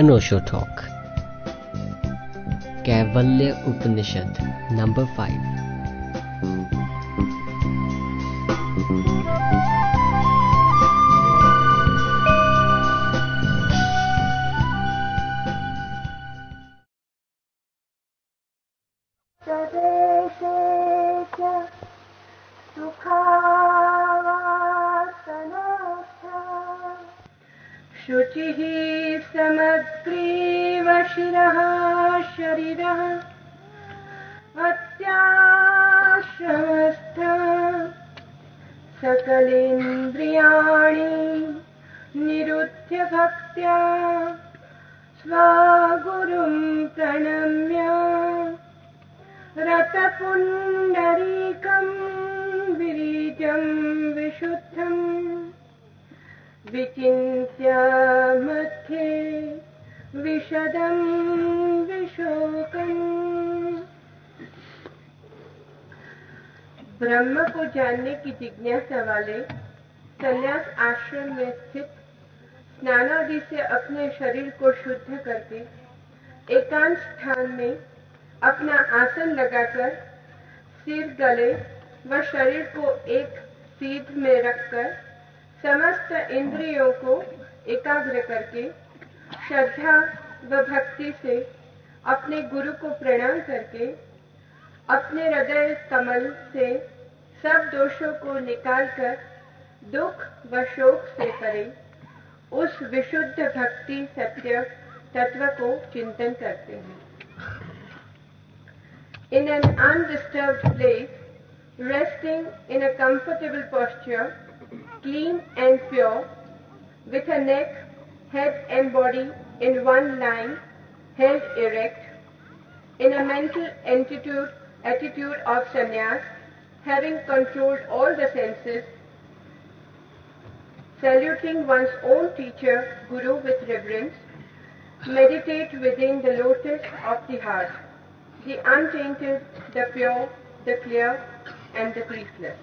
अनोशो talk कैवल्य उपनिषद number five वाले संन्यास आश्रम में स्थित स्नानादि से अपने शरीर को शुद्ध करके एकांत स्थान में अपना आसन लगाकर सिर गले व शरीर को एक सीध में रखकर समस्त इंद्रियों को एकाग्र करके श्रद्धा व भक्ति से अपने गुरु को प्रणाम करके अपने हृदय कमल से सब दोषों को निकालकर दुख व शोक से परे उस विशुद्ध भक्ति सत्य तत्व को चिंतन करते हैं। In an undisturb place resting in a comfortable posture clean and pure with a neck head and body in one line health erect in a mental attitude attitude of sannyas having controlled all the senses, saluting one's own teacher, Guru with reverence, meditate within the lotus of the heart the untainted, the pure, the clear, and the griefless.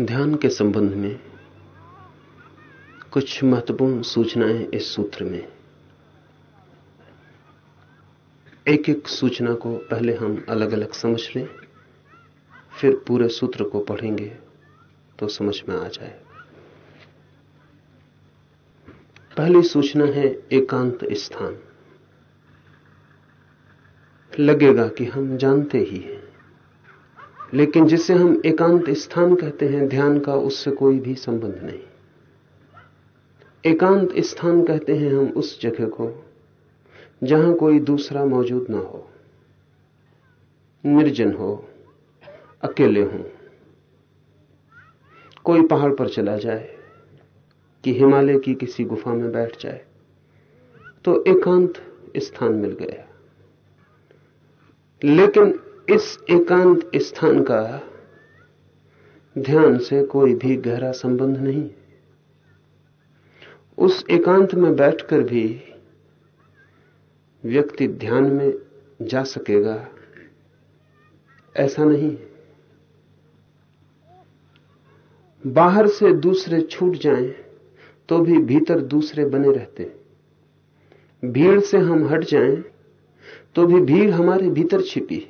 ध्यान के संबंध में कुछ महत्वपूर्ण सूचनाएँ इस सूत्र में। एक एक सूचना को पहले हम अलग अलग समझ लें, फिर पूरे सूत्र को पढ़ेंगे तो समझ में आ जाए। पहली सूचना है एकांत स्थान। लगेगा कि हम जानते ही हैं। लेकिन जिसे हम एकांत स्थान कहते हैं, ध्यान का उससे कोई भी संबंध नहीं। एकांत स्थान कहते हैं हम उस जगह को, जहाँ कोई दूसरा मौजूद ना हो। निर्जन हो, अकेले हो। कोई पहाड़ पर चला जाए, कि हिमालय की किसी गुफा में बैठ जाए तो एकांत स्थान मिल गया। लेकिन इस एकांत स्थान का ध्यान से कोई भी गहरा संबंध नहीं। उस एकांत में बैठकर भी व्यक्ति ध्यान में जा सकेगा, ऐसा नहीं। बाहर से दूसरे छूट जाएँ तो भी भीतर दूसरे बने रहते भीड़ से हम हट जाएँ तो भी भीड़ हमारे भीतर छिपी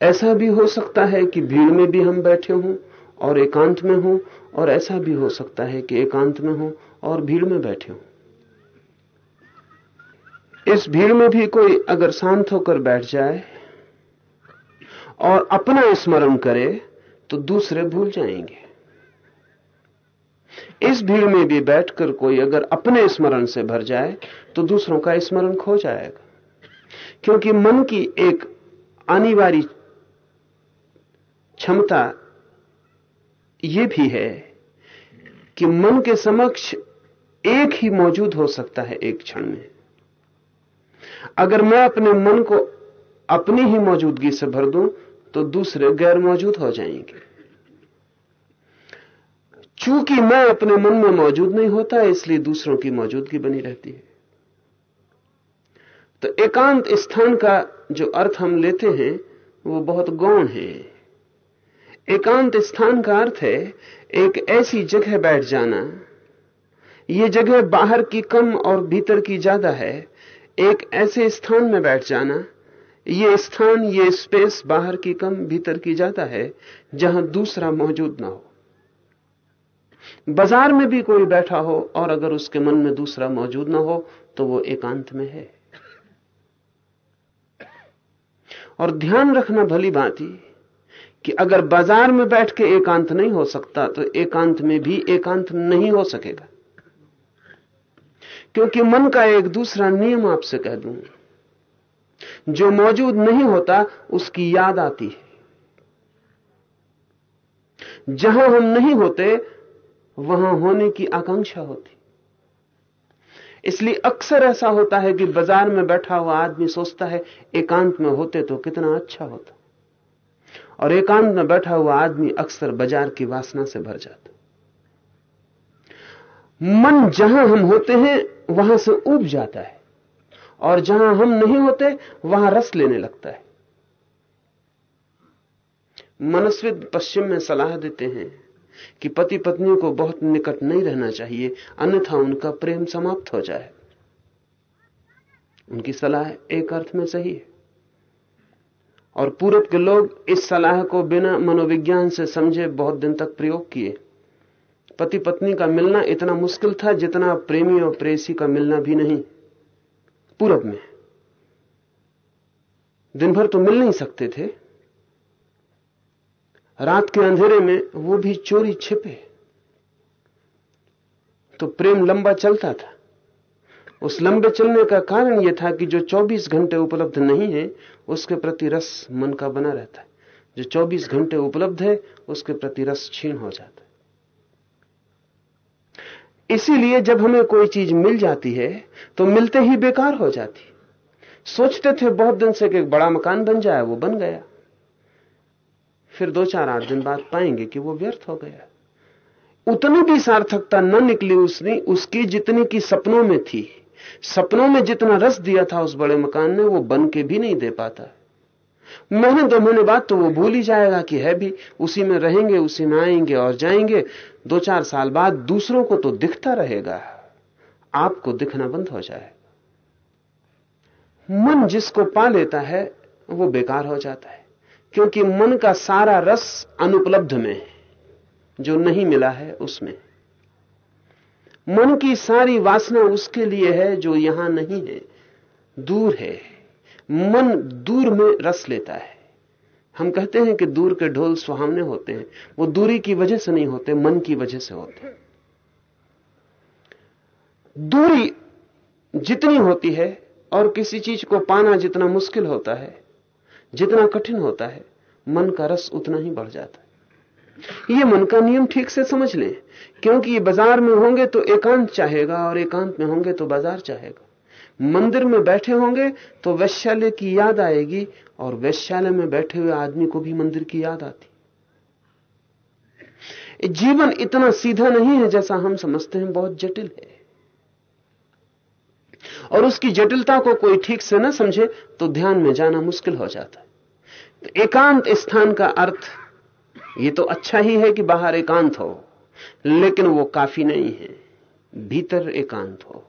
ऐसा भी हो सकता है कि भीड़ में भी हम बैठे हों और एकांत में हों, और ऐसा भी हो सकता है कि एकांत में हो और भीड़ में बैठे हों। इस भीड़ में भी कोई अगर शांत होकर बैठ जाए और अपना स्मरण करे तो दूसरे भूल जाएँगे। इस भीड़ में भी बैठकर कोई अगर अपने स्मरण से भर जाए तो दूसरों का स्मरण खो जाएगा। क्योंकि मन की एक अनिवार्य क्षमता यह भी है कि मन के समक्ष एक ही मौजूद हो सकता है एक क्षण में। अगर मैं अपने मन को अपनी ही मौजूदगी से भर दूँ तो दूसरे गैर मौजूद हो जाएँगे। चूँकि मैं अपने मन में मौजूद नहीं होता, इसलिए दूसरों की मौजूदगी बनी रहती है। तो एकांत स्थान का जो अर्थ हम लेते हैं, वो बहुत गौण है। एकांत स्थान का अर्थ है एक ऐसी जगह बैठ जाना। ये जगह बाहर की कम और भीतर की ज़्यादा है। एक ऐसे स्थान में बैठ जाना। ये स्थान, ये स्पेस बाहर की कम, भीतर की ज़्यादा है, जहाँ दूसरा मौजूद ना हो। बाज़ार में भी कोई बैठा हो और अगर उसके मन में दूसरा मौजूद ना हो तो वो एकांत में है। और ध्यान रखना भली बात ही। कि अगर बाज़ार में बैठ के एकांत नहीं हो सकता तो एकांत में भी एकांत नहीं हो सकेगा। क्योंकि मन का एक दूसरा नियम आपसे कह दूँ, जो मौजूद नहीं होता, उसकी याद आती है। जहाँ हम नहीं होते, वहाँ होने की आकांक्षा होती। इसलिए अक्सर ऐसा होता है कि बाज़ार में बैठा हुआ आदमी सोचता है, एकांत में होते तो कितना अच्छा होता। और एकांत में बैठा हुआ आदमी अक्सर बाज़ार की वासना से भर जाता मन जहाँ हम होते हैं, वहाँ से उब जाता है। और जहाँ हम नहीं होते, वहाँ रस लेने लगता है। मनस्विद पश्चिम में सलाह देते हैं कि पति पत्नी को बहुत निकट नहीं रहना चाहिए, अन्यथा उनका प्रेम समाप्त हो जाए। उनकी सलाह एक अर्थ में सही है। और पूरब के लोग इस सलाह को बिना मनोविज्ञान से समझे बहुत दिन तक प्रयोग किए। पति पत्नी का मिलना इतना मुश्किल था जितना प्रेमी और प्रेसी का मिलना भी नहीं। पूरब में। दिन भर तो मिल नहीं सकते थे। रात के अंधेरे में वो भी चोरी छिपे। तो प्रेम लंबा चलता था। उस लंबे चलने का कारण यह था कि जो 24 घंटे उपलब्ध नहीं है, उसके प्रति रस मन का बना रहता है। जो 24 घंटे उपलब्ध है, उसके प्रति रस छीन हो जाता है। इसीलिए जब हमें कोई चीज़ मिल जाती है तो मिलते ही बेकार हो जाती सोचते थे बहुत दिन से कि एक बड़ा मकान बन जाए, वो बन गया। फिर दो चार आठ दिन बाद पाएँगे कि वो व्यर्थ हो गया। उतनी भी सार्थकता न निकली उसने, उसकी जितनी की सपनों में थी। सपनों में जितना रस दिया था उस बड़े मकान ने, वो बन के भी नहीं दे पाता। महीने दो महीने बाद तो वो भूल ही जाएगा कि है भी, उसी में रहेंगे, उसी में आएँगे और जाएँगे। दो चार साल बाद दूसरों को तो दिखता रहेगा। आपको दिखना बंद हो जाए। मन जिसको पा लेता है, वो बेकार हो जाता है। क्योंकि मन का सारा रस अनुपलब्ध में है। जो नहीं मिला है, उसमें। मन की सारी वासना उसके लिए है जो यहाँ नहीं है, दूर है। मन दूर में रस लेता है। हम कहते हैं कि दूर के ढोल सुहावने होते हैं, वो दूरी की वजह से नहीं होते, मन की वजह से होते दूरी जितनी होती है और किसी चीज़ को पाना जितना मुश्किल होता है, जितना कठिन होता है, मन का रस उतना ही बढ़ जाता है। ये मन का नियम ठीक से समझ लें। क्योंकि ये बाज़ार में होंगे तो एकांत चाहेगा और एकांत में होंगे तो बाज़ार चाहेगा। मंदिर में बैठे होंगे तो वैश्यालय की याद आएगी और वैश्यालय में बैठे हुए आदमी को भी मंदिर की याद आती। जीवन इतना सीधा नहीं है जैसा हम समझते हैं, बहुत जटिल है। और उसकी जटिलता को कोई ठीक से न समझे तो ध्यान में जाना मुश्किल हो जाता है। तो एकांत स्थान का अर्थ ये तो अच्छा ही है कि बाहर एकांत हो, लेकिन वो काफ़ी नहीं है। भीतर एकांत हो।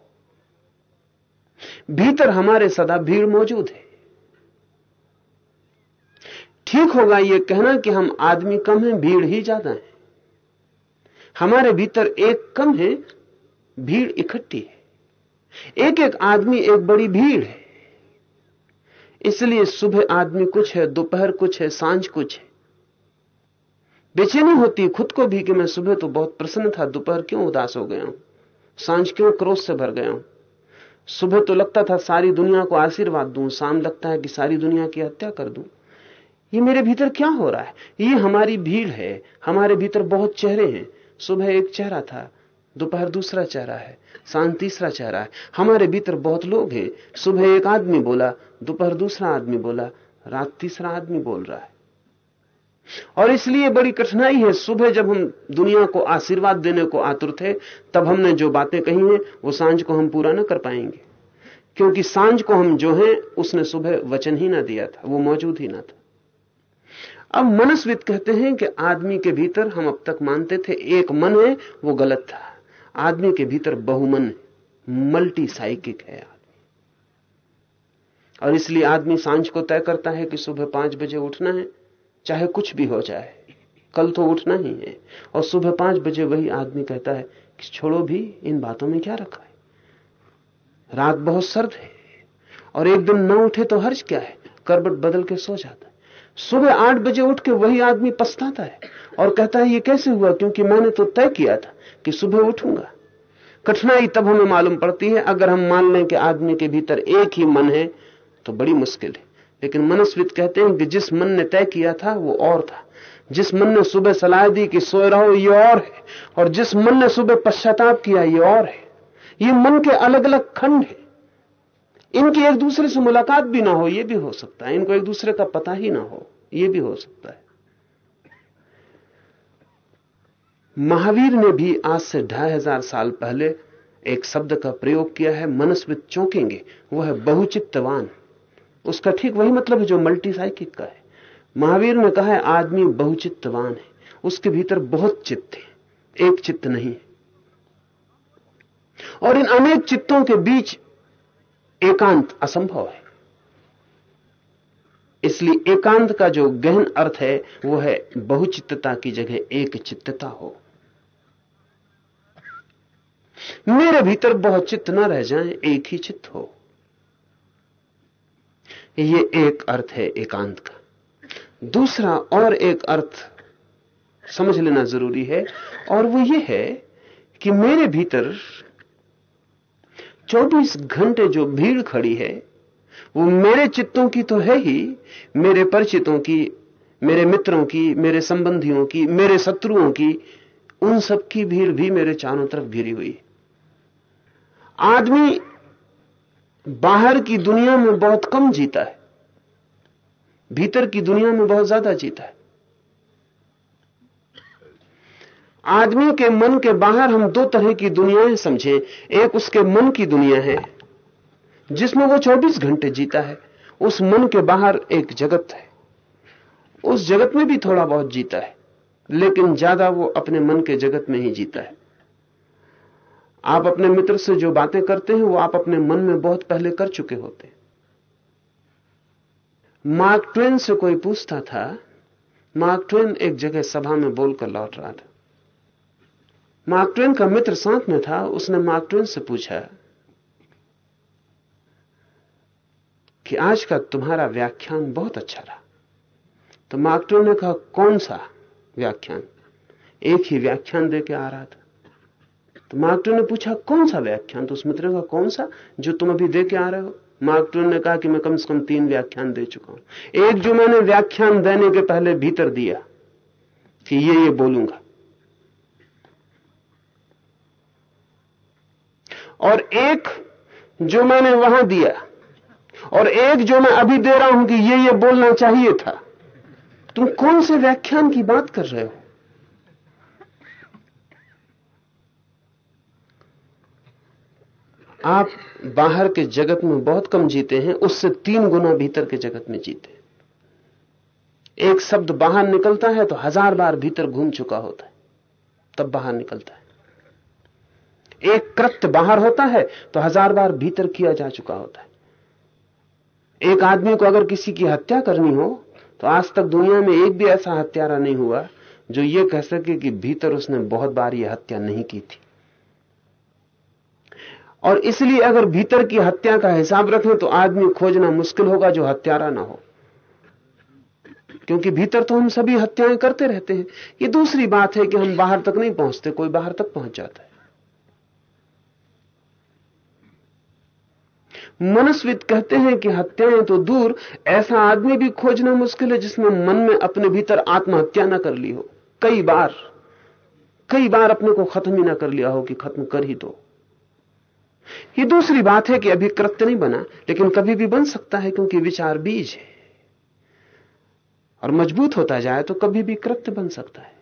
भीतर हमारे सदा भीड़ मौजूद है। ठीक होगा यह कहना कि हम आदमी कम हैं, भीड़ ही ज़्यादा है। हमारे भीतर एक कम है, भीड़ इकट्ठी है। एक एक आदमी, एक बड़ी भीड़ है। इसलिए सुबह आदमी कुछ है, दोपहर कुछ है, साँझ कुछ है। बेचैनी होती, खुद को भी कि मैं सुबह तो बहुत प्रसन्न था, दोपहर क्यों उदास हो गया हूँ? साँझ क्यों क्रोध से भर गया हूँ? सुबह तो लगता था सारी दुनिया को आशीर्वाद दूँ, शाम लगता है कि सारी दुनिया की हत्या कर दूँ। ये मेरे भीतर क्या हो रहा है? ये हमारी भीड़ है, हमारे भीतर बहुत चेहरे हैं। सुबह एक चेहरा था, दोपहर दूसरा चेहरा है शाम तीसरा चेहरा है। हमारे भीतर बहुत लोग हैं। सुबह एक आदमी बोला, दोपहर दूसरा आदमी बोला, रात तीसरा आदमी बोल रहा है। और इसलिए बड़ी कठिनाई है। सुबह जब हम दुनिया को आशीर्वाद देने को आतुर थे, तब हमने जो बातें कही हैं, वो साँझ को हम पूरा ना कर पाएँगे। क्योंकि साँझ को हम जो हैं, उसने सुबह वचन ही ना दिया था, वो मौजूद ही ना था। अब मनस्वित कहते हैं कि आदमी के भीतर हम अब तक मानते थे, एक मन है, वो गलत था। आदमी के भीतर बहुमन मल्टी साइकिक है आदमी। और इसलिए आदमी साँझ को तय करता है कि सुबह पाँच बजे उठना है चाहे कुछ भी हो जाए, कल तो उठना ही है। और सुबह पाँच बजे वही आदमी कहता है कि छोड़ो भी, इन बातों में क्या रखा है? रात बहुत सर्द है, और एक दिन न उठे तो हर्ज क्या है? करबट बदल के सो जाता है। सुबह आठ बजे उठ के वही आदमी पछताता है और कहता है, ये कैसे हुआ? क्योंकि मैंने तो तय किया था कि सुबह उठूँगा। कठिनाई तब हमें मालूम पड़ती है, अगर हम मान लें कि आदमी के भीतर एक ही मन है तो बड़ी मुश्किल है। लेकिन मनस्वित कहते हैं कि जिस मन ने तय किया था, वो और था। जिस मन ने सुबह सलाह दी कि सोए रहो, ये और है। और जिस मन ने सुबह पश्चाताप किया, ये और है। ये मन के अलग अलग खंड है। इनकी एक दूसरे से मुलाकात भी ना हो यह भी हो सकता है। इनको एक दूसरे का पता ही ना हो यह भी हो सकता है। महावीर ने भी आज से ढाई हज़ार साल पहले एक शब्द का प्रयोग किया है, मनस्वित चौंकेंगे। वह है बहुचित्तवान। उसका ठीक वही मतलब है जो मल्टी साइकिक का है। महावीर ने कहा है, आदमी बहुचित्तवान है। उसके भीतर बहुत चित्त है। एक चित्त नहीं और इन अनेक चित्तों के बीच एकांत असंभव है। इसलिए एकांत का जो गहन अर्थ है, वो है बहुचित्तता की जगह एक चित्तता हो। मेरे भीतर बहुत चित्त न रह जाए, एक ही चित्त हो। ये एक अर्थ है एकांत का। दूसरा और एक अर्थ समझ लेना ज़रूरी है, और वो ये है कि मेरे भीतर 24 घंटे जो भीड़ खड़ी है, वो मेरे चित्तों की तो है ही, मेरे परिचितों की, मेरे मित्रों की, मेरे संबंधियों की, मेरे शत्रुओं की, उन सब की भीड़ भी मेरे चारों तरफ़ घिरी हुई। आदमी बाहर की दुनिया में बहुत कम जीता है। भीतर की दुनिया में बहुत ज़्यादा जीता है। आदमी के मन के बाहर हम दो तरह की दुनियाएँ समझें। एक उसके मन की दुनिया है, जिसमें वो 24 घंटे जीता है। उस मन के बाहर एक जगत है। उस जगत में भी थोड़ा बहुत जीता है, लेकिन ज़्यादा वो अपने मन के जगत में ही जीता है। आप अपने मित्र से जो बातें करते हैं, वो आप अपने मन में बहुत पहले कर चुके होते मार्क ट्वेन से कोई पूछता था, मार्क ट्वेन एक जगह सभा में बोलकर लौट रहा था। मार्क ट्वेन का मित्र साथ में था, उसने मार्क ट्वेन से पूछा कि आज का तुम्हारा व्याख्यान बहुत अच्छा रहा। तो मार्क ट्वेन ने कहा, कौन सा व्याख्यान? एक ही व्याख्यान दे के आ रहा था। तो मार्क ने पूछा, कौन सा व्याख्यान? तो उस मित्र का कौन सा? जो तुम अभी दे के आ रहे हो। मार्क ने कहा कि मैं कम से कम तीन व्याख्यान दे चुका हूँ। एक जो मैंने व्याख्यान देने के पहले भीतर दिया, कि ये ये बोलूँगा। और एक जो मैंने वहाँ दिया, और एक जो मैं अभी दे रहा हूँ कि ये ये बोलना चाहिए था। तुम कौन से व्याख्यान की बात कर रहे हो? आप बाहर के जगत में बहुत कम जीते हैं, उससे तीन गुना भीतर के जगत में जीते एक शब्द बाहर निकलता है तो हज़ार बार भीतर घूम चुका होता है, तब बाहर निकलता है। एक कृत्य बाहर होता है तो हज़ार बार भीतर किया जा चुका होता है। एक आदमी को अगर किसी की हत्या करनी हो तो आज तक दुनिया में एक भी ऐसा हत्यारा नहीं हुआ जो ये कह सके कि भीतर उसने बहुत बार यह हत्या नहीं की थी। और इसलिए अगर भीतर की हत्या का हिसाब रखें तो आदमी खोजना मुश्किल होगा जो हत्यारा ना हो। क्योंकि भीतर तो हम सभी हत्याएँ करते रहते हैं। ये दूसरी बात है कि हम बाहर तक नहीं पहुँचते, कोई बाहर तक पहुँच जाता है। मनस्वित कहते हैं कि हत्याएँ तो दूर, ऐसा आदमी भी खोजना मुश्किल है जिसने मन में अपने भीतर आत्महत्या ना कर ली हो। कई बार कई बार अपने को खत्म ही ना कर लिया हो कि खत्म कर ही दो। ये दूसरी बात है कि अभी कृत्य नहीं बना, लेकिन कभी भी बन सकता है क्योंकि विचार बीज है। और मज़बूत होता जाए तो कभी भी कृत्य बन सकता है।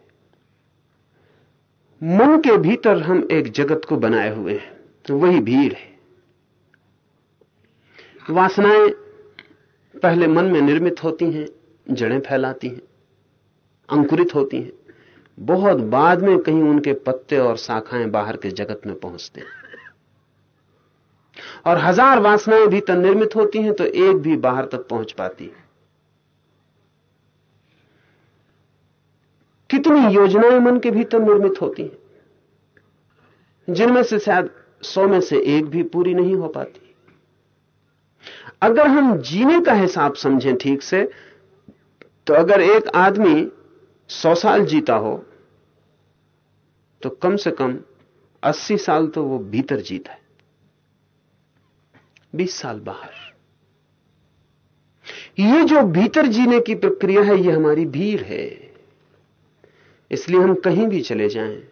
मन के भीतर हम एक जगत को बनाए हुए हैं तो वही भीड़ है। वासनाएँ पहले मन में निर्मित होती हैं, जड़ें फैलाती हैं, अंकुरित होती हैं। बहुत बाद में कहीं उनके पत्ते और शाखाएँ बाहर के जगत में पहुँचते हैं। और हज़ार वासनाएँ भीतर निर्मित होती हैं तो एक भी बाहर तक पहुँच पाती है। कितनी योजनाएँ मन के भीतर निर्मित होती हैं, जिनमें से शायद सौ में से एक भी पूरी नहीं हो पाती। अगर हम जीने का हिसाब समझें ठीक से तो अगर एक आदमी सौ साल जीता हो तो कम से कम अस्सी साल तो वो भीतर जीता है। बीस साल बाहर। ये जो भीतर जीने की प्रक्रिया है, ये हमारी भीड़ है। इसलिए हम कहीं भी चले जाएँ।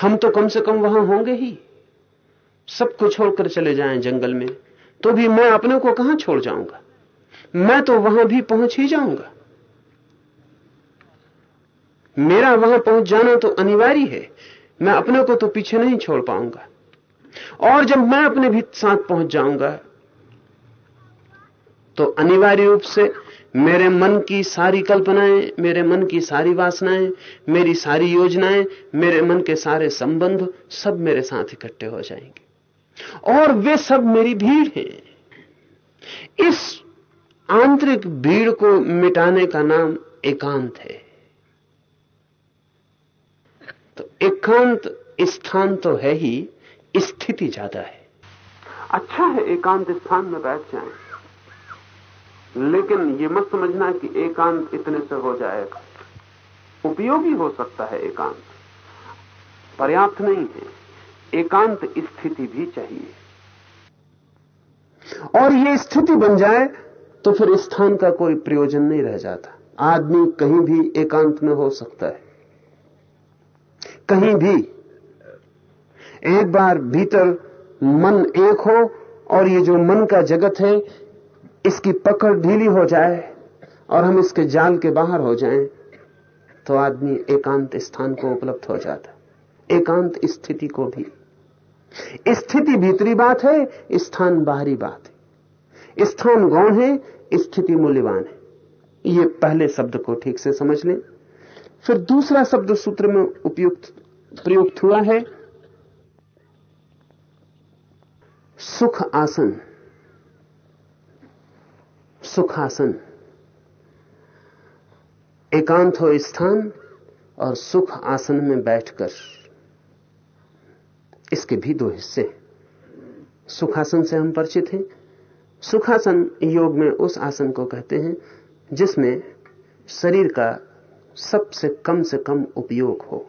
हम तो कम से कम वहाँ होंगे ही। सब कुछ छोड़कर चले जाएँ जंगल में। तो भी मैं अपने को कहाँ छोड़ जाऊँगा? मैं तो वहाँ भी पहुँच ही जाऊँगा। मेरा वहाँ पहुँच जाना तो अनिवार्य है। मैं अपने को तो पीछे नहीं छोड़ पाऊँगा। और जब मैं अपने भी साथ पहुँच जाऊँगा तो अनिवार्य रूप से मेरे मन की सारी कल्पनाएँ, मेरे मन की सारी वासनाएँ, मेरी सारी योजनाएँ, मेरे मन के सारे संबंध सब मेरे साथ इकट्ठे हो जाएँगे। और वे सब मेरी भीड़ हैं। इस आंतरिक भीड़ को मिटाने का नाम एकांत है। तो एकांत स्थान तो है ही स्थिति ज़्यादा है। अच्छा है एकांत स्थान में बैठ जाए। लेकिन ये मत समझना कि एकांत इतने से हो जाएगा। उपयोगी हो सकता है एकांत। पर्याप्त नहीं है। एकांत स्थिति भी चाहिए। और ये स्थिति बन जाए तो फिर स्थान का कोई प्रयोजन नहीं रह जाता। आदमी कहीं भी एकांत में हो सकता है। कहीं भी एक बार भीतर मन एक हो और ये जो मन का जगत है, इसकी पकड़ ढीली हो जाए और हम इसके जाल के बाहर हो जाएँ तो आदमी एकांत स्थान को उपलब्ध हो जाता, एकांत स्थिति को भी। स्थिति भीतरी बात है, स्थान बाहरी बात है। स्थान गौण है, स्थिति मूल्यवान है। ये पहले शब्द को ठीक से समझ लें। फिर दूसरा शब्द सूत्र में उपयुक्त प्रयुक्त हुआ है सुख आसन, सुखासन। एकांत हो स्थान और सुख आसन में बैठकर। इसके भी दो हिस्से सुखासन से हम परिचित हैं। सुखासन योग में उस आसन को कहते हैं जिसमें शरीर का सबसे कम से कम उपयोग हो।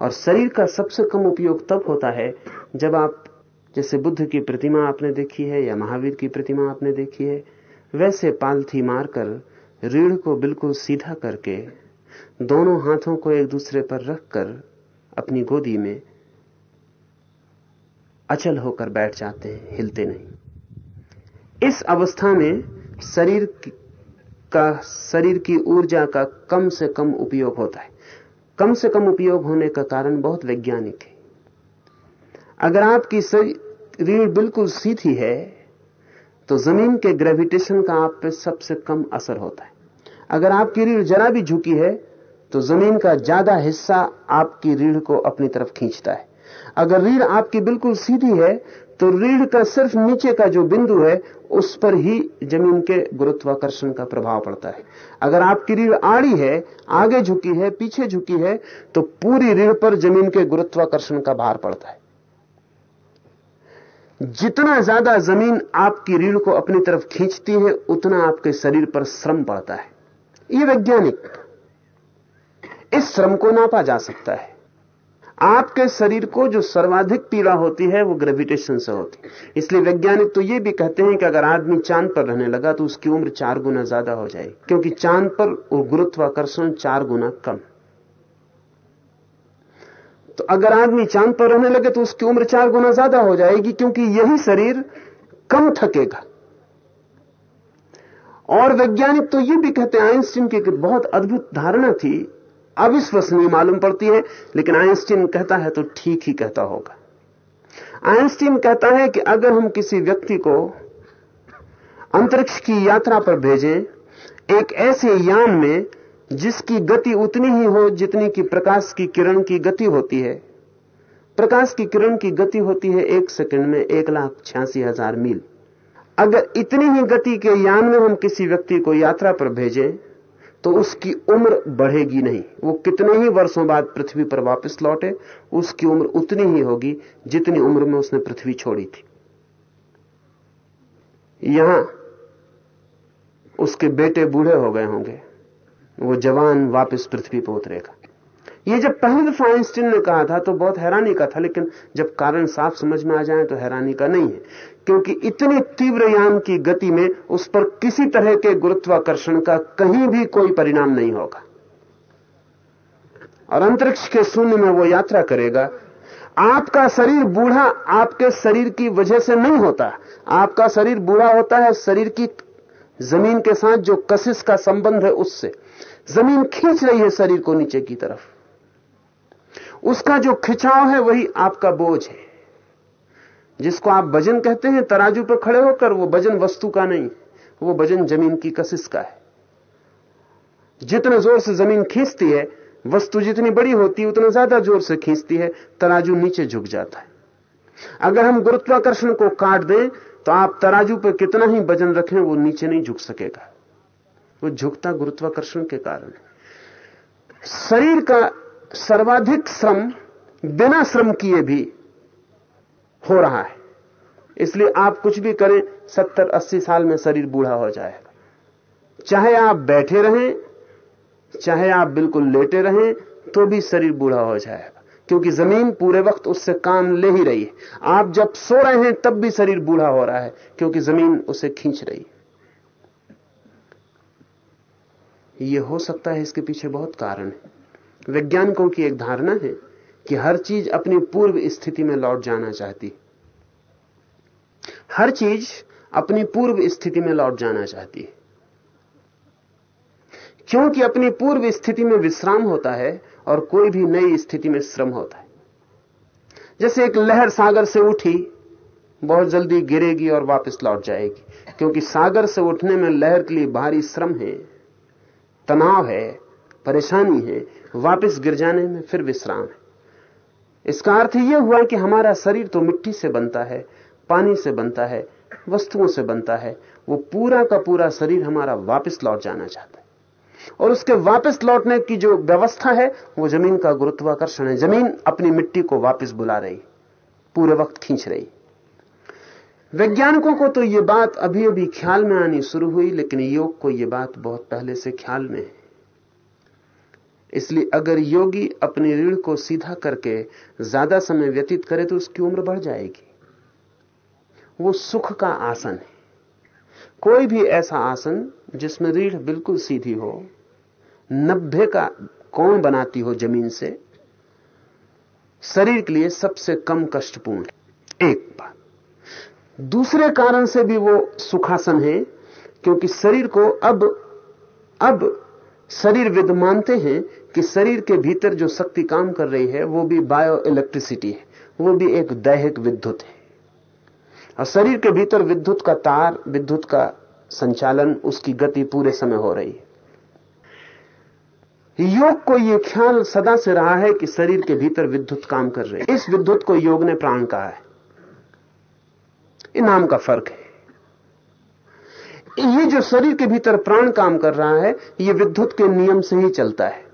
और शरीर का सबसे कम उपयोग तब होता है जब आप, जैसे बुद्ध की प्रतिमा आपने देखी है या महावीर की प्रतिमा आपने देखी है, वैसे पालथी मारकर रीढ़ को बिल्कुल सीधा करके दोनों हाथों को एक दूसरे पर रखकर अपनी गोदी में अचल होकर बैठ जाते हैं, हिलते नहीं। इस अवस्था में शरीर का शरीर की ऊर्जा का कम से कम उपयोग होता है। कम से कम उपयोग होने का कारण बहुत वैज्ञानिक है। अगर आपकी रीढ़ बिल्कुल सीधी है तो ज़मीन के ग्रेविटेशन का आप पे सबसे कम असर होता है। अगर आपकी रीढ़ जरा भी झुकी है तो ज़मीन का ज़्यादा हिस्सा आपकी रीढ़ को अपनी तरफ़ खींचता है। अगर रीढ़ आपकी बिल्कुल सीधी है तो रीढ़ का सिर्फ़ नीचे का जो बिंदु है, उस पर ही ज़मीन के गुरुत्वाकर्षण का प्रभाव पड़ता है। अगर आपकी रीढ़ आड़ी है, आगे झुकी है, पीछे झुकी है तो पूरी रीढ़ पर ज़मीन के गुरुत्वाकर्षण का भार पड़ता है। जितना ज़्यादा ज़मीन आपकी रीढ़ को अपनी तरफ़ खींचती है, उतना आपके शरीर पर श्रम पड़ता है। यह वैज्ञानिक, इस श्रम को नापा जा सकता है। आपके शरीर को जो सर्वाधिक पीड़ा होती है, वो ग्रेविटेशन से होती है। इसलिए वैज्ञानिक तो ये भी कहते हैं कि अगर आदमी चाँद पर रहने लगा तो उसकी उम्र चार गुना ज़्यादा हो जाएगी, क्योंकि चाँद पर गुरुत्वाकर्षण चार गुना कम। तो अगर आदमी चाँद पर रहने लगे तो उसकी उम्र चार गुना ज़्यादा हो जाएगी, क्योंकि यही शरीर कम थकेगा। और वैज्ञानिक तो ये भी कहते हैं, आइंस्टीन की एक बहुत अद्भुत धारणा थी अविश्वसनीय मालूम पड़ती है, लेकिन आइंस्टीन कहता है तो ठीक ही कहता होगा। आइंस्टीन कहता है कि अगर हम किसी व्यक्ति को अंतरिक्ष की यात्रा पर भेजें, एक ऐसे यान में जिसकी गति उतनी ही हो जितनी कि प्रकाश की किरण की गति होती है। प्रकाश की किरण की गति होती है एक सेकंड में एक लाख छियासी हज़ार मील। अगर इतनी ही गति के यान में हम किसी व्यक्ति को यात्रा पर भेजें तो उसकी उम्र बढ़ेगी नहीं। वो कितने ही वर्षों बाद पृथ्वी पर वापस लौटे, उसकी उम्र उतनी ही होगी जितनी उम्र में उसने पृथ्वी छोड़ी थी। यहाँ उसके बेटे बूढ़े हो गए होंगे। वो जवान वापस पृथ्वी पर उतरेगा। ये जब पहली दफ़ा आइंस्टीन ने कहा था तो बहुत हैरानी का था, लेकिन जब कारण साफ़ समझ में आ जाए तो हैरानी का नहीं है। क्योंकि इतनी तीव्र यान की गति में उस पर किसी तरह के गुरुत्वाकर्षण का कहीं भी कोई परिणाम नहीं होगा। और अंतरिक्ष के शून्य में वो यात्रा करेगा। आपका शरीर बूढ़ा आपके शरीर की वजह से नहीं होता। आपका शरीर बूढ़ा होता है शरीर की ज़मीन के साथ जो कशिश का संबंध है उससे। ज़मीन खींच रही है शरीर को नीचे की तरफ़। उसका जो खिंचाव है वही आपका बोझ है। जिसको आप वज़न कहते हैं, तराजू पर खड़े होकर, वो वज़न वस्तु का नहीं, वो वज़न ज़मीन की कशिश का है। जितने ज़ोर से ज़मीन खींचती है, वस्तु जितनी बड़ी होती है, उतना ज़्यादा ज़ोर से खींचती है, तराजू नीचे झुक जाता है। अगर हम गुरुत्वाकर्षण को काट दें तो आप तराजू पर कितना ही वज़न रखें, वो नीचे नहीं झुक सकेगा। वो झुकता गुरुत्वाकर्षण के कारण शरीर का सर्वाधिक श्रम, बिना श्रम किए भी हो रहा है। इसलिए आप कुछ भी करें, सत्तर, अस्सी साल में शरीर बूढ़ा हो जाएगा चाहे आप बैठे रहें, चाहे आप बिल्कुल लेटे रहें तो भी शरीर बूढ़ा हो जाएगा क्योंकि ज़मीन पूरे वक्त उससे काम ले ही रही है। आप जब सो रहे हैं, तब भी शरीर बूढ़ा हो रहा है, क्योंकि ज़मीन उसे खींच रही है। यह हो सकता है इसके पीछे बहुत कारण है। वैज्ञानिकों की एक धारणा है कि हर चीज़ अपनी पूर्व स्थिति में लौट जाना चाहती। हर चीज़ अपनी पूर्व स्थिति में लौट जाना चाहती। है क्योंकि अपनी पूर्व स्थिति में विश्राम होता है और कोई भी नई स्थिति में श्रम होता है। जैसे एक लहर सागर से उठी, बहुत जल्दी गिरेगी और वापस लौट जाएगी। क्योंकि सागर से उठने में लहर के लिए भारी श्रम है, तनाव है, परेशानी है, वापस गिर जाने में फिर विश्राम है। इसका अर्थ यह हुआ कि हमारा शरीर तो मिट्टी से बनता है, पानी से बनता है, वस्तुओं से बनता है। वो पूरा का पूरा शरीर हमारा वापस लौट जाना चाहता है। और उसके वापस लौटने की जो व्यवस्था है, वो ज़मीन का गुरुत्वाकर्षण है। ज़मीन अपनी मिट्टी को वापस बुला रही, पूरे वक्त खींच रही। वैज्ञानिकों को तो ये बात अभी अभी ख्याल में आनी शुरू हुई, लेकिन योग को ये बात बहुत पहले से ख्याल में है। इसलिए अगर योगी अपनी रीढ़ को सीधा करके ज़्यादा समय व्यतीत करे तो उसकी उम्र बढ़ जाएगी। वो सुख का आसन है। कोई भी ऐसा आसन जिसमें रीढ़ बिल्कुल सीधी हो, नब्बे का कौन बनाती हो ज़मीन से, शरीर के लिए सबसे कम कष्टपूर्ण एक बात। दूसरे कारण से भी वो सुखासन है, क्योंकि शरीर को अब अब शरीर विद मानते हैं कि शरीर के भीतर जो शक्ति काम कर रही है, वो भी बायो इलेक्ट्रिसिटी है, वो भी एक दैहिक विद्युत है। और शरीर के भीतर विद्युत का तार, विद्युत का संचालन, उसकी गति पूरे समय हो रही है। योग को यह ख्याल सदा से रहा है कि शरीर के भीतर विद्युत काम कर रही है। इस विद्युत को योग ने प्राण कहा है। नाम का फ़र्क है। ये जो शरीर के भीतर प्राण काम कर रहा है, ये विद्युत के नियम से ही चलता है।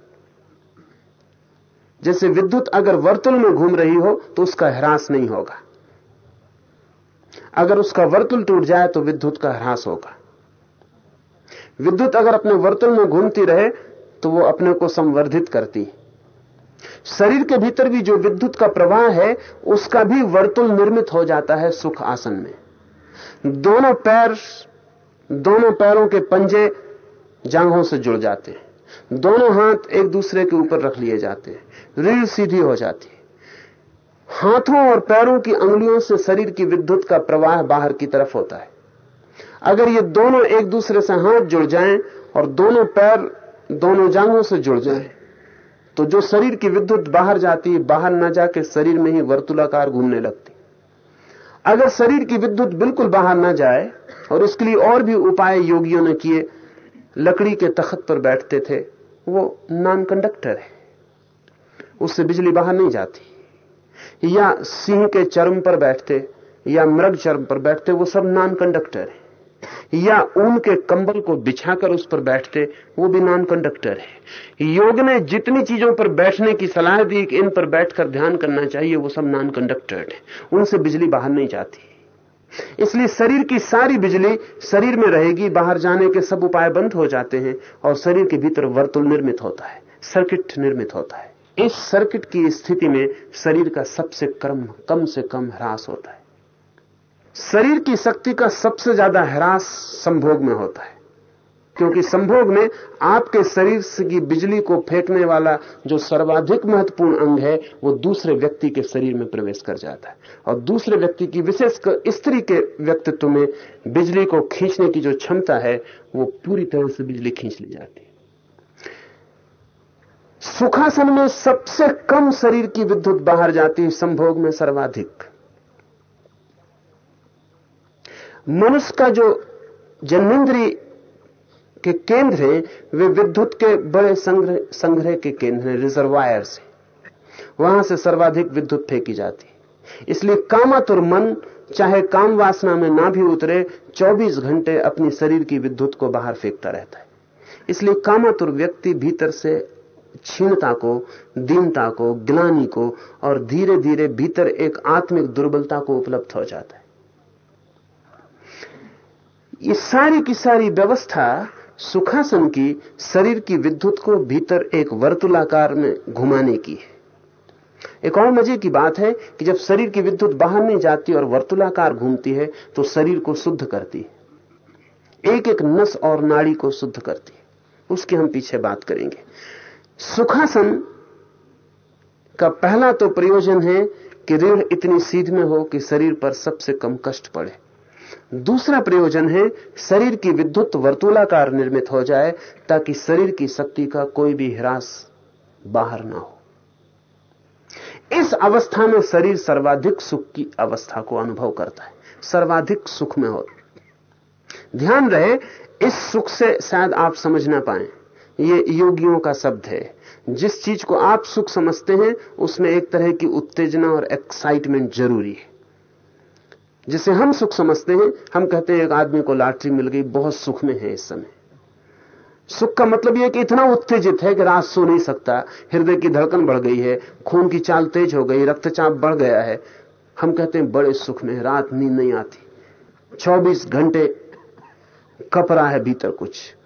जैसे विद्युत अगर वर्तुल में घूम रही हो तो उसका ह्रास नहीं होगा। अगर उसका वर्तुल टूट जाए तो विद्युत का ह्रास होगा। विद्युत अगर अपने वर्तुल में घूमती रहे तो वो अपने को संवर्धित करती शरीर के भीतर भी जो विद्युत का प्रवाह है, उसका भी वर्तुल निर्मित हो जाता है सुख आसन में। दोनों पैर, दोनों पैरों के पंजे जांघों से जुड़ जाते हैं। दोनों हाथ एक दूसरे के ऊपर रख लिए जाते हैं। रीढ़ सीधी हो जाती है। हाथों और पैरों की अंगुलियों से शरीर की विद्युत का प्रवाह बाहर की तरफ़ होता है। अगर ये दोनों एक दूसरे से हाथ जुड़ जाएँ और दोनों पैर दोनों जांघों से जुड़ जाएँ तो जो शरीर की विद्युत बाहर जाती है, बाहर न जाके शरीर में ही वर्तुलाकार घूमने लगती अगर शरीर की विद्युत बिल्कुल बाहर ना जाए और इसके लिए और भी उपाय योगियों ने किए लकड़ी के तख्त पर बैठते थे, वो नॉन कंडक्टर है। उससे बिजली बाहर नहीं जाती। या सिंह के चर्म पर बैठते, या मृग चर्म पर बैठते, वो सब नॉन कंडक्टर है। या ऊन के कंबल को बिछाकर उस पर बैठते, वो भी नॉन कंडक्टर है। योग ने जितनी चीज़ों पर बैठने की सलाह दी कि इन पर बैठकर ध्यान करना चाहिए, वो सब नॉन कंडक्टर है। उनसे बिजली बाहर नहीं जाती। इसलिए शरीर की सारी बिजली शरीर में रहेगी, बाहर जाने के सब उपाय बंद हो जाते हैं और शरीर के भीतर वर्तुल निर्मित होता है, सर्किट निर्मित होता है। इस सर्किट की स्थिति में शरीर का सबसे क्रम, कम से कम ह्रास होता है। शरीर की शक्ति का सबसे ज़्यादा ह्रास संभोग में होता है। क्योंकि संभोग में आपके शरीर की बिजली को फेंकने वाला जो सर्वाधिक महत्वपूर्ण अंग है, वो दूसरे व्यक्ति के शरीर में प्रवेश कर जाता है। और दूसरे व्यक्ति की विशेषकर स्त्री के व्यक्तित्व में बिजली को खींचने की जो क्षमता है, वो पूरी तरह से बिजली खींच ली जाती है। सुखासन में सबसे कम शरीर की विद्युत बाहर जाती है, संभोग में सर्वाधिक। मनुष्य का जो जन्मेंद्री के केंद्र हैं वे विद्युत के बड़े संग्रह संग्रह के केंद्र हैं रिजर्वायर से वहाँ से सर्वाधिक विद्युत फेंकी जाती है। इसलिए कामातुर मन, चाहे काम वासना में ना भी उतरे 24 घंटे अपनी शरीर की विद्युत को बाहर फेंकता रहता है। इसलिए कामातुर व्यक्ति भीतर से क्षीणता को, दीनता को, ग्लानी को और धीरे धीरे भीतर एक आत्मिक दुर्बलता को उपलब्ध हो जाता है। ये सारी की सारी व्यवस्था सुखासन की, शरीर की विद्युत को भीतर एक वर्तुलाकार में घुमाने की है। एक और मज़े की बात है कि जब शरीर की विद्युत बाहर नहीं जाती और वर्तुलाकार घूमती है तो शरीर को शुद्ध करती है। एक एक नस और नाड़ी को शुद्ध करती है। उसकी हम पीछे बात करेंगे। सुखासन का पहला तो प्रयोजन है कि रीढ़ इतनी सीध में हो कि शरीर पर सबसे कम कष्ट पड़े। दूसरा प्रयोजन है, शरीर की विद्युत वर्तूलाकार निर्मित हो जाए, ताकि शरीर की शक्ति का कोई भी ह्रास बाहर ना हो। इस अवस्था में शरीर सर्वाधिक सुख की अवस्था को अनुभव करता है, सर्वाधिक सुख में हो। ध्यान रहे, इस सुख से शायद आप समझ ना पाए। ये योगियों का शब्द है। जिस चीज़ को आप सुख समझते हैं, उसमें एक तरह की उत्तेजना और एक्साइटमेंट ज़रूरी है। जिसे हम सुख समझते हैं, हम कहते हैं एक आदमी को लॉटरी मिल गई, बहुत सुख में है इस समय। सुख का मतलब यह कि इतना उत्तेजित है कि रात सो नहीं सकता, हृदय की धड़कन बढ़ गई है, खून की चाल तेज हो गई, रक्तचाप बढ़ गया है। हम कहते हैं बड़े सुख में रात नींद नहीं आती। 24 घंटे कप रहा है भीतर कुछ।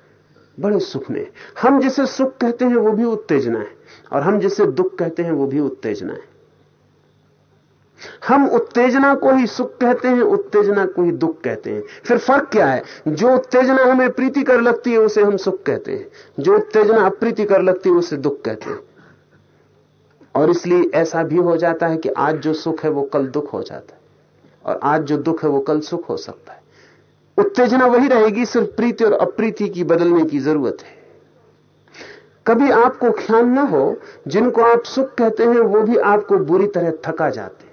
बड़े सुख में। हम जिसे सुख कहते हैं, वो भी उत्तेजना है। और हम जिसे दुख कहते हैं, वो भी उत्तेजना है। हम उत्तेजना को ही सुख कहते हैं, उत्तेजना को ही दुख कहते हैं। फिर फ़र्क क्या है? जो उत्तेजना हमें प्रीति कर लगती है, उसे हम सुख कहते हैं। जो उत्तेजना अप्रीति कर लगती है, उसे दुख कहते हैं। और इसलिए ऐसा भी हो जाता है कि आज जो सुख है, वो कल दुख हो जाता है। और आज जो दुख है, वो कल सुख हो सकता है। उत्तेजना वही रहेगी, सिर्फ़ प्रीति और अप्रीति की बदलने की ज़रूरत है। कभी आपको ख्याल ना हो, जिनको आप सुख कहते हैं, वो भी आपको बुरी तरह थका जाते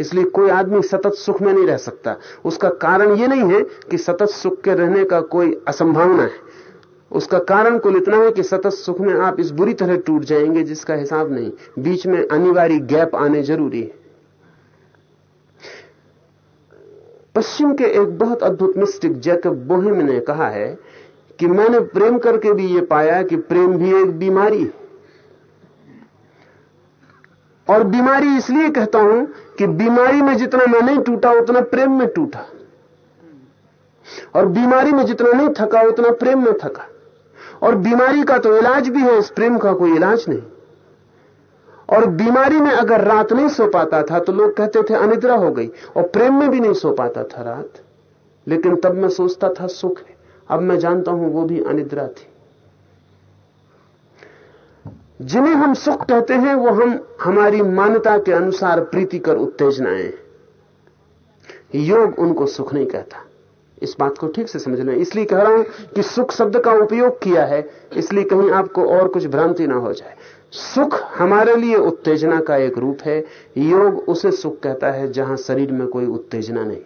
इसलिए कोई आदमी सतत सुख में नहीं रह सकता। उसका कारण यह नहीं है कि सतत सुख के रहने का कोई असंभावना है। उसका कारण कुल इतना है कि सतत सुख में आप इस बुरी तरह टूट जाएँगे जिसका हिसाब नहीं। बीच में अनिवार्य गैप आने ज़रूरी है। पश्चिम के एक बहुत अद्भुत मिस्टिक जैकब बोहिम ने कहा है कि मैंने प्रेम करके भी यह पाया कि प्रेम भी एक बीमारी है। और बीमारी इसलिए कहता हूँ कि बीमारी में जितना मैं नहीं टूटा, उतना प्रेम में टूटा। और बीमारी में जितना नहीं थका, उतना प्रेम में थका। और बीमारी का तो इलाज भी है, इस प्रेम का कोई इलाज नहीं। और बीमारी में अगर रात नहीं सो पाता था तो लोग कहते थे, अनिद्रा हो गई। और प्रेम में भी नहीं सो पाता था रात। लेकिन तब मैं सोचता था, सुख है। अब मैं जानता हूँ, वो भी अनिद्रा थी। जिन्हें हम सुख कहते हैं, वो हम हमारी मान्यता के अनुसार प्रीतिकर उत्तेजनाएँ योग उनको सुख नहीं कहता। इस बात को ठीक से समझ लें। इसलिए कह रहा हूँ कि सुख शब्द का उपयोग किया है, इसलिए कहीं आपको और कुछ भ्रांति ना हो जाए। सुख हमारे लिए उत्तेजना का एक रूप है। योग उसे सुख कहता है जहाँ शरीर में कोई उत्तेजना नहीं।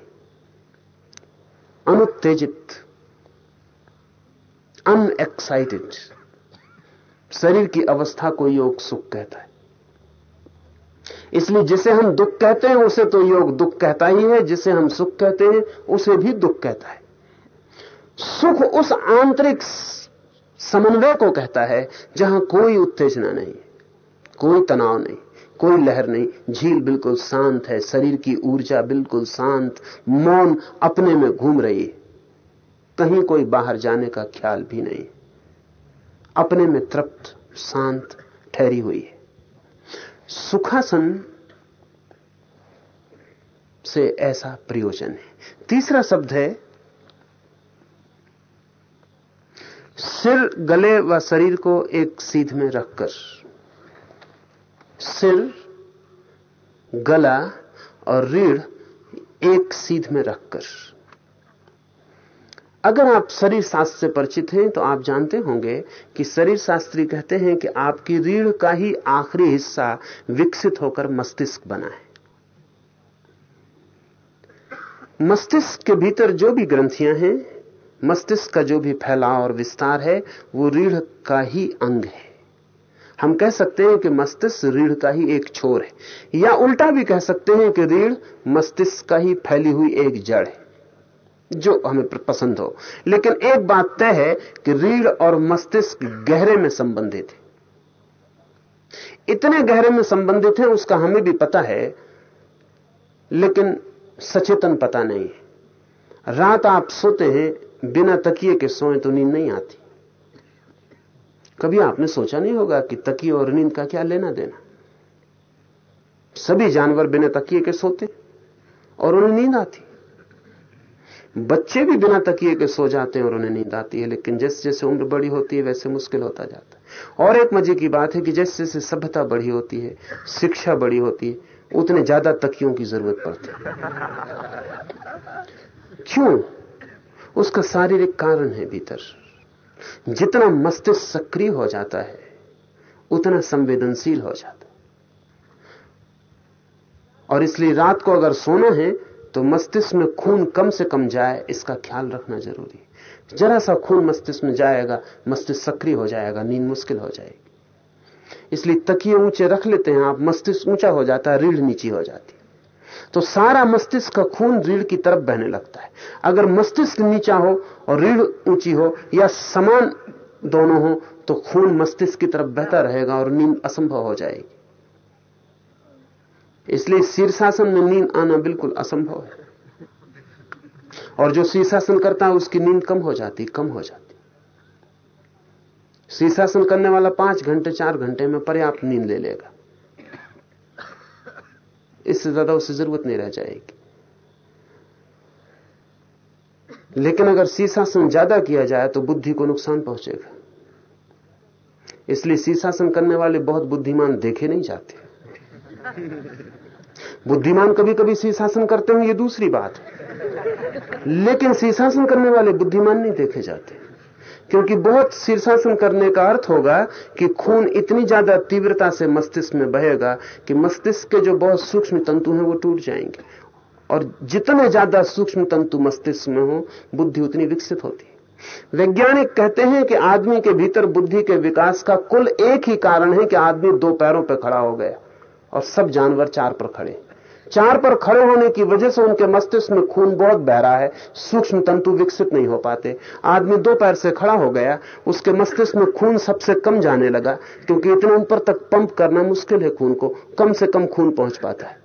अनुत्तेजित अनएक्साइटेड शरीर की अवस्था को योग सुख कहता है। इसलिए जिसे हम दुख कहते हैं, उसे तो योग दुख कहता ही है। जिसे हम सुख कहते हैं, उसे भी दुख कहता है। सुख उस आंतरिक समन्वय को कहता है, जहाँ कोई उत्तेजना नहीं, कोई तनाव नहीं, कोई लहर नहीं। झील बिल्कुल शांत है, शरीर की ऊर्जा बिल्कुल शांत, मौन अपने में घूम रही है। कहीं कोई बाहर जाने का ख्याल भी नहीं। अपने में तृप्त, शांत ठहरी हुई है। सुखासन से ऐसा प्रयोजन है। तीसरा शब्द है, सिर, गले व शरीर को एक सीध में रखकर। सिर, गला और रीढ़ एक सीध में रखकर। अगर आप शरीर शास्त्र से परिचित हैं तो आप जानते होंगे कि शरीर शास्त्री कहते हैं कि आपकी रीढ़ का ही आखिरी हिस्सा विकसित होकर मस्तिष्क बना है। मस्तिष्क के भीतर जो भी ग्रंथियाँ हैं, मस्तिष्क का जो भी फैलाव और विस्तार है, वो रीढ़ का ही अंग है। हम कह सकते हैं कि मस्तिष्क रीढ़ का ही एक छोर है, या उल्टा भी कह सकते हैं कि रीढ़ मस्तिष्क का ही फैली हुई एक जड़ है। जो हमें पसंद हो। लेकिन एक बात तय है कि रीढ़ और मस्तिष्क गहरे में संबंधित है। इतने गहरे में संबंधित है, उसका हमें भी पता है, लेकिन सचेतन पता नहीं है। रात आप सोते हैं, बिना तकिए के सोए तो नींद नहीं आती। कभी आपने सोचा नहीं होगा कि तकिए और नींद का क्या लेना देना? सभी जानवर बिना तकिए के सोते और उन्हें नींद आती। बच्चे भी बिना तकिए के सो जाते हैं और उन्हें नींद आती है, लेकिन जैसे जैसे उम्र बड़ी होती है, वैसे मुश्किल होता जाता है। और एक मज़े की बात है कि जैसे जैसे सभ्यता बड़ी होती है, शिक्षा बड़ी होती है, उतने ज़्यादा तकियों की ज़रूरत पड़ती है। क्यों? उसका शारीरिक कारण है भीतर। जितना मस्तिष्क सक्रिय हो जाता है, उतना संवेदनशील हो जाता है। और इसलिए रात को अगर सोना है तो मस्तिष्क में खून कम से कम जाए, इसका ख्याल रखना ज़रूरी है। जरा सा खून मस्तिष्क में जाएगा, मस्तिष्क सक्रिय हो जाएगा, नींद मुश्किल हो जाएगी। इसलिए तकिए ऊँचे रख लेते हैं, आप मस्तिष्क ऊँचा हो जाता है, रीढ़ नीची हो जाती तो सारा मस्तिष्क का खून रीढ़ की तरफ़ बहने लगता है। अगर मस्तिष्क नीचा हो और रीढ़ ऊँची हो या समान दोनों हो तो खून मस्तिष्क की तरफ़ बहता रहेगा और नींद असंभव हो जाएगी। इसलिए शीर्षासन में नींद आना बिल्कुल असंभव है। और जो शीर्षासन करता है, उसकी नींद कम हो जाती, कम हो जाती। शीर्षासन करने वाला पाँच घंटे, चार घंटे में पर्याप्त नींद ले लेगा। इससे ज़्यादा उसे ज़रूरत नहीं रह जाएगी। लेकिन अगर शीर्षासन ज़्यादा किया जाए तो बुद्धि को नुकसान पहुंचेगा। इसलिए शीर्षासन करने वाले बहुत बुद्धिमान देखे नहीं जाते। बुद्धिमान कभी कभी शीर्षासन करते हैं, ये दूसरी बात। लेकिन शीर्षासन करने वाले बुद्धिमान नहीं देखे जाते। क्योंकि बहुत शीर्षासन करने का अर्थ होगा कि खून इतनी ज़्यादा तीव्रता से मस्तिष्क में बहेगा कि मस्तिष्क के जो बहुत सूक्ष्म तंतु हैं, वो टूट जाएँगे। और जितने ज़्यादा सूक्ष्म तंतु मस्तिष्क में हो, बुद्धि उतनी विकसित होती है। वैज्ञानिक कहते हैं कि आदमी के भीतर बुद्धि के विकास का कुल एक ही कारण है कि आदमी दो पैरों पर खड़ा हो गया। और सब जानवर चार पर खड़े। चार पर खड़े होने की वजह से उनके मस्तिष्क में खून बहुत बह रहा है, सूक्ष्म तंतु विकसित नहीं हो पाते। आदमी दो पैर से खड़ा हो गया, उसके मस्तिष्क में खून सबसे कम जाने लगा, क्योंकि इतने ऊपर तक पंप करना मुश्किल है खून को, कम से कम खून पहुँच पाता है।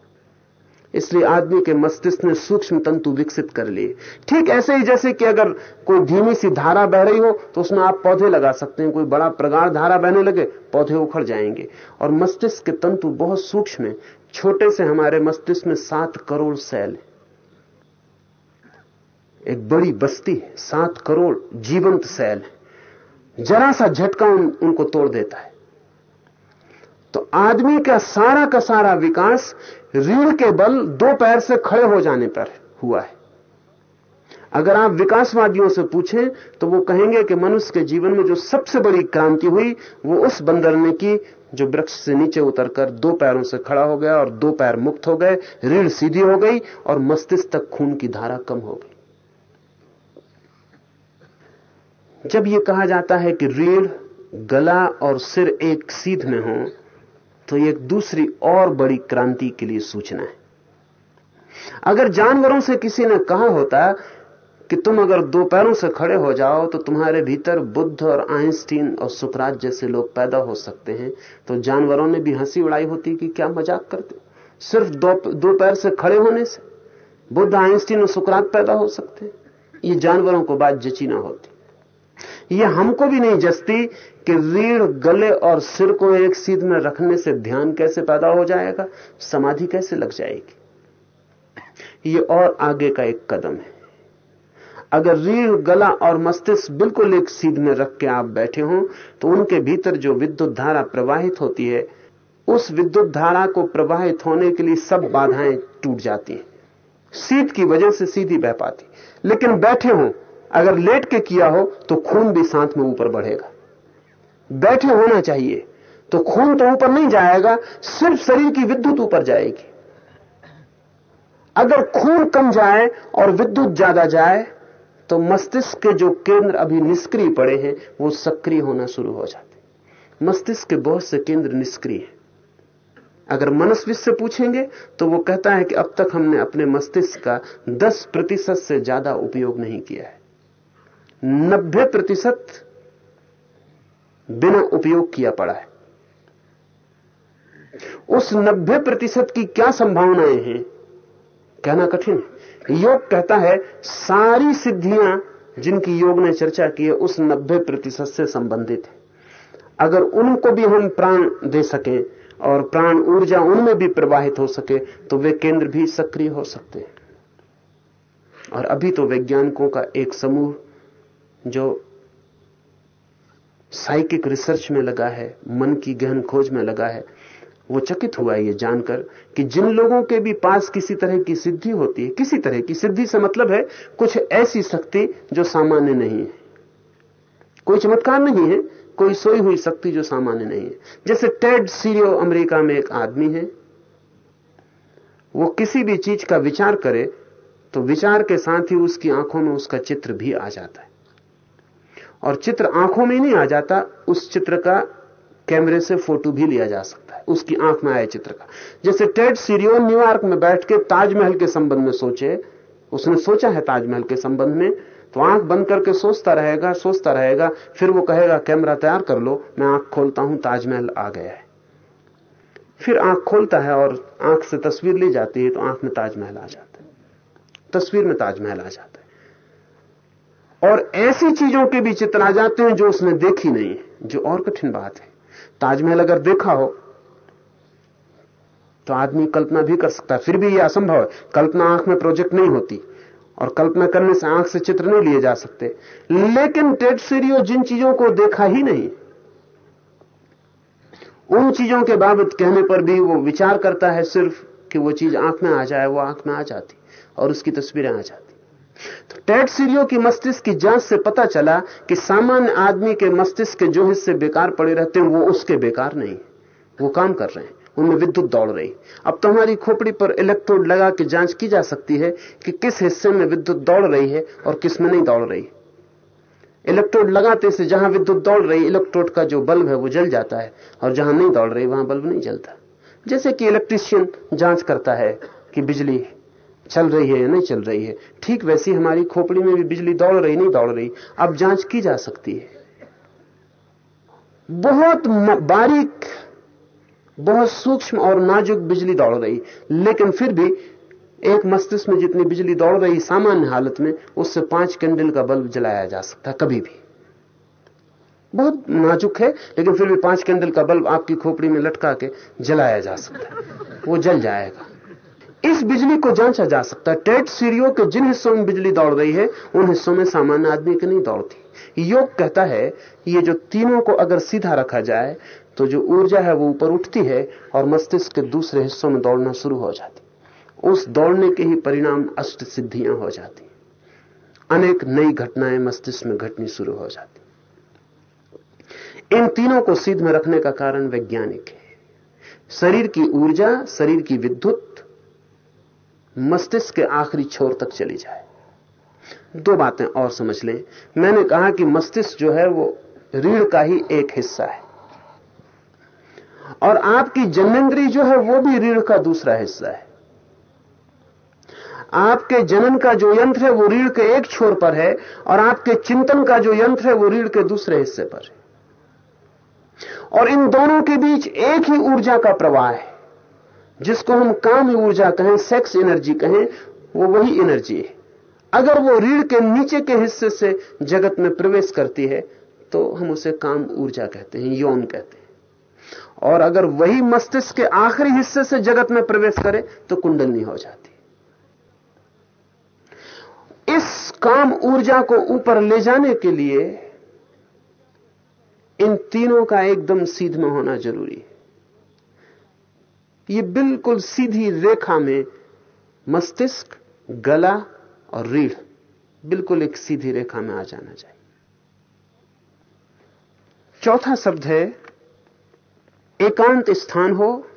इसलिए आदमी के मस्तिष्क ने सूक्ष्म तंतु विकसित कर लिए। ठीक ऐसे ही जैसे कि अगर कोई धीमी सी धारा बह रही हो तो उसमें आप पौधे लगा सकते हैं। कोई बड़ा प्रगाढ़ धारा बहने लगे पौधे उखड़ जाएँगे। और मस्तिष्क के तंतु बहुत सूक्ष्म है। छोटे से हमारे मस्तिष्क में सात करोड़ सेल है। एक बड़ी बस्ती है। सात करोड़ जीवंत सेल है। जरा सा झटका उन, उनको तोड़ देता है। तो आदमी का सारा का सारा विकास रीढ़ के बल दो पैर से खड़े हो जाने पर हुआ है। अगर आप विकासवादियों से पूछें तो वो कहेंगे कि मनुष्य के जीवन में जो सबसे बड़ी क्रांति हुई, वो उस बंदर ने की, जो वृक्ष से नीचे उतरकर दो पैरों से खड़ा हो गया और दो पैर मुक्त हो गए, रीढ़ सीधी हो गई और मस्तिष्क तक खून की धारा कम हो गई। जब यह कहा जाता है कि रीढ़ गला और सिर एक सीध में हो तो एक दूसरी और बड़ी क्रांति के लिए सूचना है। अगर जानवरों से किसी ने कहा होता कि तुम अगर दो पैरों से खड़े हो जाओ तो तुम्हारे भीतर बुद्ध और आइंस्टीन और सुकरात जैसे लोग पैदा हो सकते हैं। तो जानवरों ने भी हँसी उड़ाई होती कि क्या मज़ाक करते। सिर्फ़ दो दो पैर से खड़े होने से बुद्ध, आइंस्टीन और सुकरात पैदा हो सकते। हैं ये जानवरों को बात जची ना होती। ये हमको भी नहीं जचती कि रीढ़, गले और सिर को एक सीध में रखने से ध्यान कैसे पैदा हो जाएगा, समाधि कैसे लग जाएगी? ये और आगे का एक कदम है। अगर रीढ़, गला और मस्तिष्क बिल्कुल एक सीध में रख के आप बैठे हो तो उनके भीतर जो विद्युत धारा प्रवाहित होती है, उस विद्युत धारा को प्रवाहित होने के लिए सब बाधाएँ टूट जाती हैं। सीध की वजह से सीधी बह पाती। लेकिन बैठे हो अगर लेट के किया हो तो खून भी साथ में ऊपर बढ़ेगा। बैठे होना चाहिए तो खून तो ऊपर नहीं जाएगा, सिर्फ़ शरीर की विद्युत ऊपर जाएगी। अगर खून कम जाए और विद्युत ज़्यादा जाए तो मस्तिष्क के जो केंद्र अभी निष्क्रिय पड़े हैं, वो सक्रिय होना शुरू हो जाते मस्तिष्क के बहुत से केंद्र निष्क्रिय हैं। अगर मनस्वित से पूछेंगे तो वो कहता है कि अब तक हमने अपने मस्तिष्क का 10 प्रतिशत से ज़्यादा उपयोग नहीं किया है। 90 प्रतिशत बिना उपयोग किया पड़ा है। उस 90 प्रतिशत की क्या संभावनाएँ हैं? कहना कठिन योग कहता है, सारी सिद्धियाँ जिनकी योग ने चर्चा की है, उस 90 प्रतिशत से संबंधित है। अगर उनको भी हम प्राण दे सकें और प्राण ऊर्जा उनमें भी प्रवाहित हो सके तो वे केंद्र भी सक्रिय हो सकते हैं। और अभी तो वैज्ञानिकों का एक समूह जो साइकिक रिसर्च में लगा है, मन की गहन खोज में लगा है, वो चकित हुआ है ये जानकर कि जिन लोगों के भी पास किसी तरह की सिद्धि होती है, किसी तरह की सिद्धि से मतलब है कुछ ऐसी शक्ति जो सामान्य नहीं है। कोई चमत्कार नहीं है, कोई सोई हुई शक्ति जो सामान्य नहीं है। जैसे टेड सीरियो अमेरिका में एक आदमी है, वो किसी भी चीज़ का विचार करे तो विचार के साथ ही उसकी आँखों में उसका चित्र भी आ जाता है। और चित्र आँखों में नहीं आ जाता, उस चित्र का कैमरे से फ़ोटो भी लिया जा सकता है। उसकी आँख में आए चित्र का। जैसे टेड सीरियो न्यूयॉर्क में बैठ के ताजमहल के संबंध में सोचे, उसने सोचा है ताजमहल के संबंध में तो आँख बंद करके सोचता रहेगा सोचता रहेगा, फिर वो कहेगा, कैमरा तैयार कर लो, मैं आँख खोलता हूँ, ताजमहल आ गया है। फिर आँख खोलता है और आँख से तस्वीर ली जाती है तो आँख में ताजमहल आ जाता है। तस्वीर में ताजमहल आ जाता है। और ऐसी चीज़ों के भी चित्र आ जाते हैं जो उसने देखी नहीं जो और कठिन बात है। ताजमहल अगर देखा हो तो आदमी कल्पना भी कर सकता है। फिर भी यह असंभव है। कल्पना आँख में प्रोजेक्ट नहीं होती। और कल्पना करने से आँख से चित्र नहीं लिए जा सकते। लेकिन टेड सीरियो जिन चीज़ों को देखा ही नहीं, उन चीज़ों के बाबत कहने पर भी वो विचार करता है सिर्फ़ कि वो चीज़ आँख में आ जाए, वो आँख में आ जाती और उसकी तस्वीरें आ जाती। तो टेड सीरियो की मस्तिष्क की जाँच से पता चला कि सामान्य आदमी के मस्तिष्क के जो हिस्से बेकार पड़े रहते हैं, वो उसके बेकार नहीं वो काम कर रहे हैं। उनमें विद्युत दौड़ रही। अब तो हमारी खोपड़ी पर इलेक्ट्रोड लगा के जाँच की जा सकती है कि किस हिस्से में विद्युत दौड़ रही है और किसमें नहीं दौड़ रही। इलेक्ट्रोड लगाते से जहाँ विद्युत दौड़ रही, इलेक्ट्रोड का जो बल्ब है, वो जल जाता है और जहाँ नहीं दौड़ रही, वहाँ बल्ब नहीं जलता। जैसे कि इलेक्ट्रीशियन जाँच करता है कि बिजली चल रही है या नहीं चल रही है, ठीक वैसी हमारी खोपड़ी में भी बिजली दौड़ रही, नहीं दौड़ रही। अब जाँच की जा सकती है। बहुत बारीक, बहुत सूक्ष्म और नाजुक बिजली दौड़ रही। लेकिन फिर भी एक मस्तिष्क में जितनी बिजली दौड़ रही सामान्य हालत में, उससे पाँच कैंडल का बल्ब जलाया जा सकता कभी भी। बहुत नाजुक है, लेकिन फिर भी पाँच कैंडल का बल्ब आपकी खोपड़ी में लटका के जलाया जा सकता है। वो जल जाएगा। इस बिजली को जांचा जा सकता है। टेट सीरियो के जिन हिस्सों में बिजली दौड़ रही है, उन हिस्सों में सामान्य आदमी की नहीं दौड़ती। योग कहता है, ये जो तीनों को अगर सीधा रखा जाए तो जो ऊर्जा है वो ऊपर उठती है और मस्तिष्क के दूसरे हिस्सों में दौड़ना शुरू हो जाती उस दौड़ने के ही परिणाम अष्ट सिद्धियाँ हो जाती अनेक नई घटनाएँ मस्तिष्क में घटनी शुरू हो जाती इन तीनों को सीध में रखने का कारण वैज्ञानिक है। शरीर की ऊर्जा, शरीर की विद्युत मस्तिष्क के आखिरी छोर तक चली जाए। दो बातें और समझ लें। मैंने कहा कि मस्तिष्क जो है वो रीढ़ का ही एक हिस्सा है। और आपकी जन्मेंद्री जो है वो भी रीढ़ का दूसरा हिस्सा है। आपके जनन का जो यंत्र है वो रीढ़ के एक छोर पर है और आपके चिंतन का जो यंत्र है वो रीढ़ के दूसरे हिस्से पर है। और इन दोनों के बीच एक ही ऊर्जा का प्रवाह है। जिसको हम काम ऊर्जा कहें सेक्स एनर्जी कहें, वो वही एनर्जी है। अगर वो रीढ़ के नीचे के हिस्से से जगत में प्रवेश करती है तो हम उसे काम ऊर्जा कहते हैं, यौन कहते हैं। और अगर वही मस्तिष्क के आखिरी हिस्से से जगत में प्रवेश करे तो कुंडलनी हो जाती इस काम ऊर्जा को ऊपर ले जाने के लिए इन तीनों का एकदम सीध में होना ज़रूरी है। ये बिल्कुल सीधी रेखा में मस्तिष्क, गला और रीढ़ बिल्कुल एक सीधी रेखा में आ जाना चाहिए। चौथा शब्द है, एकांत स्थान हो,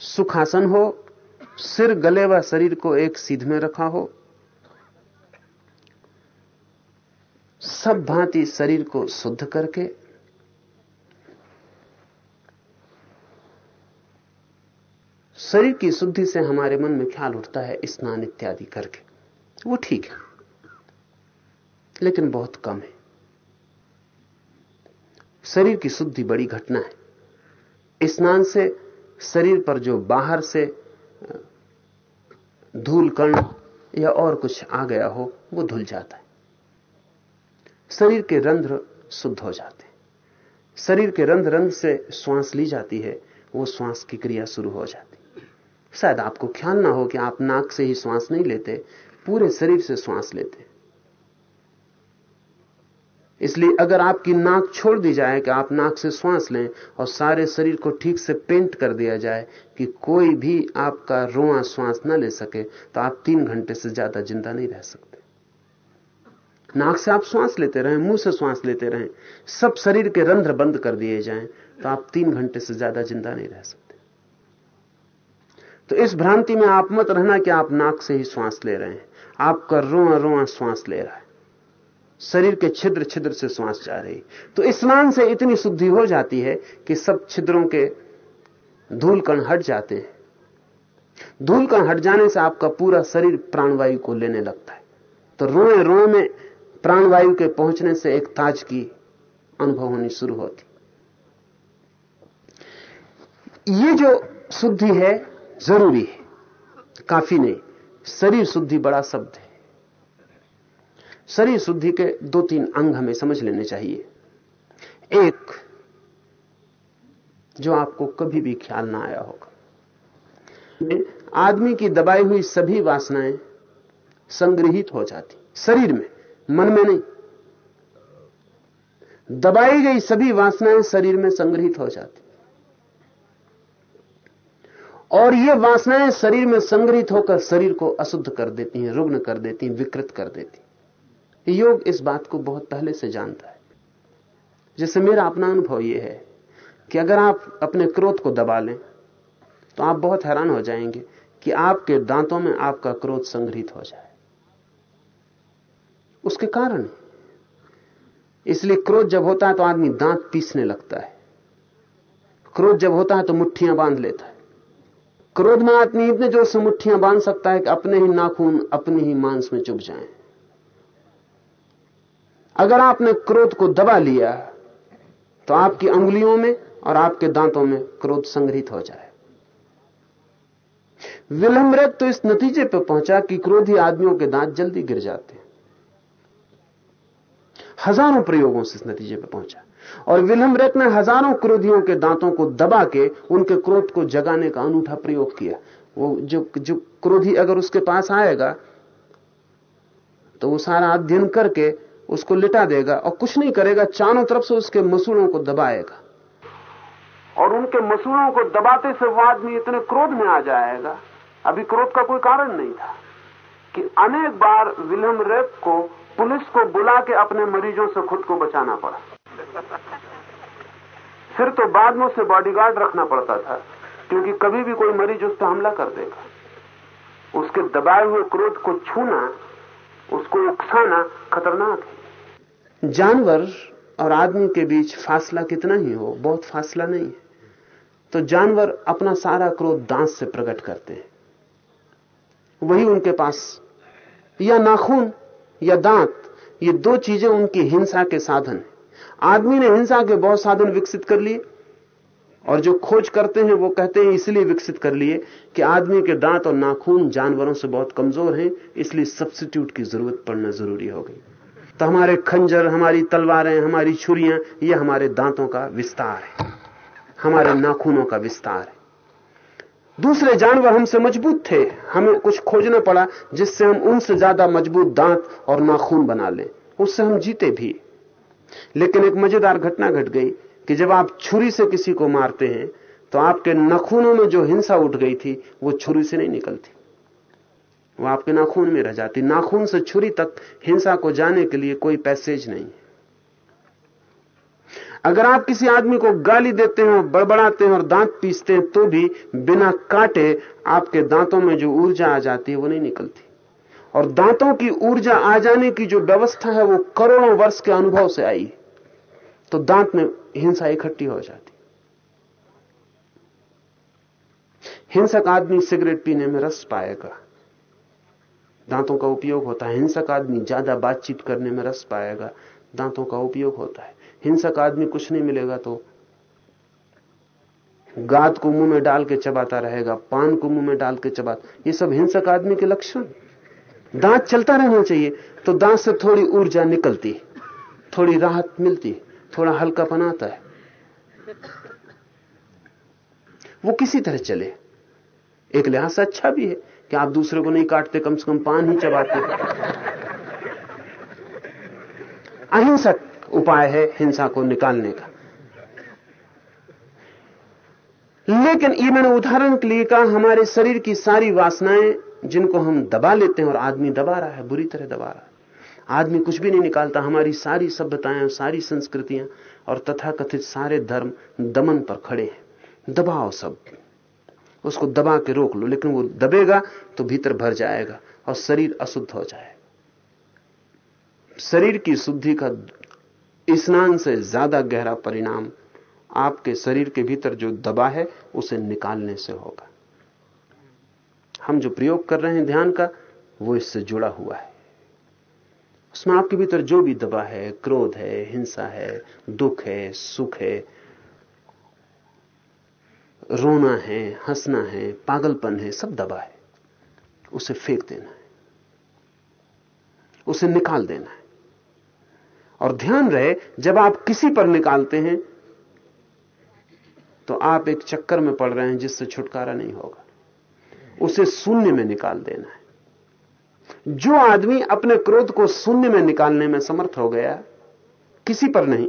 सुखासन हो, सिर, गले व शरीर को एक सीध में रखा हो। सब भांति शरीर को शुद्ध करके शरीर की शुद्धि से हमारे मन में ख्याल उठता है, स्नान इत्यादि करके। वो ठीक है, लेकिन बहुत कम है। शरीर की शुद्धि बड़ी घटना है। स्नान से शरीर पर जो बाहर से धूल कण या और कुछ आ गया हो, वो धुल जाता है। शरीर के रंध्र शुद्ध हो जाते हैं। शरीर के रंध्र रंध्र से श्वास ली जाती है, वो श्वास की क्रिया शुरू हो जाती शायद आपको ख्याल ना हो कि आप नाक से ही श्वास नहीं लेते, पूरे शरीर से श्वास लेते। इसलिए अगर आपकी नाक छोड़ दी जाए कि आप नाक से श्वास लें और सारे शरीर को ठीक से पेंट कर दिया जाए कि कोई भी आपका रोआ श्वास ना ले सके तो आप तीन घंटे से ज़्यादा ज़िंदा नहीं रह सकते। नाक से आप श्वास लेते रहें, मुँह से श्वास लेते रहें, सब शरीर के रंध्र बंद कर दिए जाएँ तो आप तीन घंटे से ज़्यादा ज़िंदा नहीं रह सकते। तो इस भ्रांति में आप मत रहना कि आप नाक से ही श्वास ले रहे हैं। आपका रोआ रोआ श्वास ले रहा है। शरीर के छिद्र छिद्र से श्वास जा रही। तो स्नान से इतनी शुद्धि हो जाती है कि सब छिद्रों के धूल कण हट जाते हैं। धूल कण हट जाने से आपका पूरा शरीर प्राणवायु को लेने लगता है। तो रोए रोए में प्राणवायु के पहुँचने से एक ताज की अनुभव होनी शुरू होती। ये जो शुद्धि है ज़रूरी है। काफ़ी नहीं। शरीर शुद्धि बड़ा शब्द है। शरीर शुद्धि के दो तीन अंग हमें समझ लेने चाहिए। एक, जो आपको कभी भी ख्याल ना आया होगा। आदमी की दबाई हुई सभी वासनाएँ संग्रहित हो जाती। शरीर में, मन में नहीं। दबाई गई सभी वासनाएँ शरीर में संग्रहित हो जाती। और ये वासनाएँ शरीर में संग्रहित होकर शरीर को अशुद्ध कर देती हैं, रुग्ण कर देती हैं, विकृत कर देती योग इस बात को बहुत पहले से जानता है। जैसे मेरा अपना अनुभव यह है कि अगर आप अपने क्रोध को दबा लें तो आप बहुत हैरान हो जाएँगे कि आपके दांतों में आपका क्रोध संग्रहित हो जाए। उसके कारण इसलिए क्रोध जब होता है तो आदमी दांत पीसने लगता है। क्रोध जब होता है तो मुट्ठियाँ बाँध लेता है। क्रोध में आदमी इतने ज़ोर से मुठ्ठियाँ बाँध सकता है कि अपने ही नाखून, अपने ही मांस में चुभ जाएँ। अगर आपने क्रोध को दबा लिया तो आपकी अंगुलियों में और आपके दांतों में क्रोध संग्रहित हो जाए। विलम्ब तो इस नतीजे पर पहुँचा कि क्रोधी आदमियों के दांत जल्दी गिर जाते हैं। हज़ारों प्रयोगों से इस नतीजे पर पहुँचा। और विलम रेत ने हज़ारों क्रोधियों के दांतों को दबा के उनके क्रोध को जगाने का अनूठा प्रयोग किया। वो जो जो क्रोधी अगर उसके पास आएगा तो वो सारा अध्ययन करके उसको लिटा देगा और कुछ नहीं करेगा, चारों तरफ़ से उसके मसूड़ों को दबाएगा। और उनके मसूड़ों को दबाते से वो आदमी इतने क्रोध में आ जाएगा। अभी क्रोध का कोई कारण नहीं था कि अनेक बार विलियम रेप को, पुलिस को बुला के अपने मरीजों से खुद को बचाना पड़ा। फिर तो बाद में उसे बॉडीगार्ड रखना पड़ता था, क्योंकि कभी भी कोई मरीज़ उस पर हमला कर देगा। उसके दबाए हुए क्रोध को छूना, उसको उकसाना खतरनाक है। जानवर और आदमी के बीच फासला कितना ही हो, बहुत फासला नहीं है। तो जानवर अपना सारा क्रोध दांत से प्रकट करते हैं। वही उनके पास या नाखून या दांत, ये दो चीज़ें उनकी हिंसा के साधन है। आदमी ने हिंसा के बहुत साधन विकसित कर लिए और जो खोज करते हैं वो कहते हैं इसलिए विकसित कर लिए कि आदमी के दांत और नाखून जानवरों से बहुत कमज़ोर हैं, इसलिए सब्सिट्यूट की ज़रूरत पड़ना ज़रूरी हो गई। तो हमारे खंजर, हमारी तलवारें, हमारी छुरियाँ, ये हमारे दांतों का विस्तार है। हमारे नाखूनों का विस्तार है। दूसरे जानवर हमसे मज़बूत थे। हमें कुछ खोजना पड़ा जिससे हम उनसे ज़्यादा मज़बूत दांत और नाखून बना लें। उससे हम जीते भी। लेकिन एक मज़ेदार घटना घट गई कि जब आप छुरी से किसी को मारते हैं तो आपके नाखूनों में जो हिंसा उठ गई थी, वो छुरी से नहीं निकलती। वो आपके नाखून में रह जाती। नाखून से छुरी तक हिंसा को जाने के लिए कोई पैसेज नहीं अगर आप किसी आदमी को गाली देते हैं, बड़बड़ाते हैं और दांत पीसते हैं तो भी बिना काटे आपके दांतों में जो ऊर्जा आ जाती है, वो नहीं निकलती। और दांतों की ऊर्जा आ जाने की जो व्यवस्था है वो करोड़ों वर्ष के अनुभव से आई। तो दांत में हिंसा इकट्ठी हो जाती। हिंसक आदमी सिगरेट पीने में रस पाएगा। दांतों का उपयोग होता है। हिंसक आदमी ज़्यादा बातचीत करने में रस पाएगा। दांतों का उपयोग होता है। हिंसक आदमी कुछ नहीं मिलेगा तो गाद को मुँह में डाल के चबाता रहेगा, पान को मुँह में डाल के चबाता। ये सब हिंसक आदमी के लक्षण। दांत चलता रहना चाहिए तो दांत से थोड़ी ऊर्जा निकलती थोड़ी राहत मिलती थोड़ा हल्का बनाता है। वो किसी तरह चले। एक लिहाज से अच्छा भी है कि आप दूसरे को नहीं काटते, कम से कम पान ही चबाते। अहिंसक उपाय है हिंसा को निकालने का। लेकिन ये मैंने उदाहरण के लिए कहा, हमारे शरीर की सारी वासनाएँ जिनको हम दबा लेते हैं और आदमी दबा रहा है, बुरी तरह दबा रहा है। आदमी कुछ भी नहीं निकालता, हमारी सारी सभ्यताएँ, सारी संस्कृतियाँ और तथाकथित सारे धर्म दमन पर खड़े हैं। दबाओ सब। उसको दबा के रोक लो, लेकिन वो दबेगा तो भीतर भर जाएगा और शरीर अशुद्ध हो जाए शरीर की शुद्धि का स्नान से ज़्यादा गहरा परिणाम आपके शरीर के भीतर जो दबा है, उसे निकालने से होगा। हम जो प्रयोग कर रहे हैं ध्यान का, वो इससे जुड़ा हुआ है। उसमें आपके भीतर जो भी दबा है, क्रोध है, हिंसा है, दुख है, सुख है, रोना है, हंसना है, पागलपन है, सब दबा है। उसे फेंक देना है। उसे निकाल देना है। और ध्यान रहे, जब आप किसी पर निकालते हैं तो आप एक चक्कर में पड़ रहे हैं जिससे छुटकारा नहीं होगा। उसे शून्य में निकाल देना है। जो आदमी अपने क्रोध को शून्य में निकालने में समर्थ हो गया, किसी पर नहीं।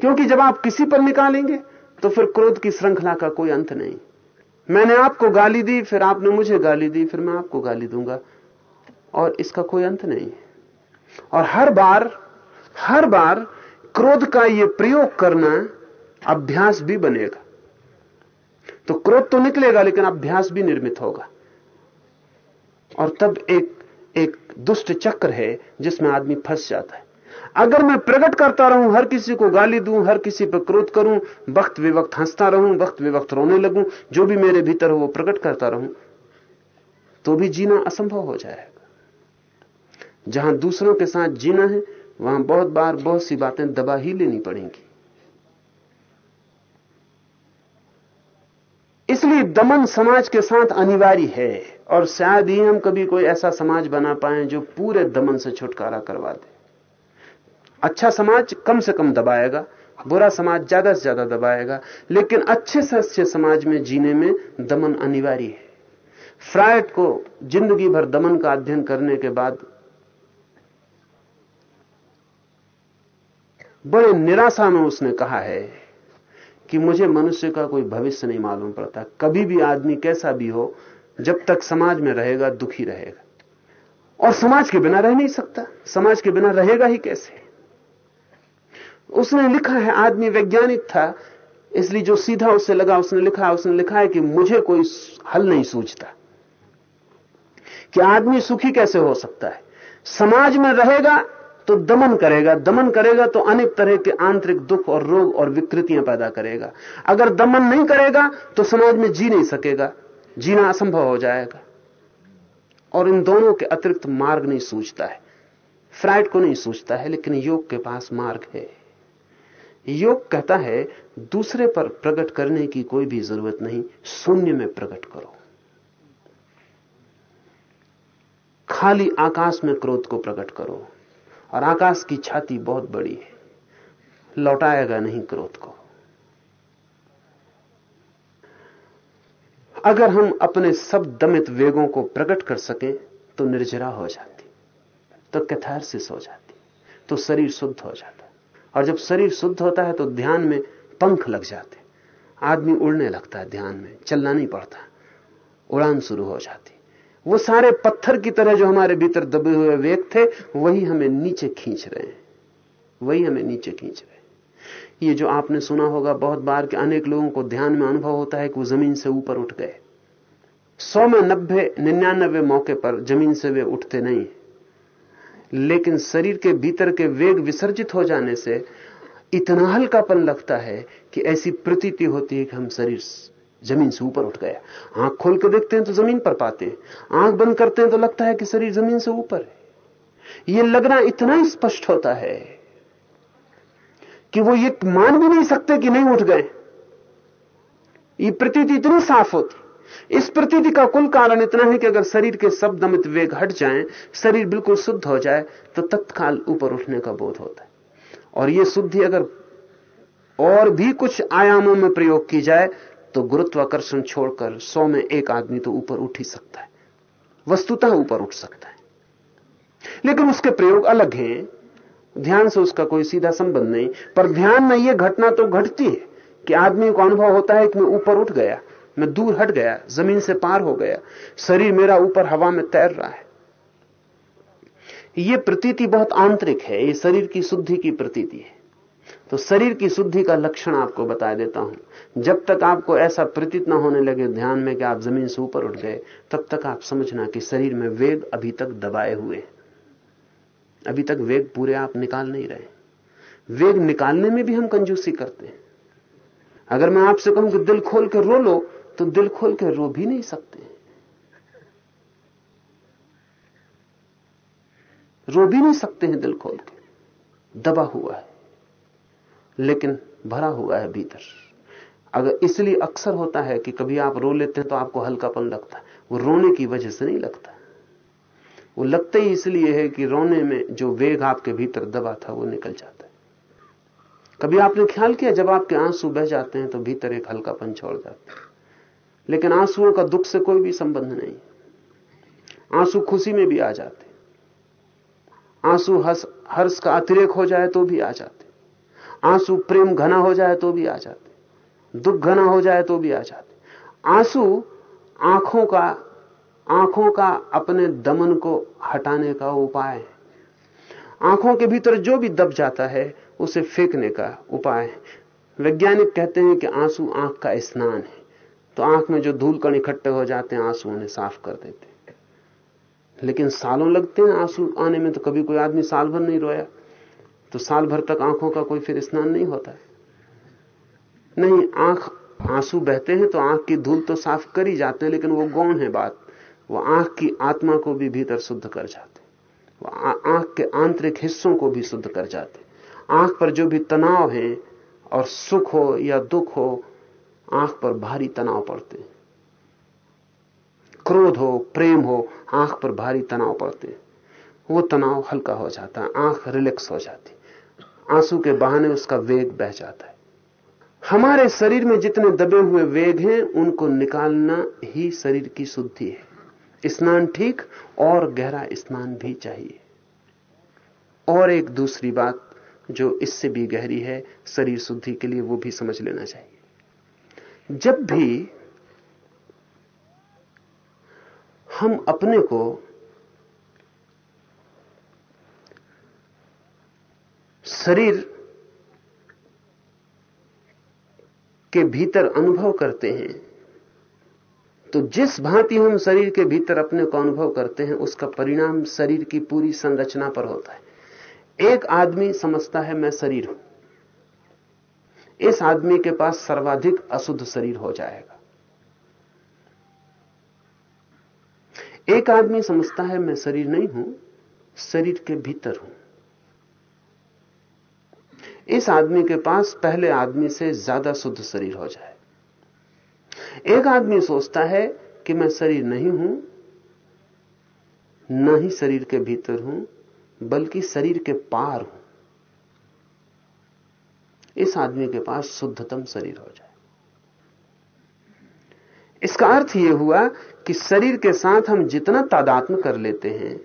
क्योंकि जब आप किसी पर निकालेंगे तो फिर क्रोध की श्रृंखला का कोई अंत नहीं। मैंने आपको गाली दी, फिर आपने मुझे गाली दी, फिर मैं आपको गाली दूँगा। और इसका कोई अंत नहीं और हर बार हर बार क्रोध का यह प्रयोग करना अभ्यास भी बनेगा। तो क्रोध तो निकलेगा, लेकिन अभ्यास भी निर्मित होगा। और तब एक एक दुष्ट चक्र है, जिसमें आदमी फंस जाता है। अगर मैं प्रकट करता रहूँ, हर किसी को गाली दूँ, हर किसी पर क्रोध करूँ, वक्त विवक्त हंसता रहूँ, वक्त विवक्त रोने लगूं, जो भी मेरे भीतर हो, वो प्रकट करता रहूँ तो भी जीना असंभव हो जाएगा। जहाँ दूसरों के साथ जीना है, वहाँ बहुत बार बहुत सी बातें दबा ही लेनी पड़ेंगी। इसलिए दमन समाज के साथ अनिवार्य है। और शायद ही हम कभी कोई ऐसा समाज बना पाए जो पूरे दमन से छुटकारा करवा दे। अच्छा समाज कम से कम दबाएगा, बुरा समाज ज़्यादा से ज़्यादा दबाएगा, लेकिन अच्छे से अच्छे समाज में जीने में दमन अनिवार्य है। फ्रायड को ज़िंदगी भर दमन का अध्ययन करने के बाद बड़े निराशा में उसने कहा है कि मुझे मनुष्य का कोई भविष्य नहीं मालूम पड़ता। कभी भी आदमी कैसा भी हो, जब तक समाज में रहेगा, दुखी रहेगा। और समाज के बिना रह नहीं सकता। समाज के बिना रहेगा ही कैसे? उसने लिखा है, आदमी वैज्ञानिक था, इसलिए जो सीधा उससे लगा, उसने लिखा उसने लिखा है कि मुझे कोई हल नहीं सूझता। कि आदमी सुखी कैसे हो सकता है? समाज में रहेगा तो दमन करेगा। दमन करेगा तो अनेक तरह के आंतरिक दुख और रोग और विकृतियाँ पैदा करेगा। अगर दमन नहीं करेगा तो समाज में जी नहीं सकेगा। जीना असंभव हो जाएगा। और इन दोनों के अतिरिक्त मार्ग नहीं सूझता है। फ्राइड को नहीं सूझता है, लेकिन योग के पास मार्ग है। योग कहता है, दूसरे पर प्रकट करने की कोई भी ज़रूरत नहीं, शून्य में प्रकट करो। खाली आकाश में क्रोध को प्रकट करो। और आकाश की छाती बहुत बड़ी है। लौटाएगा नहीं क्रोध को। अगर हम अपने सब दमित वेगों को प्रकट कर सकें तो निर्जरा हो जाती तो कैथारसिस हो जाती तो शरीर शुद्ध हो जाता। और जब शरीर शुद्ध होता है तो ध्यान में पंख लग जाते। आदमी उड़ने लगता है ध्यान में, चलना नहीं पड़ता, उड़ान शुरू हो जाती। वो सारे पत्थर की तरह जो हमारे भीतर दबे हुए वेग थे, वही हमें नीचे खींच रहे हैं। वही हमें नीचे खींच रहे हैं। ये जो आपने सुना होगा, बहुत बार कि अनेक लोगों को ध्यान में अनुभव होता है कि वो ज़मीन से ऊपर उठ गए। सौ में नब्बे, निन्यानबे मौके पर ज़मीन से वे उठते नहीं। लेकिन शरीर के भीतर के वेग विसर्जित हो जाने से इतना हल्कापन लगता है कि ऐसी प्रतीति होती है कि हम शरीर ज़मीन से ऊपर उठ गया। आँख खोल के देखते हैं तो ज़मीन पर पाते हैं। आँख बंद करते हैं तो लगता है कि शरीर ज़मीन से ऊपर है। यह लगना इतना स्पष्ट होता है कि वो ये मान भी नहीं सकते कि नहीं उठ गए। ये प्रतीति इतनी साफ़ होती। इस प्रतीति का कुल कारण इतना है कि अगर शरीर के सब दमित वेग हट जाएँ, शरीर बिल्कुल शुद्ध हो जाए तो तत्काल ऊपर उठने का बोध होता है। और यह शुद्धि अगर और भी कुछ आयामों में प्रयोग की जाए तो गुरुत्वाकर्षण छोड़कर सौ में एक आदमी तो ऊपर उठ ही सकता है। वस्तुतः ऊपर उठ सकता है। लेकिन उसके प्रयोग अलग हैं। ध्यान से उसका कोई सीधा संबंध नहीं। पर ध्यान में यह घटना तो घटती है कि आदमी को अनुभव होता है कि मैं ऊपर उठ गया, मैं दूर हट गया, ज़मीन से पार हो गया, शरीर मेरा ऊपर हवा में तैर रहा है। यह प्रतीति बहुत आंतरिक है, ये शरीर की शुद्धि की प्रतीति है। तो शरीर की शुद्धि का लक्षण आपको बता देता हूँ। जब तक आपको ऐसा प्रतीत ना होने लगे ध्यान में कि आप ज़मीन से ऊपर उठ गए, तब तक आप समझना कि शरीर में वेग अभी तक दबाए हुए हैं। अभी तक वेग पूरे आप निकाल नहीं रहे। वेग निकालने में भी हम कंजूसी करते हैं। अगर मैं आपसे कहूँ कि दिल खोल के रो लो तो दिल खोल के रो भी नहीं सकते। रो भी नहीं सकते हैं दिल खोल के। दबा हुआ है। लेकिन भरा हुआ है भीतर। अगर इसलिए अक्सर होता है कि कभी आप रो लेते हैं तो आपको हल्कापन लगता है। वो रोने की वजह से नहीं लगता। वो लगता ही इसलिए है कि रोने में जो वेग आपके भीतर दबा था वो निकल जाता है। कभी आपने ख्याल किया, जब आपके आँसू बह जाते हैं तो भीतर एक हल्कापन छोड़ जाता है। लेकिन आंसुओं का दुख से कोई भी संबंध नहीं। आँसू खुशी में भी आ जाते आँसू हर्ष का अतिरेक हो जाए तो भी आ जाते आँसू प्रेम घना हो जाए तो भी आ जाते, दुख घना हो जाए तो भी आ जाते। आँसू आँखों का आँखों का अपने दमन को हटाने का उपाय है। आँखों के भीतर जो भी दब जाता है, उसे फेंकने का उपाय है। वैज्ञानिक कहते हैं कि आँसू आँख का स्नान है। तो आँख में जो धूल कण इकट्ठे हो जाते हैं, आँसू उन्हें साफ़ कर देते हैं। लेकिन सालों लगते हैं आँसू आने में तो कभी कोई आदमी साल भर नहीं रोया। तो साल भर तक आँखों का कोई फिर स्नान नहीं होता है। नहीं, आँख, आँसू बहते हैं तो आँख की धूल तो साफ़ कर ही जाते हैं, लेकिन वो गौण है बात। वो आँख की आत्मा को भी भीतर शुद्ध कर जाते वो आँख के आंतरिक हिस्सों को भी शुद्ध कर जाते आँख पर जो भी तनाव है, और सुख हो या दुख हो, आँख पर भारी तनाव पड़ते क्रोध हो, प्रेम हो, आँख पर भारी तनाव पड़ते वो तनाव हल्का हो जाता है, आँख रिलैक्स हो जाती आँसू के बहाने उसका वेग बह जाता है। हमारे शरीर में जितने दबे हुए वेग हैं, उनको निकालना ही शरीर की शुद्धि है। स्नान ठीक और गहरा स्नान भी चाहिए। और एक दूसरी बात जो इससे भी गहरी है, शरीर शुद्धि के लिए वो भी समझ लेना चाहिए। जब भी हम अपने को शरीर के भीतर अनुभव करते हैं। तो जिस भांति हम शरीर के भीतर अपने को अनुभव करते हैं, उसका परिणाम शरीर की पूरी संरचना पर होता है। एक आदमी समझता है, मैं शरीर हूँ। इस आदमी के पास सर्वाधिक अशुद्ध शरीर हो जाएगा। एक आदमी समझता है, मैं शरीर नहीं हूँ, शरीर के भीतर हूँ। इस आदमी के पास पहले आदमी से ज़्यादा शुद्ध शरीर हो जाए। एक आदमी सोचता है कि मैं शरीर नहीं हूँ, न ही शरीर के भीतर हूँ, बल्कि शरीर के पार हूँ। इस आदमी के पास शुद्धतम शरीर हो जाए। इसका अर्थ यह हुआ कि शरीर के साथ हम जितना तादात्म कर लेते हैं,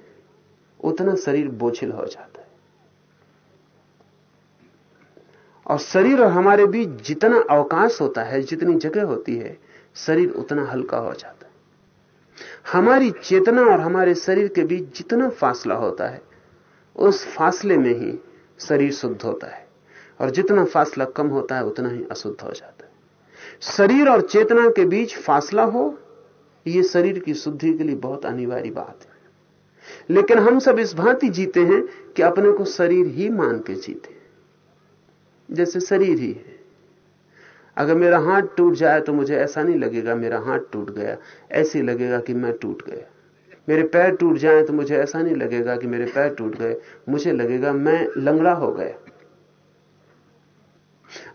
उतना शरीर बोझिल हो जाता है और शरीर और हमारे बीच जितना अवकाश होता है, जितनी जगह होती है, शरीर उतना हल्का हो जाता है। हमारी चेतना और हमारे शरीर के बीच जितना फासला होता है, उस फासले में ही शरीर शुद्ध होता है और जितना फासला कम होता है, उतना ही अशुद्ध हो जाता है। शरीर और चेतना के बीच फासला हो यह शरीर की शुद्धि के लिए बहुत अनिवार्य बात है। लेकिन हम सब इस भांति जीते हैं कि अपने को शरीर ही मान के जीते। जैसे शरीर ही है। अगर मेरा हाथ टूट जाए तो मुझे ऐसा नहीं लगेगा मेरा हाथ टूट गया। ऐसे लगेगा कि मैं टूट गया। मेरे पैर टूट जाए तो मुझे ऐसा नहीं लगेगा कि मेरे पैर टूट गए। मुझे लगेगा मैं लंगड़ा हो गया।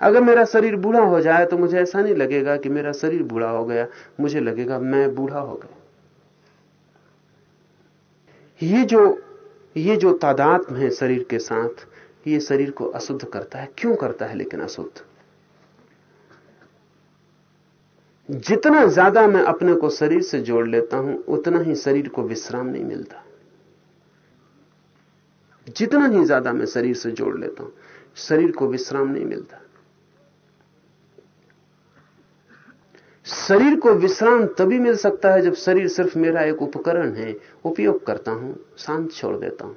अगर मेरा शरीर बूढ़ा हो जाए तो मुझे ऐसा नहीं लगेगा कि मेरा शरीर बूढ़ा हो गया। मुझे लगेगा मैं बूढ़ा हो गया। ये जो ये जो तादात्म है शरीर के साथ ये शरीर को अशुद्ध करता है। क्यों करता है लेकिन अशुद्ध? जितना ज़्यादा मैं अपने को शरीर से जोड़ लेता हूँ, उतना ही शरीर को विश्राम नहीं मिलता। जितना ही ज़्यादा मैं शरीर से जोड़ लेता हूँ, शरीर को विश्राम नहीं मिलता। शरीर को विश्राम तभी मिल सकता है जब शरीर सिर्फ़ मेरा एक उपकरण है, उपयोग करता हूँ, शांत छोड़ देता हूँ।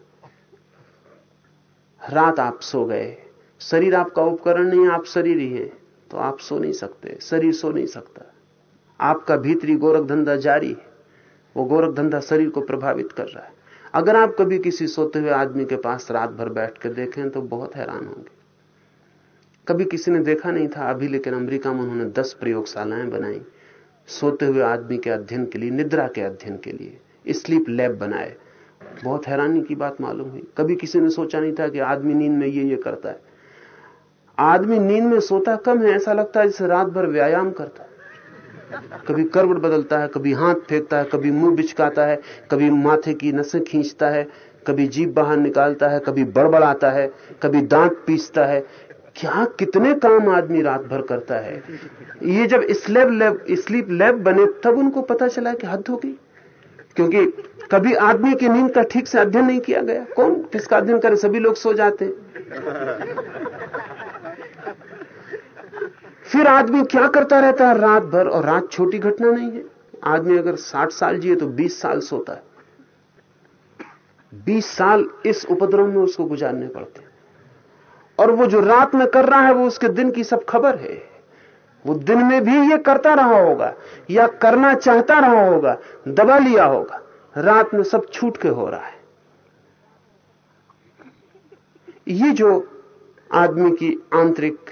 रात आप सो गए। शरीर आपका उपकरण नहीं, आप शरीर ही है। तो आप सो नहीं सकते, शरीर सो नहीं सकता। आपका भीतरी गोरख धंधा जारी है, वो गोरख धंधा शरीर को प्रभावित कर रहा है। अगर आप कभी किसी सोते हुए आदमी के पास रात भर बैठ कर देखें तो बहुत हैरान होंगे। कभी किसी ने देखा नहीं था अभी, लेकिन अमेरिका में उन्होंने दस प्रयोगशालाएँ बनाई, सोते हुए आदमी के अध्ययन के लिए, निद्रा के अध्ययन के लिए, स्लीप लैब बनाए। बहुत हैरानी की बात मालूम हुई। कभी किसी ने सोचा नहीं था कि आदमी नींद में ये ये करता है। आदमी नींद में सोता कम है, ऐसा लगता है जैसे रात भर व्यायाम करता है। कभी करवट बदलता है, कभी हाथ फेंकता है, कभी मुँह बिचकाता है, कभी माथे की नसें खींचता है, कभी जीप बाहर निकालता है, कभी बड़बड़ाता है, कभी दांत पीसता है। क्या कितने काम आदमी रात भर करता है? ये जब स्लेब लैब, स्लीप लैब बने, तब उनको पता चला कि हद हो गई। क्योंकि कभी आदमी की नींद का ठीक से अध्ययन नहीं किया गया। कौन किसका अध्ययन करे? सभी लोग सो जाते। फिर आदमी क्या करता रहता है? रात भर और रात छोटी घटना नहीं है। आदमी अगर 60 साल जिए तो 20 साल सोता है। 20 साल इस उपद्रव में उसको गुजारने पड़ते हैं। और वो जो रात में कर रहा है, वो उसके दिन की सब खबर है। वो दिन में भी ये करता रहा होगा, या करना चाहता रहा होगा, दबा लिया होगा। रात में सब छूट के हो रहा है। ये जो आदमी की आंतरिक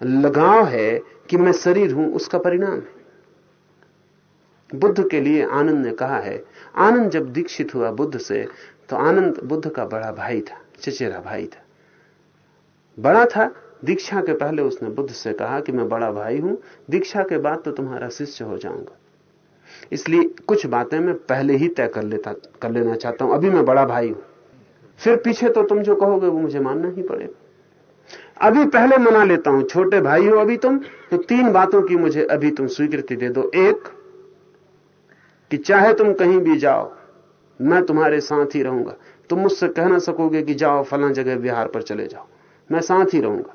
लगाव है कि मैं शरीर हूँ, उसका परिणाम है। बुद्ध के लिए आनंद ने कहा है, आनंद जब दीक्षित हुआ बुद्ध से तो आनंद बुद्ध का बड़ा भाई था, चचेरा भाई था। बड़ा था दीक्षा के पहले उसने बुद्ध से कहा कि मैं बड़ा भाई हूँ, दीक्षा के बाद तो तुम्हारा शिष्य हो जाऊँगा। इसलिए कुछ बातें मैं पहले ही तय कर लेता, कर लेना चाहता हूँ। अभी मैं बड़ा भाई हूँ। फिर पीछे तो तुम जो कहोगे वो मुझे मानना ही पड़ेगा। अभी पहले मना लेता हूँ, छोटे भाई हो अभी तुम तो तीन बातों की मुझे अभी तुम स्वीकृति दे दो। एक, कि चाहे तुम कहीं भी जाओ, मैं तुम्हारे साथ ही रहूँगा। तुम मुझसे कह ना सकोगे कि जाओ, फला जगह बिहार पर चले जाओ। मैं साथ ही रहूँगा।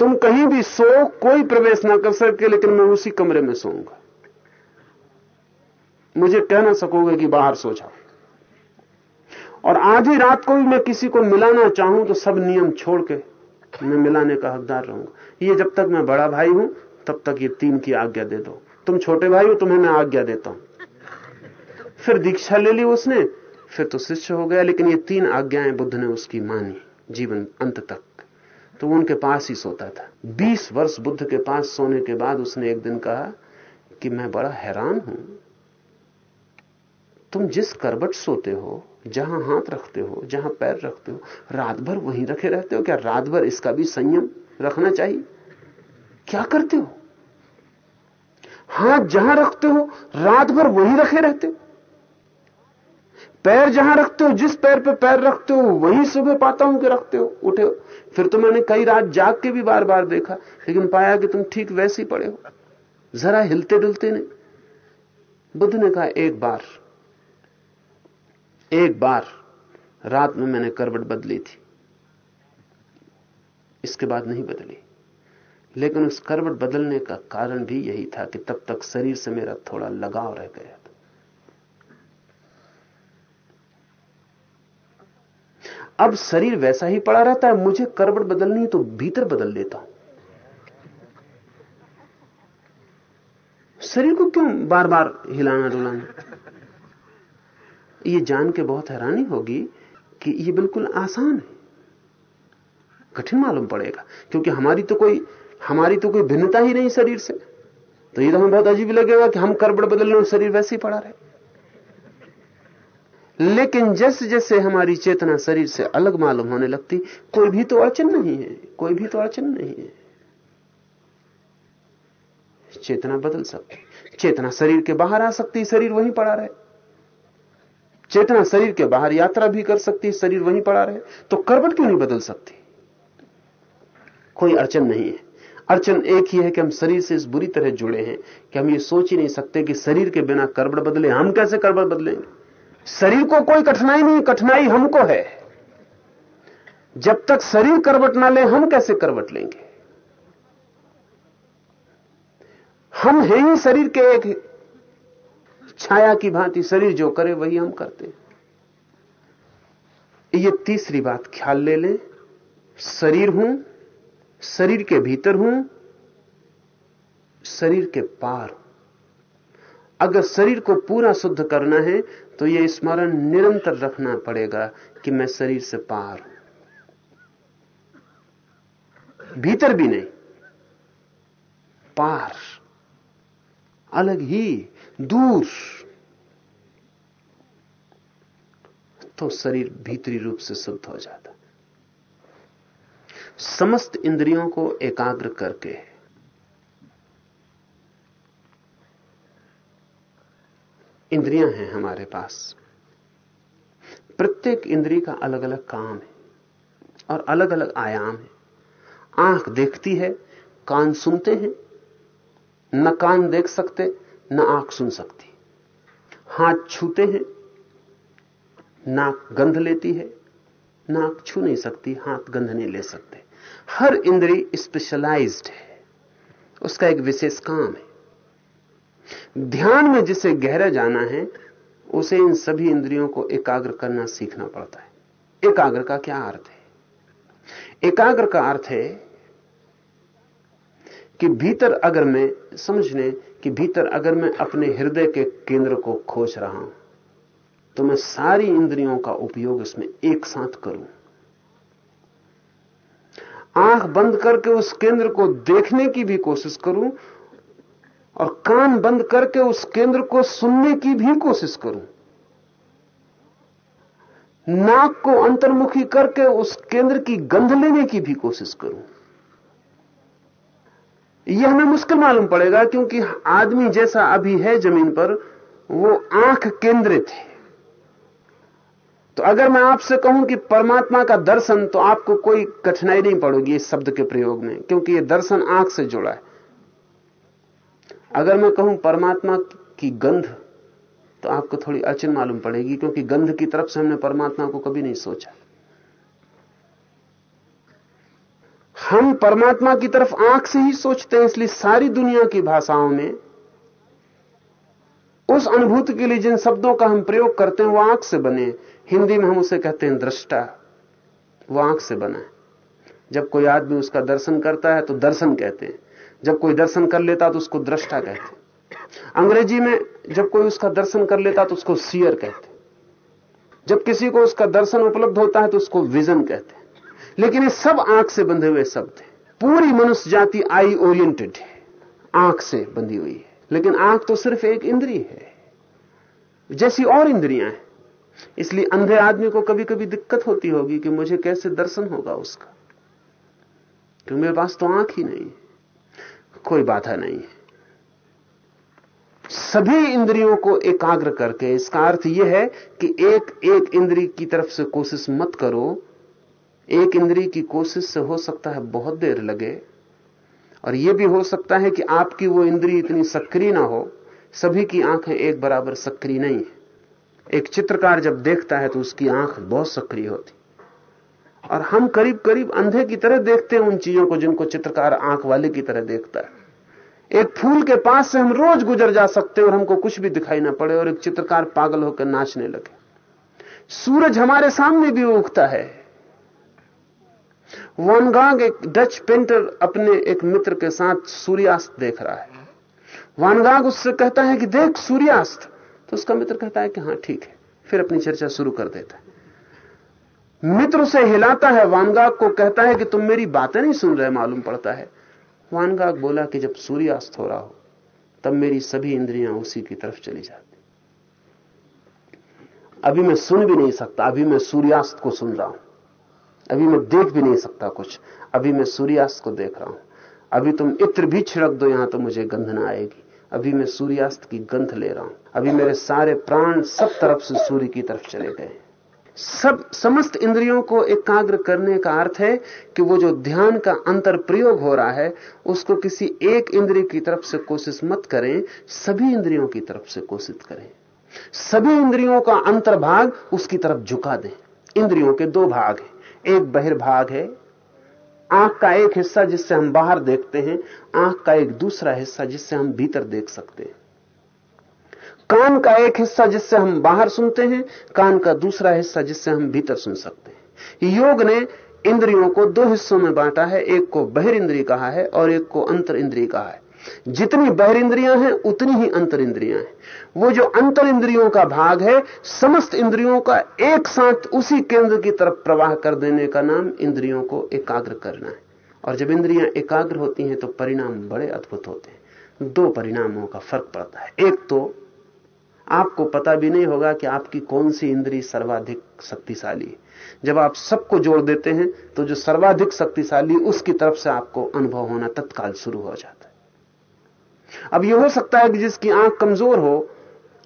तुम कहीं भी सो, कोई प्रवेश ना कर सके, लेकिन मैं उसी कमरे में सोऊँगा। मुझे कह ना सकोगे कि बाहर सो जाओ। और आधी रात को भी मैं किसी को मिलाना चाहूँ तो सब नियम छोड़ के मैं मिलाने का हकदार रहूँगा। ये जब तक मैं बड़ा भाई हूँ, तब तक ये तीन की आज्ञा दे दो। तुम छोटे भाई हो, तुम्हें मैं आज्ञा देता हूँ। फिर दीक्षा ले ली उसने, फिर तो शिष्य हो गया, लेकिन ये तीन आज्ञाएँ बुद्ध ने उसकी मानी, जीवन अंत तक। तो उनके पास ही सोता था। बीस वर्ष बुद्ध के पास सोने के बाद उसने एक दिन कहा कि मैं बड़ा हैरान हूँ। तुम जिस करबट सोते हो, जहाँ हाथ रखते हो, जहाँ पैर रखते हो, रात भर वहीं रखे रहते हो, क्या रात भर इसका भी संयम रखना चाहिए? क्या करते हो? हाथ जहाँ रखते हो, रात भर वहीं रखे रहते हो? पैर जहाँ रखते हो, जिस पैर पे पैर रखते हो, वहीं सुबह पाता हूँ कि रखते हो, उठे हो। फिर तो मैंने कई रात जाग के भी बार बार देखा, लेकिन पाया कि तुम ठीक वैसे ही पड़े हो। जरा हिलते डुलते नहीं। बुद्ध ने कहा, एक बार एक बार रात में मैंने करवट बदली थी। इसके बाद नहीं बदली। लेकिन उस करवट बदलने का कारण भी यही था कि तब तक शरीर से मेरा थोड़ा लगाव रह गया। अब शरीर वैसा ही पड़ा रहता है, मुझे करवट बदलनी तो भीतर बदल लेता हूँ। शरीर को क्यों बार बार हिलाना डुलाना? ये जान के बहुत हैरानी होगी कि ये बिल्कुल आसान है। कठिन मालूम पड़ेगा, क्योंकि हमारी तो कोई, हमारी तो कोई भिन्नता ही नहीं शरीर से। तो ये तो हमें बहुत अजीब लगेगा कि हम करबड़ बदल रहे शरीर वैसे ही पड़ा रहे। लेकिन जैसे जैसे हमारी चेतना शरीर से अलग मालूम होने लगती, कोई भी तो अड़चन नहीं है, कोई भी तो अड़चन नहीं है। चेतना बदल सकती, चेतना शरीर के बाहर आ सकती, शरीर वहीं पड़ा रहे। चेतना शरीर के बाहर यात्रा भी कर सकती, शरीर वहीं पड़ा रहे। तो करवट क्यों नहीं बदल सकती? कोई अड़चन नहीं है। अड़चन एक ही है कि हम शरीर से इस बुरी तरह जुड़े हैं कि हम ये सोच ही नहीं सकते कि शरीर के बिना करबट बदले, हम कैसे करबट बदलेंगे? शरीर को कोई कठिनाई नहीं, कठिनाई हमको है। जब तक शरीर करवट ना ले, हम कैसे करवट लेंगे? हम हैं ही शरीर के एक छाया की भांति, शरीर जो करे वही हम करते ये तीसरी बात, ख्याल ले लें। शरीर हूँ, शरीर के भीतर हूँ, शरीर के पार अगर शरीर को पूरा शुद्ध करना है तो यह स्मरण निरंतर रखना पड़ेगा कि मैं शरीर से पार हूँ। भीतर भी नहीं, पार, अलग ही, दूर। तो शरीर भीतरी रूप से शुद्ध हो जाता। समस्त इंद्रियों को एकाग्र करके इंद्रियाँ हैं हमारे पास। प्रत्येक इंद्री का अलग अलग काम है और अलग अलग आयाम है। आँख देखती है, कान सुनते हैं, न कान देख सकते, न आँख सुन सकती। हाथ छूते हैं, नाक गंध लेती है, नाक छू नहीं सकती, हाथ गंध नहीं ले सकते। हर इंद्री स्पेशलाइज्ड है, उसका एक विशेष काम है। ध्यान में जिसे गहरा जाना है, उसे इन सभी इंद्रियों को एकाग्र करना सीखना पड़ता है। एकाग्र का क्या अर्थ है? एकाग्र का अर्थ है कि भीतर अगर मैं, समझ लें कि भीतर अगर मैं अपने हृदय के केंद्र को खोज रहा हूँ तो मैं सारी इंद्रियों का उपयोग इसमें एक साथ करूँ। आँख बंद करके उस केंद्र को देखने की भी कोशिश करूँ और कान बंद करके उस केंद्र को सुनने की भी कोशिश करूँ। नाक को अंतर्मुखी करके उस केंद्र की गंध लेने की भी कोशिश करूँ। यह हमें मुश्किल मालूम पड़ेगा क्योंकि आदमी जैसा अभी है ज़मीन पर, वो आँख केंद्रित है। तो अगर मैं आपसे कहूँ कि परमात्मा का दर्शन तो आपको कोई कठिनाई नहीं पड़ेगी इस शब्द के प्रयोग में, क्योंकि यह दर्शन आँख से जुड़ा है। अगर मैं कहूँ परमात्मा की गंध तो आपको थोड़ी अड़चन मालूम पड़ेगी, क्योंकि गंध की तरफ़ से हमने परमात्मा को कभी नहीं सोचा। हम परमात्मा की तरफ़ आँख से ही सोचते हैं, इसलिए सारी दुनिया की भाषाओं में उस अनुभूति के लिए जिन शब्दों का हम प्रयोग करते हैं, वो आँख से बने हिंदी में हम उसे कहते हैं दृष्टा। वो आँख से बना है। जब कोई आदमी उसका दर्शन करता है तो दर्शन कहते हैं। जब कोई दर्शन कर लेता तो उसको दृष्टा कहते अंग्रेज़ी में जब कोई उसका दर्शन कर लेता तो उसको सियर कहते जब किसी को उसका दर्शन उपलब्ध होता है तो उसको विजन कहते हैं। लेकिन ये सब आँख से बंधे हुए शब्द हैं। पूरी मनुष्य जाति आई ओरिएंटेड है। आँख से बंधी हुई है। लेकिन आँख तो सिर्फ़ एक इंद्री है। जैसी और इंद्रियाँ हैं। इसलिए अंधे आदमी को कभी कभी दिक्कत होती होगी कि मुझे कैसे दर्शन होगा उसका। क्योंकि मेरे पास तो आँख ही नहीं है। कोई बाधा नहीं। है सभी इंद्रियों को एकाग्र करके, इसका अर्थ यह है कि एक एक इंद्री की तरफ़ से कोशिश मत करो। एक इंद्री की कोशिश से हो सकता है बहुत देर लगे, और यह भी हो सकता है कि आपकी वो इंद्री इतनी सक्रिय ना हो। सभी की आँखें एक बराबर सक्रिय नहीं। है एक चित्रकार जब देखता है तो उसकी आँख बहुत सक्रिय होती। और हम करीब करीब अंधे की तरह देखते हैं उन चीज़ों को जिनको चित्रकार आँख वाले की तरह देखता है। एक फूल के पास से हम रोज गुजर जा सकते हैं और हमको कुछ भी दिखाई ना पड़े और एक चित्रकार पागल होकर नाचने लगे। सूरज हमारे सामने भी उगता है। वानगाग एक डच पेंटर अपने एक मित्र के साथ सूर्यास्त देख रहा है। वानगाग उससे कहता है कि देख सूर्यास्त। तो उसका मित्र कहता है कि हाँ, ठीक है। फिर अपनी चर्चा शुरू कर देता है। मित्र से हिलाता है, वानगाग को कहता है कि तुम मेरी बातें नहीं सुन रहे, मालूम पड़ता है। वानगाग बोला कि जब सूर्यास्त हो रहा हो, तब मेरी सभी इंद्रियाँ उसी की तरफ़ चली जाती। अभी मैं सुन भी नहीं सकता, अभी मैं सूर्यास्त को सुन रहा हूँ। अभी मैं देख भी नहीं सकता कुछ, अभी मैं सूर्यास्त को देख रहा हूँ। अभी तुम इत्र भी छिड़क दो, यहाँ तो मुझे गंध ना आएगी। अभी मैं सूर्यास्त की गंध ले रहा हूँ। अभी मेरे सारे प्राण सब तरफ़ से सूर्य की तरफ़ चले गए। सब, समस्त इंद्रियों को एकाग्र करने का अर्थ है कि वो जो ध्यान का अंतर प्रयोग हो रहा है, उसको किसी एक इंद्रिय की तरफ़ से कोशिश मत करें, सभी इंद्रियों की तरफ़ से कोशिश करें। सभी इंद्रियों का अंतर्भाग उसकी तरफ़ झुका दें। इंद्रियों के दो भाग हैं। एक बहिर्भाग है, आँख का एक हिस्सा जिससे हम बाहर देखते हैं, आँख का एक दूसरा हिस्सा जिससे हम भीतर देख सकते हैं। कान का एक हिस्सा जिससे हम बाहर सुनते हैं, कान का दूसरा हिस्सा जिससे हम भीतर सुन सकते हैं। योग ने इंद्रियों को दो हिस्सों में बांटा है, एक को बहिर इंद्रिय कहा है और एक को अंतर इंद्रिय कहा है। जितनी बहिर इंद्रियाँ हैं, उतनी ही अंतर इंद्रियाँ हैं। वो जो अंतर इंद्रियों का भाग है, समस्त इंद्रियों का एक साथ उसी केंद्र की तरफ़ प्रवाह कर देने का नाम इंद्रियों को एकाग्र करना है। और जब इंद्रियाँ एकाग्र होती हैं तो परिणाम बड़े अद्भुत होते हैं। दो परिणामों का फ़र्क पड़ता है। एक तो आपको पता भी नहीं होगा कि आपकी कौन सी इंद्री सर्वाधिक शक्तिशाली जब आप सबको जोड़ देते हैं तो जो सर्वाधिक शक्तिशाली, उसकी तरफ़ से आपको अनुभव होना तत्काल शुरू हो जाता है। अब यह हो सकता है कि जिसकी आँख कमज़ोर हो,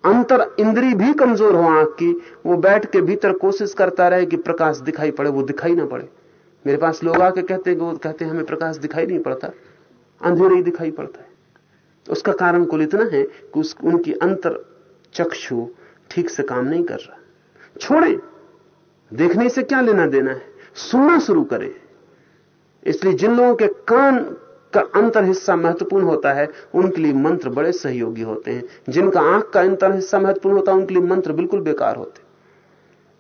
अंतर इंद्री भी कमज़ोर हो आँख की, वो बैठ के भीतर कोशिश करता रहे कि प्रकाश दिखाई पड़े, वो दिखाई ना पड़े। मेरे पास लोग आके कहते हैं वो कहते हैं, हमें प्रकाश दिखाई नहीं पड़ता, अंधेरे ही दिखाई पड़ता है। उसका कारण कुल इतना है कि उस, उनकी अंतर चक्षु ठीक से काम नहीं कर रहा। छोड़ें। देखने से क्या लेना देना है? सुनना शुरू करें। इसलिए जिन लोगों के कान का अंतर हिस्सा महत्वपूर्ण होता है, उनके लिए मंत्र बड़े सहयोगी होते हैं। जिनका आँख का अंतर हिस्सा महत्वपूर्ण होता है, उनके लिए मंत्र बिल्कुल बेकार होते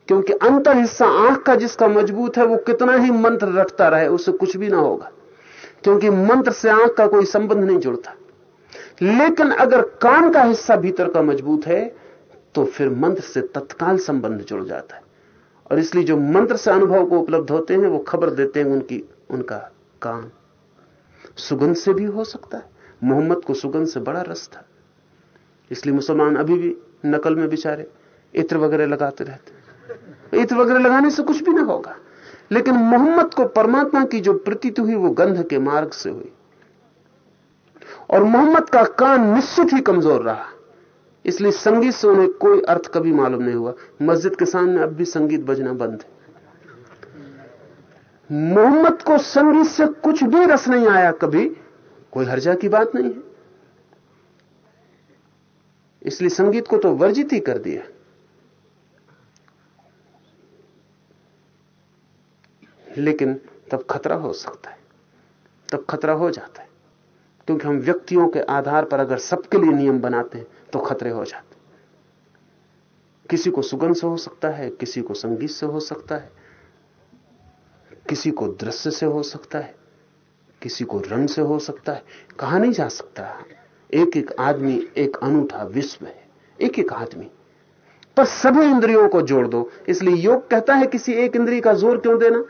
क्योंकि अंतर हिस्सा आँख का जिसका मज़बूत है, वो कितना ही मंत्र रटता रहे उससे कुछ भी ना होगा। क्योंकि मंत्र से आँख का कोई संबंध नहीं जुड़ता। लेकिन अगर कान का हिस्सा भीतर का मज़बूत है तो फिर मंत्र से तत्काल संबंध जुड़ जाता है। और इसलिए जो मंत्र से अनुभव को उपलब्ध होते हैं, वो खबर देते हैं उनकी, उनका कान सुगंध से भी हो सकता है। मोहम्मद को सुगंध से बड़ा रस था। इसलिए मुसलमान अभी भी नकल में बिचारे, इत्र वगैरह लगाते रहते इत्र वगैरह लगाने से कुछ भी ना होगा। लेकिन मोहम्मद को परमात्मा की जो प्रतीत हुई, वो गंध के मार्ग से हुई। और मोहम्मद का कान निश्चित ही कमज़ोर रहा। इसलिए संगीत से उन्हें कोई अर्थ कभी मालूम नहीं हुआ। मस्जिद के सामने अब भी संगीत बजना बंद है। मोहम्मद को संगीत से कुछ भी रस नहीं आया कभी। कोई हर्जा की बात नहीं है। इसलिए संगीत को तो वर्जित ही कर दिया। लेकिन तब खतरा हो सकता है। तब खतरा हो जाता है। क्योंकि हम व्यक्तियों के आधार पर अगर सबके लिए नियम बनाते हैं तो खतरे हो जाते किसी को सुगंध से हो सकता है, किसी को संगीत से हो सकता है, किसी को दृश्य से हो सकता है, किसी को रंग से हो सकता है, कहा नहीं जा सकता। एक एक आदमी, एक अनूठा विश्व है एक एक आदमी। पर सभी इंद्रियों को जोड़ दो, इसलिए योग कहता है किसी एक इंद्री का ज़ोर क्यों देना?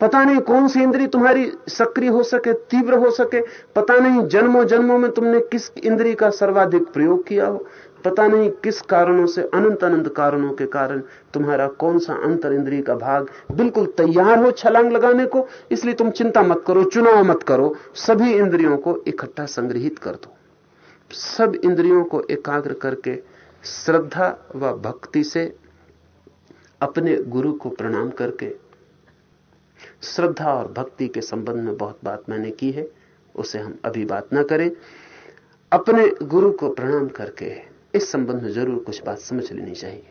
पता नहीं कौन सी इंद्री तुम्हारी सक्रिय हो सके, तीव्र हो सके। पता नहीं जन्मों जन्मों में तुमने किस इंद्री का सर्वाधिक प्रयोग किया हो। पता नहीं किस कारणों से अनंत अनंत कारणों के कारण तुम्हारा कौन सा अंतर इंद्री का भाग बिल्कुल तैयार हो छलांग लगाने को। इसलिए तुम चिंता मत करो, चुनाव मत करो। सभी इंद्रियों को इकट्ठा संग्रहित कर दो। सब इंद्रियों को एकाग्र करके श्रद्धा व भक्ति से अपने गुरु को प्रणाम करके श्रद्धा और भक्ति के संबंध में बहुत बात मैंने की है, उसे हम अभी बात ना करें। अपने गुरु को प्रणाम करके इस संबंध में ज़रूर कुछ बात समझ लेनी चाहिए।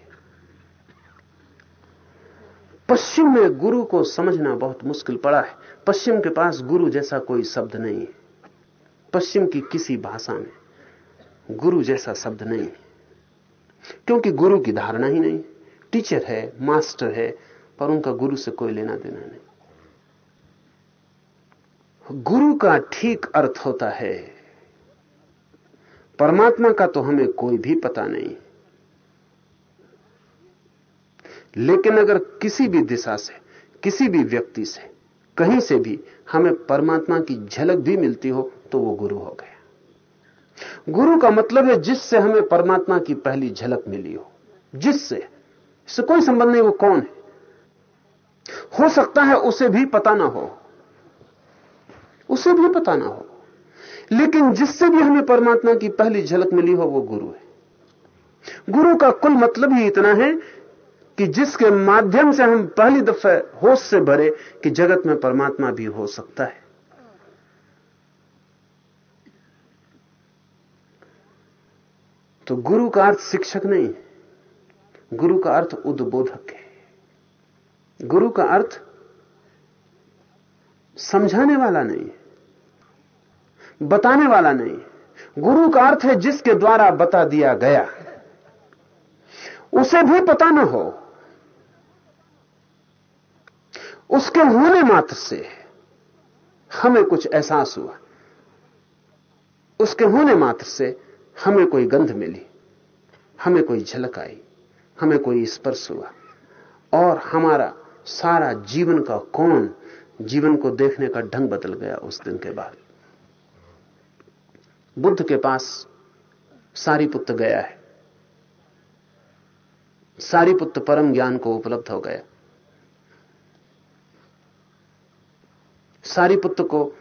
पश्चिम में गुरु को समझना बहुत मुश्किल पड़ा है। पश्चिम के पास गुरु जैसा कोई शब्द नहीं है। पश्चिम की किसी भाषा में गुरु जैसा शब्द नहीं है। क्योंकि गुरु की धारणा ही नहीं। टीचर है, मास्टर है, पर उनका गुरु से कोई लेना देना नहीं। गुरु का ठीक अर्थ होता है। परमात्मा का तो हमें कोई भी पता नहीं। लेकिन अगर किसी भी दिशा से, किसी भी व्यक्ति से, कहीं से भी हमें परमात्मा की झलक भी मिलती हो तो वो गुरु हो गया। गुरु का मतलब है जिससे हमें परमात्मा की पहली झलक मिली हो। जिससे। इससे कोई संबंध नहीं, वो कौन है? हो सकता है उसे भी पता ना हो। उसे भी पता ना हो। लेकिन जिससे भी हमें परमात्मा की पहली झलक मिली हो, वो गुरु है। गुरु का कुल मतलब ही इतना है कि जिसके माध्यम से हम पहली दफे होश से भरे कि जगत में परमात्मा भी हो सकता है। तो गुरु का अर्थ शिक्षक नहीं गुरु का अर्थ उद्बोधक है। गुरु का अर्थ समझाने वाला नहीं बताने वाला नहीं। गुरु का अर्थ है जिसके द्वारा बता दिया गया। उसे भी पता न हो। उसके होने मात्र से हमें कुछ एहसास हुआ। उसके होने मात्र से हमें कोई गंध मिली। हमें कोई झलक आई। हमें कोई स्पर्श हुआ। और हमारा सारा जीवन का कौन जीवन को देखने का ढंग बदल गया उस दिन के बाद। बुद्ध के पास सारी पुत्र गया है। सारी पुत्र परम ज्ञान को उपलब्ध हो गया। सारी पुत्र को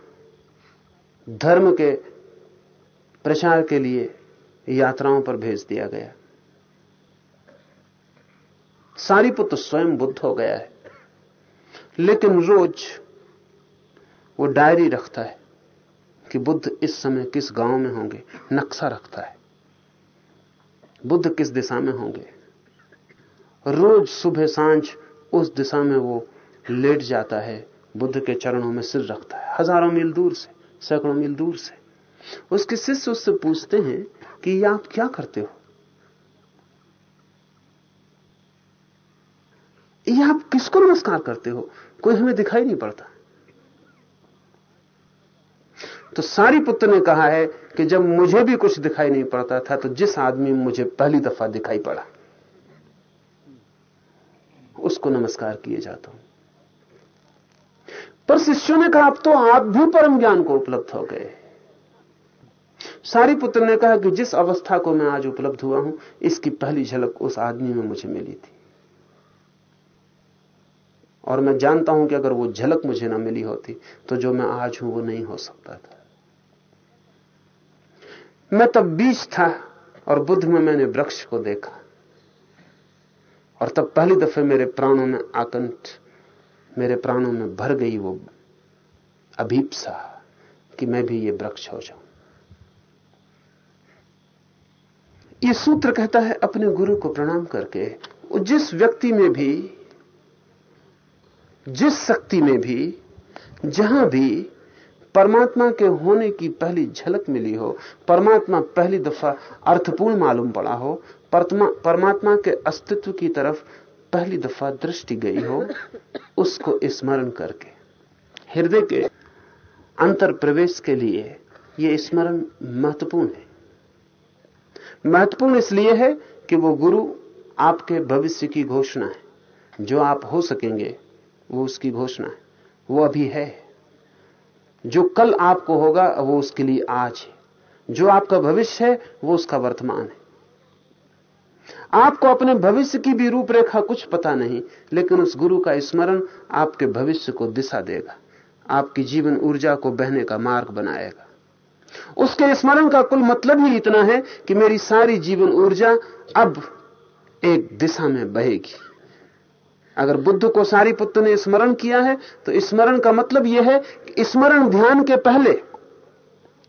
धर्म के प्रचार के लिए यात्राओं पर भेज दिया गया। सारी पुत्र स्वयं बुद्ध हो गया है। लेकिन रोज वो डायरी रखता है। कि बुद्ध इस समय किस गाँव में होंगे? नक्शा रखता है। बुद्ध किस दिशा में होंगे? रोज सुबह साँझ उस दिशा में वो लेट जाता है। बुद्ध के चरणों में सिर रखता है। हज़ारों मील दूर से, सैकड़ों मील दूर से। उसके शिष्य उससे पूछते हैं कि ये आप क्या करते हो? ये आप किसको नमस्कार करते हो? कोई हमें दिखाई नहीं पड़ता। तो सारी पुत्र ने कहा है कि जब मुझे भी कुछ दिखाई नहीं पड़ता था तो जिस आदमी मुझे पहली दफ़ा दिखाई पड़ा, उसको नमस्कार किए जाता हूँ। पर शिष्यों ने कहा, अब तो आप भी परम ज्ञान को उपलब्ध हो गए सारी पुत्र ने कहा कि जिस अवस्था को मैं आज उपलब्ध हुआ हूँ, इसकी पहली झलक उस आदमी में मुझे मिली थी। और मैं जानता हूँ कि अगर वो झलक मुझे ना मिली होती तो जो मैं आज हूँ वो नहीं हो सकता था। मैं तब बीज था और बुद्ध में मैंने वृक्ष को देखा। और तब पहली दफे मेरे प्राणों में आकंठ, मेरे प्राणों में भर गई वो अभीपसा कि मैं भी ये वृक्ष हो जाऊँ। ये सूत्र कहता है, अपने गुरु को प्रणाम करके जिस व्यक्ति में भी, जिस शक्ति में भी, जहाँ भी परमात्मा के होने की पहली झलक मिली हो, परमात्मा पहली दफ़ा अर्थपूर्ण मालूम पड़ा हो परमात्मा के अस्तित्व की तरफ़ पहली दफ़ा दृष्टि गई हो, उसको स्मरण करके। हृदय के अंतर प्रवेश के लिए यह स्मरण महत्वपूर्ण है। महत्वपूर्ण इसलिए है कि वो गुरु आपके भविष्य की घोषणा है। जो आप हो सकेंगे, वो उसकी घोषणा है। वो अभी है। जो कल आपको होगा, वो उसके लिए आज है। जो आपका भविष्य है, वो उसका वर्तमान है। आपको अपने भविष्य की भी रूपरेखा कुछ पता नहीं, लेकिन उस गुरु का स्मरण आपके भविष्य को दिशा देगा। आपकी जीवन ऊर्जा को बहने का मार्ग बनाएगा। उसके स्मरण का कुल मतलब ही इतना है कि मेरी सारी जीवन ऊर्जा अब एक दिशा में बहेगी। अगर बुद्ध को सारी पुत्र ने स्मरण किया है तो स्मरण का मतलब यह है कि स्मरण ध्यान के पहले,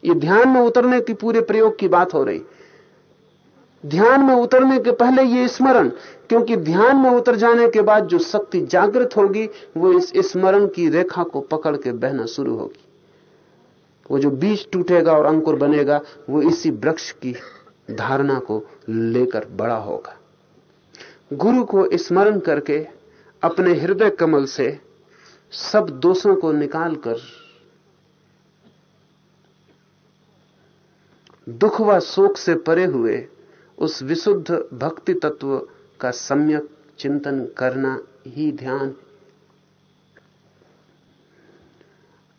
ये ध्यान में उतरने की पूरे प्रयोग की बात हो रही। ध्यान में उतरने के पहले ये स्मरण, क्योंकि ध्यान में उतर जाने के बाद जो शक्ति जागृत होगी, वो इस स्मरण की रेखा को पकड़ के बहना शुरू होगी। वो जो बीज टूटेगा और अंकुर बनेगा, वो इसी वृक्ष की धारणा को लेकर बड़ा होगा। गुरु को स्मरण करके अपने हृदय कमल से सब दोषों को निकालकर दुख व शोक से परे हुए उस विशुद्ध भक्ति तत्व का सम्यक चिंतन करना ही ध्यान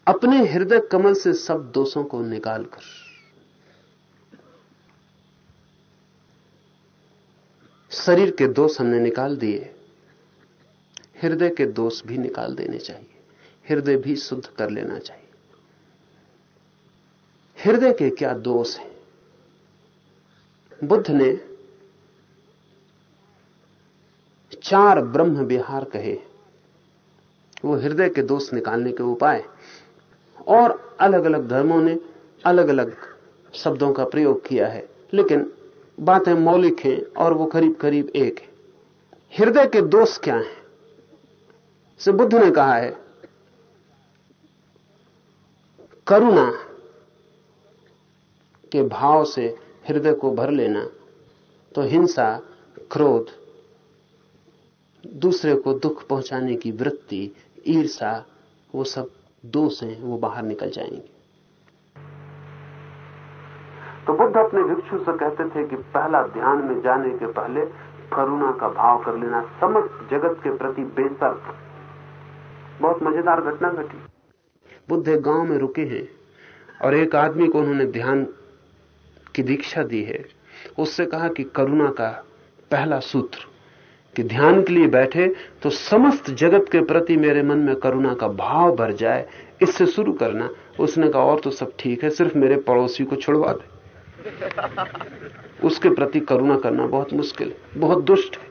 अपने हृदय कमल से सब दोषों को निकालकर शरीर के दोष हमने निकाल दिए। हृदय के दोष भी निकाल देने चाहिए। हृदय भी शुद्ध कर लेना चाहिए। हृदय के क्या दोष हैं? बुद्ध ने चार ब्रह्म विहार कहे। वो हृदय के दोष निकालने के उपाय और अलग अलग धर्मों ने अलग अलग शब्दों का प्रयोग किया है। लेकिन बातें मौलिक हैं और वो करीब करीब एक है। हृदय के दोष क्या हैं? से बुद्ध ने कहा है, करुणा के भाव से हृदय को भर लेना तो हिंसा, क्रोध, दूसरे को दुख पहुँचाने की वृत्ति ईर्षा वो सब दोष हैं, वो बाहर निकल जाएँगे. तो बुद्ध अपने भिक्षु से कहते थे कि पहला ध्यान में जाने के पहले करुणा का भाव कर लेना, समस्त जगत के प्रति बेतर्क बहुत मज़ेदार घटना घटी। बुद्ध एक गाँव में रुके हैं और एक आदमी को उन्होंने ध्यान की दीक्षा दी है। उससे कहा कि करुणा का पहला सूत्र कि ध्यान के लिए बैठे तो समस्त जगत के प्रति मेरे मन में करुणा का भाव भर जाए, इससे शुरू करना। उसने कहा, और तो सब ठीक है, सिर्फ़ मेरे पड़ोसी को छुड़वा दे। उसके प्रति करुणा करना बहुत मुश्किल बहुत दुष्ट है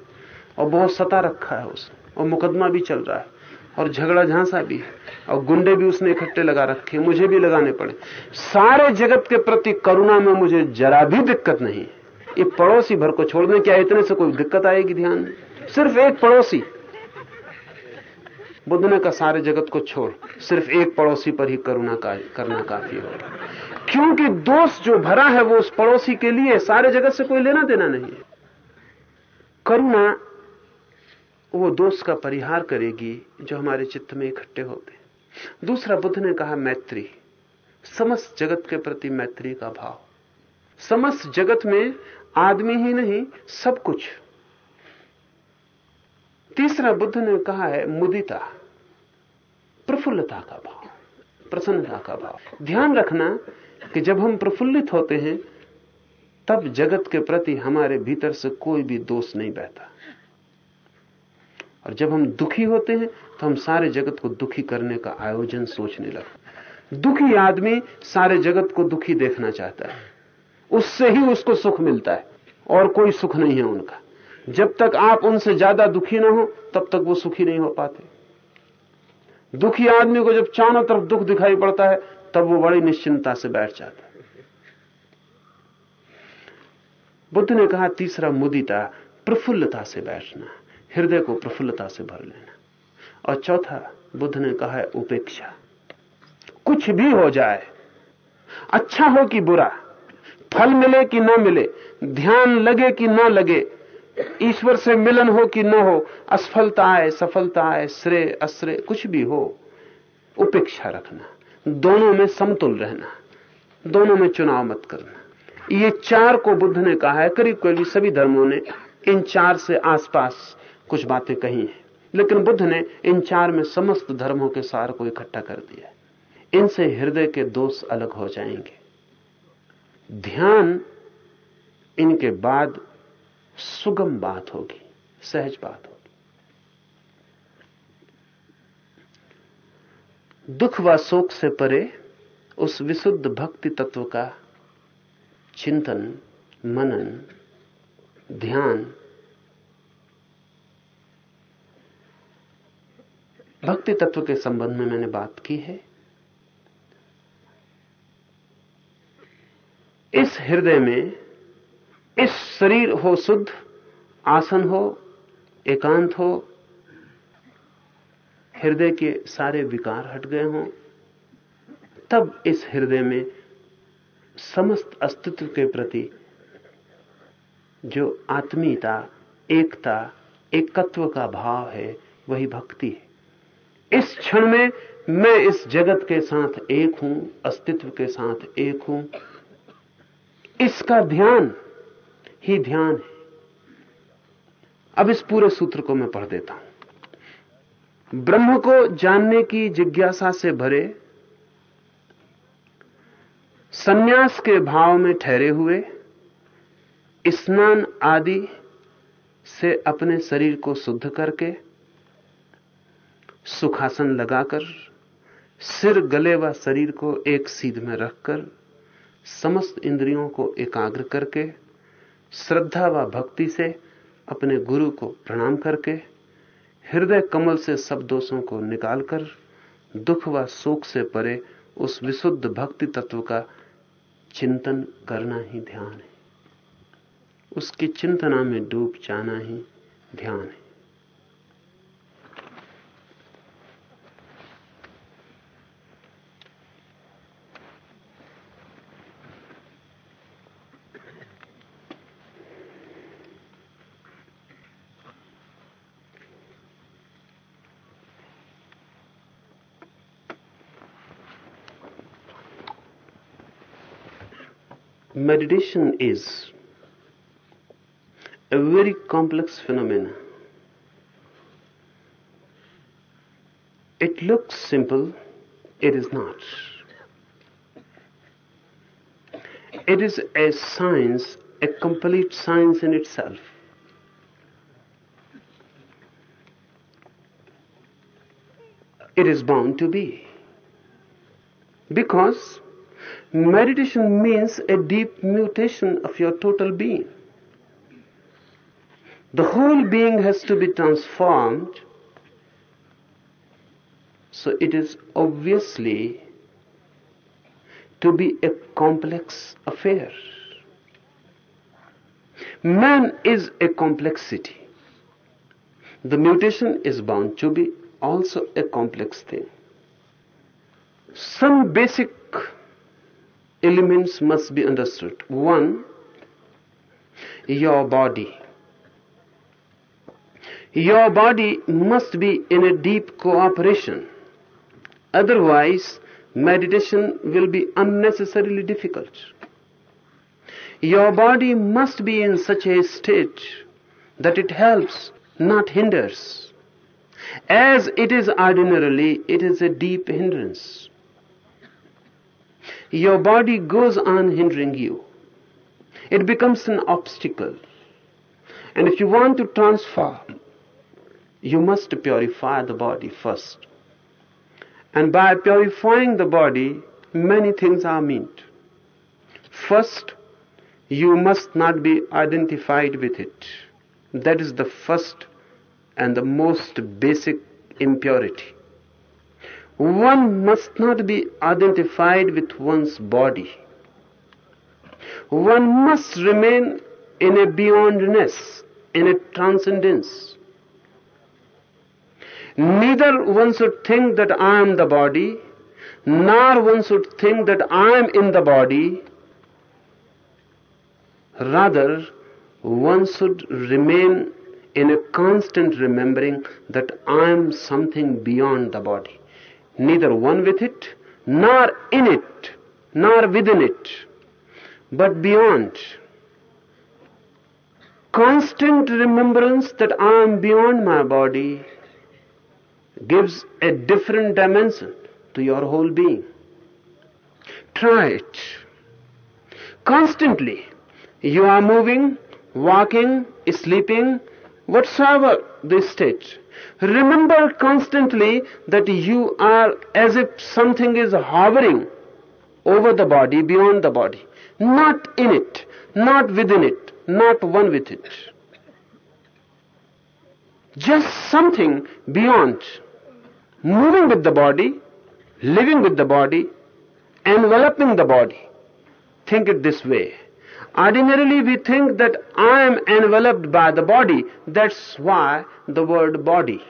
और बहुत सता रखा है उसने और मुकदमा भी चल रहा है। और झगड़ा झांसा भी और गुंडे भी उसने इकट्ठे लगा रखे मुझे भी लगाने पड़े। सारे जगत के प्रति करुणा में मुझे जरा भी दिक्कत नहीं ये पड़ोसी भर को छोड़ने क्या इतने से कोई दिक्कत आएगी ध्यान सिर्फ़ एक पड़ोसी। बुद्ध ने कहा सारे जगत को छोड़ सिर्फ़ एक पड़ोसी पर ही करुणा का, करना काफ़ी होगा। क्योंकि दोष जो भरा है वो उस पड़ोसी के लिए सारे जगत से कोई लेना देना नहीं करुणा वो दोष का परिहार करेगी जो हमारे चित्त में इकट्ठे होते दूसरा बुद्ध ने कहा, मैत्री। समस्त जगत के प्रति मैत्री का भाव। समस्त जगत में आदमी ही नहीं, सब कुछ। तीसरा बुद्ध ने कहा है, मुदिता। प्रफुल्लता का भाव। प्रसन्नता का भाव। ध्यान रखना कि जब हम प्रफुल्लित होते हैं, तब जगत के प्रति हमारे भीतर से कोई भी दोष नहीं बहता। और जब हम दुखी होते हैं तो हम सारे जगत को दुखी करने का आयोजन सोचने लगते दुखी आदमी सारे जगत को दुखी देखना चाहता है। उससे ही उसको सुख मिलता है, और कोई सुख नहीं है उनका। जब तक आप उनसे ज़्यादा दुखी ना हो, तब तक वो सुखी नहीं हो पाते। दुखी आदमी को जब चारों तरफ़ दुख दिखाई पड़ता है, तब वो बड़ी निश्चिंता से बैठ जाता है। बुद्ध ने कहा, तीसरा मुदिता, प्रफुल्लता से बैठना। हृदय को प्रफुल्लता से भर लेना। और चौथा, बुद्ध ने कहा है, उपेक्षा। कुछ भी हो जाए अच्छा हो कि बुरा, फल मिले कि ना मिले, ध्यान लगे कि ना लगे, ईश्वर से मिलन हो कि न हो, असफलता आए, सफलता आए, श्रेय, अश्रेय, कुछ भी हो, उपेक्षा रखना। दोनों में समतुल रहना, दोनों में चुनाव मत करना। ये चार को बुद्ध ने कहा है करीब करीब सभी धर्मों ने इन चार से आसपास कुछ बातें कही हैं। लेकिन बुद्ध ने इन चार में समस्त धर्मों के सार को इकट्ठा कर दिया। इनसे हृदय के दोष अलग हो जाएँगे। ध्यान इनके बाद सुगम बात होगी, सहज बात होगी। दुख व शोक से परे उस विशुद्ध भक्ति तत्व का चिंतन, मनन, ध्यान भक्ति तत्व के संबंध में मैंने बात की है। इस हृदय में, इस शरीर हो शुद्ध, आसन हो, एकांत हो, हृदय के सारे विकार हट गए हों, तब इस हृदय में समस्त अस्तित्व के प्रति जो आत्मीयता, एकता, एकत्व का भाव है, वही भक्ति है। इस क्षण में मैं इस जगत के साथ एक हूँ, अस्तित्व के साथ एक हूँ। इसका ध्यान ही ध्यान है। अब इस पूरे सूत्र को मैं पढ़ देता हूँ। ब्रह्म को जानने की जिज्ञासा से भरे, सन्यास के भाव में ठहरे हुए, स्नान आदि से अपने शरीर को शुद्ध करके सुखासन लगाकर, सिर गले व शरीर को एक सीध में रखकर, समस्त इंद्रियों को एकाग्र करके, श्रद्धा व भक्ति से अपने गुरु को प्रणाम करके, हृदय कमल से सब दोषों को निकालकर, दुख व शोक से परे उस विशुद्ध भक्ति तत्व का चिंतन करना ही ध्यान है। उसकी चिंतना में डूब जाना ही ध्यान है। Meditation is a very complex phenomenon. It looks simple, it is not. It is a science, a complete science in itself. It is bound to be. Because Meditation means a deep mutation of your total being. The whole being has to be transformed, so it is obviously to be a complex affair. Man is a complexity. The mutation is bound to be also a complex thing. Some basic elements must be understood. One, your body. Your body must be in a deep cooperation. Otherwise, meditation will be unnecessarily difficult. Your body must be in such a state that it helps, not hinders. As it is ordinarily, it is a deep hindrance your body goes on hindering you. It becomes an obstacle. And if you want to transform, you must purify the body first. And by purifying the body, many things are meant. First, you must not be identified with it. That is the first and the most basic impurity. One must not be identified with one's body. One must remain in a beyondness, in a transcendence. Neither one should think that I am the body, nor one should think that I am in the body. Rather, one should remain in a constant remembering that I am something beyond the body. Neither one with it, nor in it, nor within it, but beyond. Constant remembrance that I am beyond my body gives a different dimension to your whole being. Try it. Constantly, you are moving, walking, sleeping, whatsoever the state. Remember constantly that you are as if something is hovering over the body, beyond the body. Not in it, not within it, not one with it. Just something beyond. Moving with the body, living with the body, enveloping the body. Think it this way. Ordinarily we think that I am enveloped by the body. That's why the word body.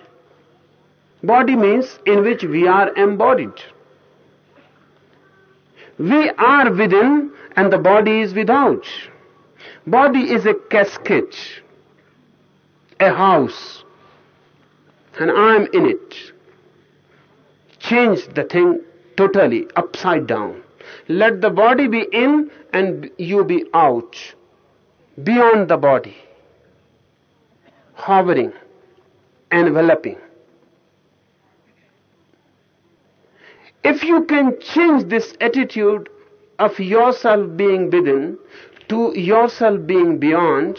Body means in which we are embodied. We are within and the body is without. Body is a casket, a house, and I am in it. Change the thing totally upside down. Let the body be in and you be out, beyond the body, hovering, enveloping. If you can change this attitude of yourself being within to yourself being beyond,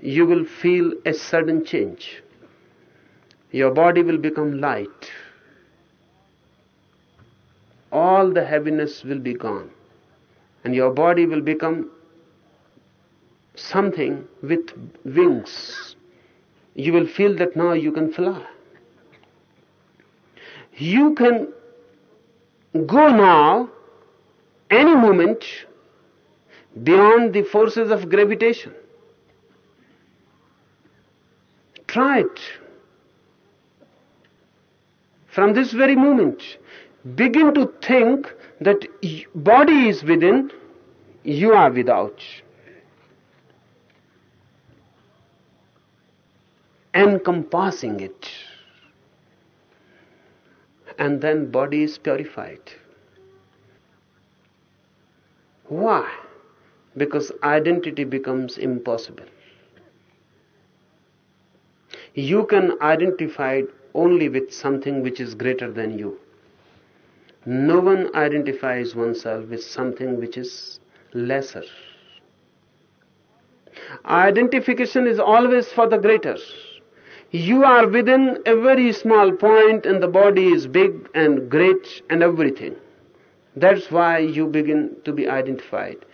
you will feel a sudden change. Your body will become light. All the heaviness will be gone. And your body will become something with wings. You will feel that now you can fly. You can go now, any moment, beyond the forces of gravitation. Try it. From this very moment, begin to think that body is within, you are without. Encompassing it. And then body is purified. Why? Because identity becomes impossible. You can identify only with something which is greater than you. No one identifies oneself with something which is lesser. Identification is always for the greater. You are within a very small point and the body is big and great and everything. That's why you begin to be identified.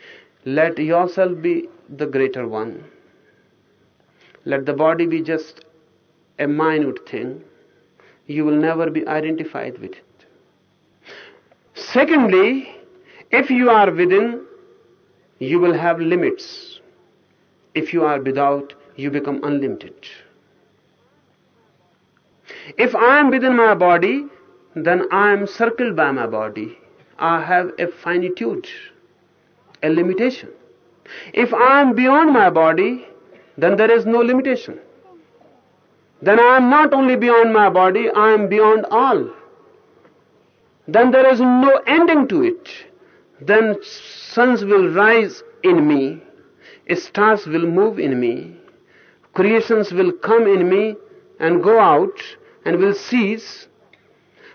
Let yourself be the greater one. Let the body be just a minute thing. You will never be identified with it. Secondly, if you are within, you will have limits. If you are without, you become unlimited. If I am within my body, then I am circled by my body. I have a finitude, a limitation. If I am beyond my body, then there is no limitation. Then I am not only beyond my body, I am beyond all then there is no ending to it. Then suns will rise in me, stars will move in me, creations will come in me and go out and will cease.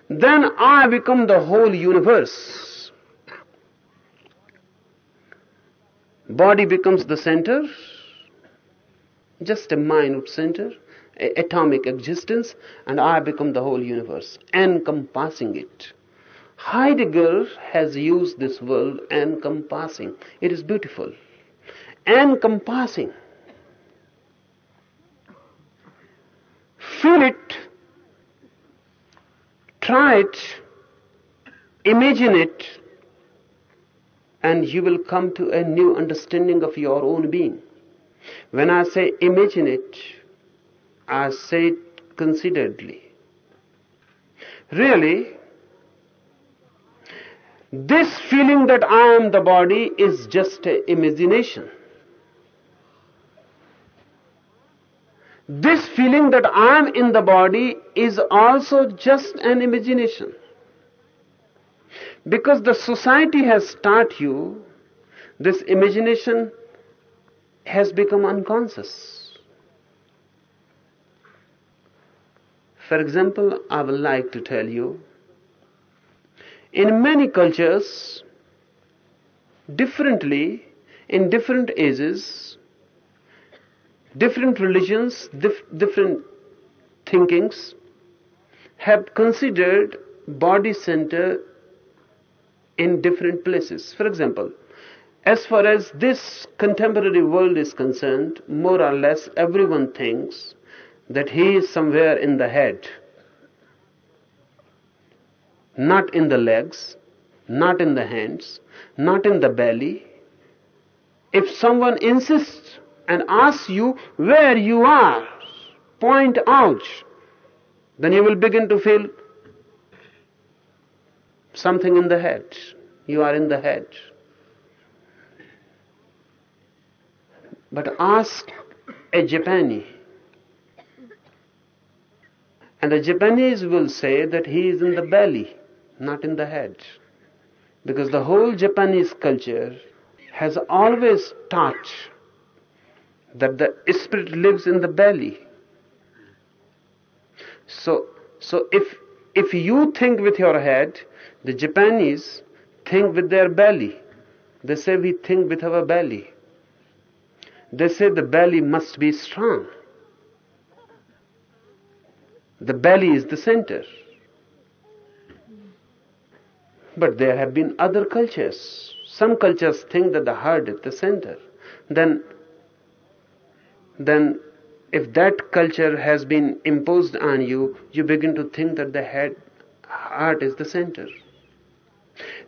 Then I become the whole universe. Body becomes the center, just a minute center, atomic existence, and I become the whole universe, encompassing it. Heidegger has used this word encompassing. It is beautiful. Encompassing. Feel it, try it, imagine it, and you will come to a new understanding of your own being. When I say imagine it, I say it consideredly. Really, this feeling that I am the body is just an imagination. This feeling that I am in the body is also just an imagination. Because the society has taught you this imagination has become unconscious. For example, I would like to tell you in many cultures, differently, in different ages, different religions, dif- different thinkings have considered body center in different places. For example, as far as this contemporary world is concerned, more or less everyone thinks that he is somewhere in the head not in the legs, not in the hands, not in the belly. If someone insists and asks you where you are, point out, then you will begin to feel something in the head. You are in the head. But ask a Japanese, and the Japanese will say that he is in the belly not in the head. Because the whole Japanese culture has always taught that the spirit lives in the belly. So, so if, if you think with your head, the Japanese think with their belly. They say we think with our belly. They say the belly must be strong. The belly is the center. But there have been other cultures. Some cultures think that the heart is the center. Then, then if that culture has been imposed on you, you begin to think that the head, heart is the center.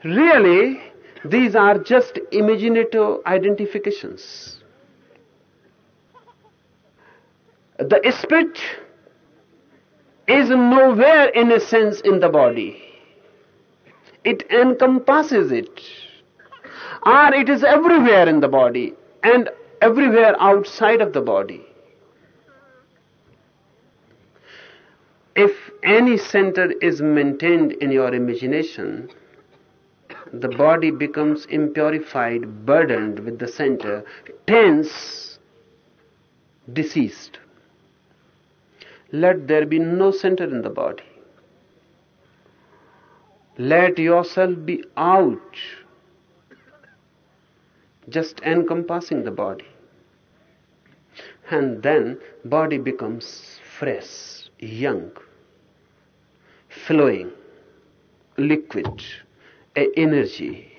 Really, these are just imaginative identifications. The spirit is nowhere in a sense in the body it encompasses it. Or it is everywhere in the body and everywhere outside of the body. If any center is maintained in your imagination, the body becomes impurified, burdened with the center, tense, deceased. Let there be no center in the body. Let yourself be out, just encompassing the body. And then body becomes fresh, young, flowing, liquid, energy,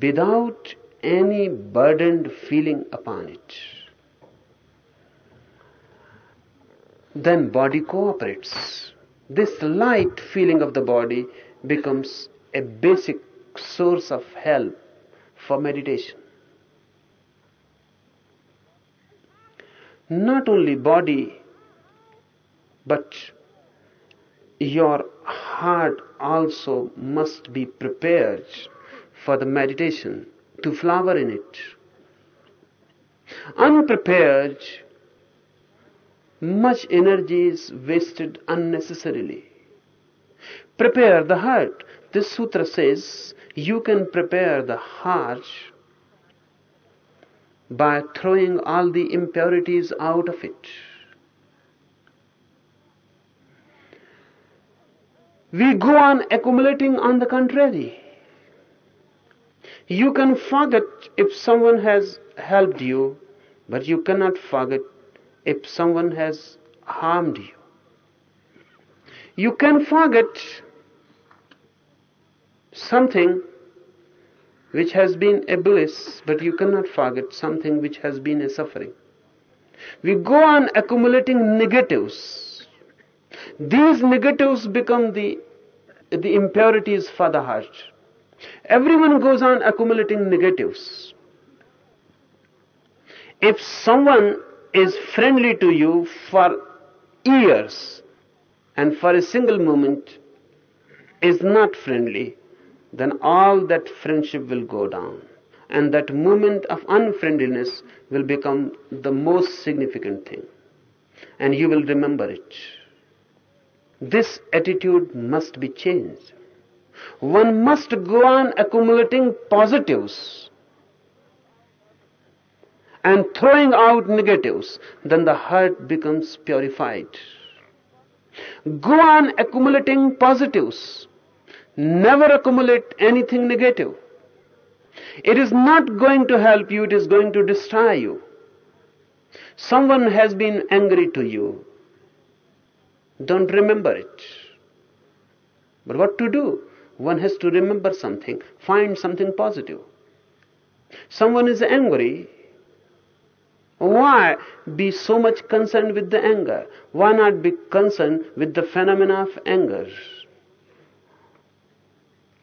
without any burdened feeling upon it. Then body cooperates this light feeling of the body becomes a basic source of help for meditation. Not only body, but your heart also must be prepared for the meditation to flower in it. Unprepared, much energy is wasted unnecessarily. Prepare the heart. This sutra says you can prepare the heart by throwing all the impurities out of it. We go on accumulating on the contrary. You can forget if someone has helped you, but you cannot forget if someone has harmed you. You can forget something which has been a bliss, but you cannot forget something which has been a suffering. We go on accumulating negatives. These negatives become the, the impurities for the heart. Everyone goes on accumulating negatives. If someone is friendly to you for years, and for a single moment is not friendly, then all that friendship will go down. And that moment of unfriendliness will become the most significant thing. And you will remember it. This attitude must be changed. One must go on accumulating positives and throwing out negatives, then the heart becomes purified. Go on accumulating positives. Never accumulate anything negative. It is not going to help you, it is going to destroy you. Someone has been angry to you. Don't remember it. But what to do? One has to remember something, find something positive. Someone is angry, why be so much concerned with the anger? Why not be concerned with the phenomena of anger?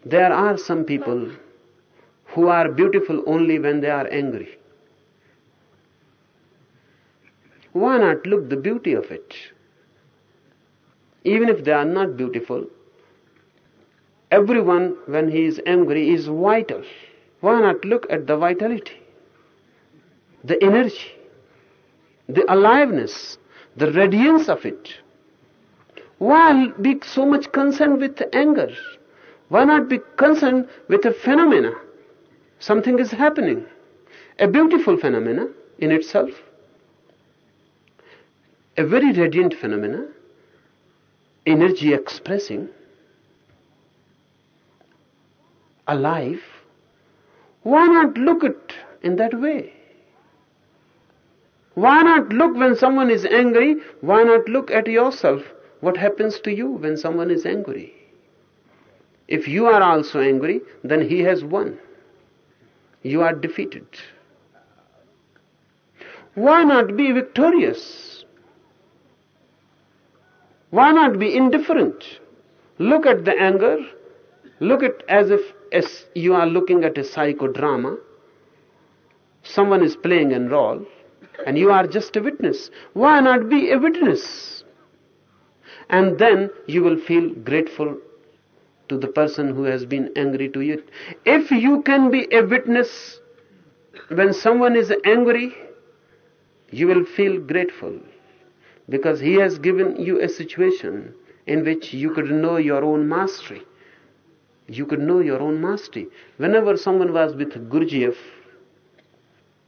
There are some people who are beautiful only when they are angry. Why not look the beauty of it? Even if they are not beautiful, everyone when he is angry is vital. Why not look at the vitality, the energy? The aliveness, the radiance of it. Why be so much concerned with anger? Why not be concerned with a phenomena? Something is happening. A beautiful phenomena in itself. A very radiant phenomena. Energy expressing. Alive. Why not look at in that way? Why not look when someone is angry? Why not look at yourself? What happens to you when someone is angry? If you are also angry, then he has won. You are defeated. Why not be victorious? Why not be indifferent? Look at the anger. Look at as if as you are looking at a psychodrama. Someone is playing a role and you are just a witness. Why not be a witness? And then you will feel grateful to the person who has been angry to you. If you can be a witness when someone is angry, you will feel grateful because he has given you a situation in which you could know your own mastery. You could know your own mastery. Whenever someone was with Gurdjieff,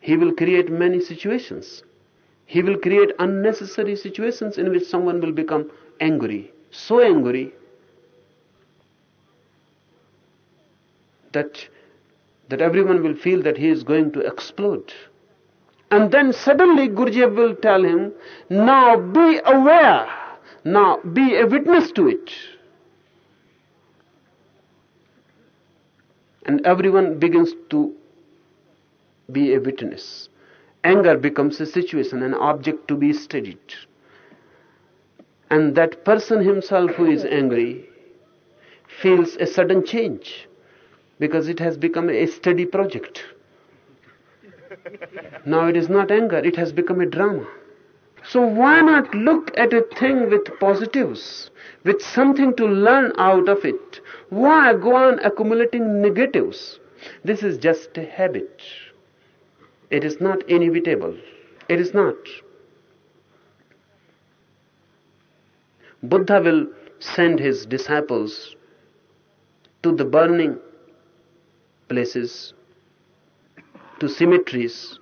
he will create many situations. He will create unnecessary situations in which someone will become angry, so angry that that everyone will feel that he is going to explode. And then suddenly Gurdjieff will tell him, now be aware, now be a witness to it. And everyone begins to be a witness. Anger becomes a situation, an object to be studied. And that person himself who is angry feels a sudden change because it has become a study project. Now it is not anger, it has become a drama. So why not look at a thing with positives, with something to learn out of it? Why go on accumulating negatives? This is just a habit. It is not inevitable. It is not. Buddha will send his disciples to the burning places, to cemeteries,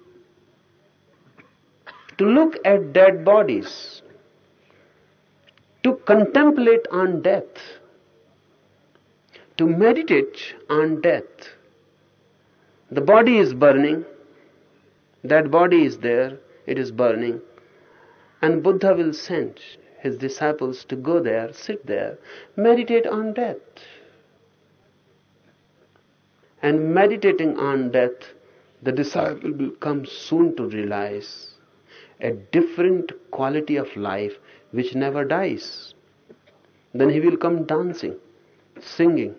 to look at dead bodies, to contemplate on death, to meditate on death. The body is burning, that body is there, it is burning. And Buddha will send his disciples to go there, sit there, meditate on death. And meditating on death, the disciple will come soon to realize a different quality of life which never dies. Then he will come dancing, singing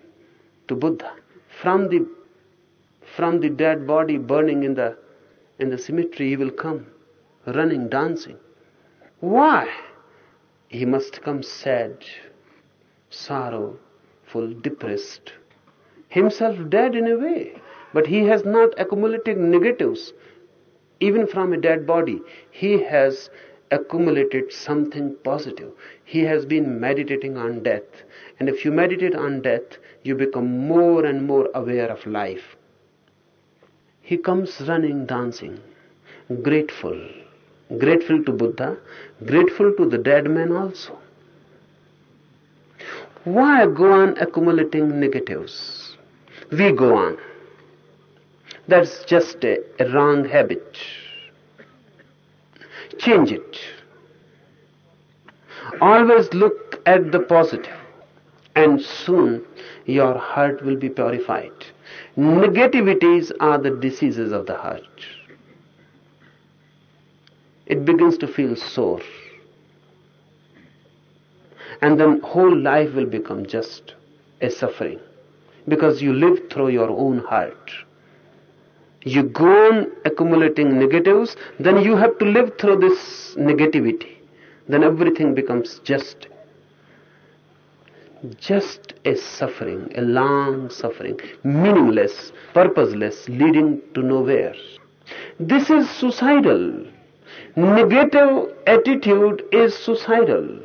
to Buddha from the from the dead body burning in the in the cemetery, he will come running, dancing. Why? he must come sad, sorrowful, depressed, himself dead in a way, but he has not accumulated negatives even from a dead body. He has accumulated something positive. He has been meditating on death. And if you meditate on death, you become more and more aware of life. He comes running, dancing, grateful. Grateful to Buddha, grateful to the dead man also. Why go on accumulating negatives? We go on. That's just a, a wrong habit. Change it. Always look at the positive, and soon your heart will be purified. Negativities are the diseases of the heart. It begins to feel sore. And then whole life will become just a suffering because you live through your own heart. You go on accumulating negatives, then you have to live through this negativity. Then everything becomes just just a suffering, a long suffering, meaningless, purposeless, leading to nowhere. This is suicidal. Negative attitude is suicidal.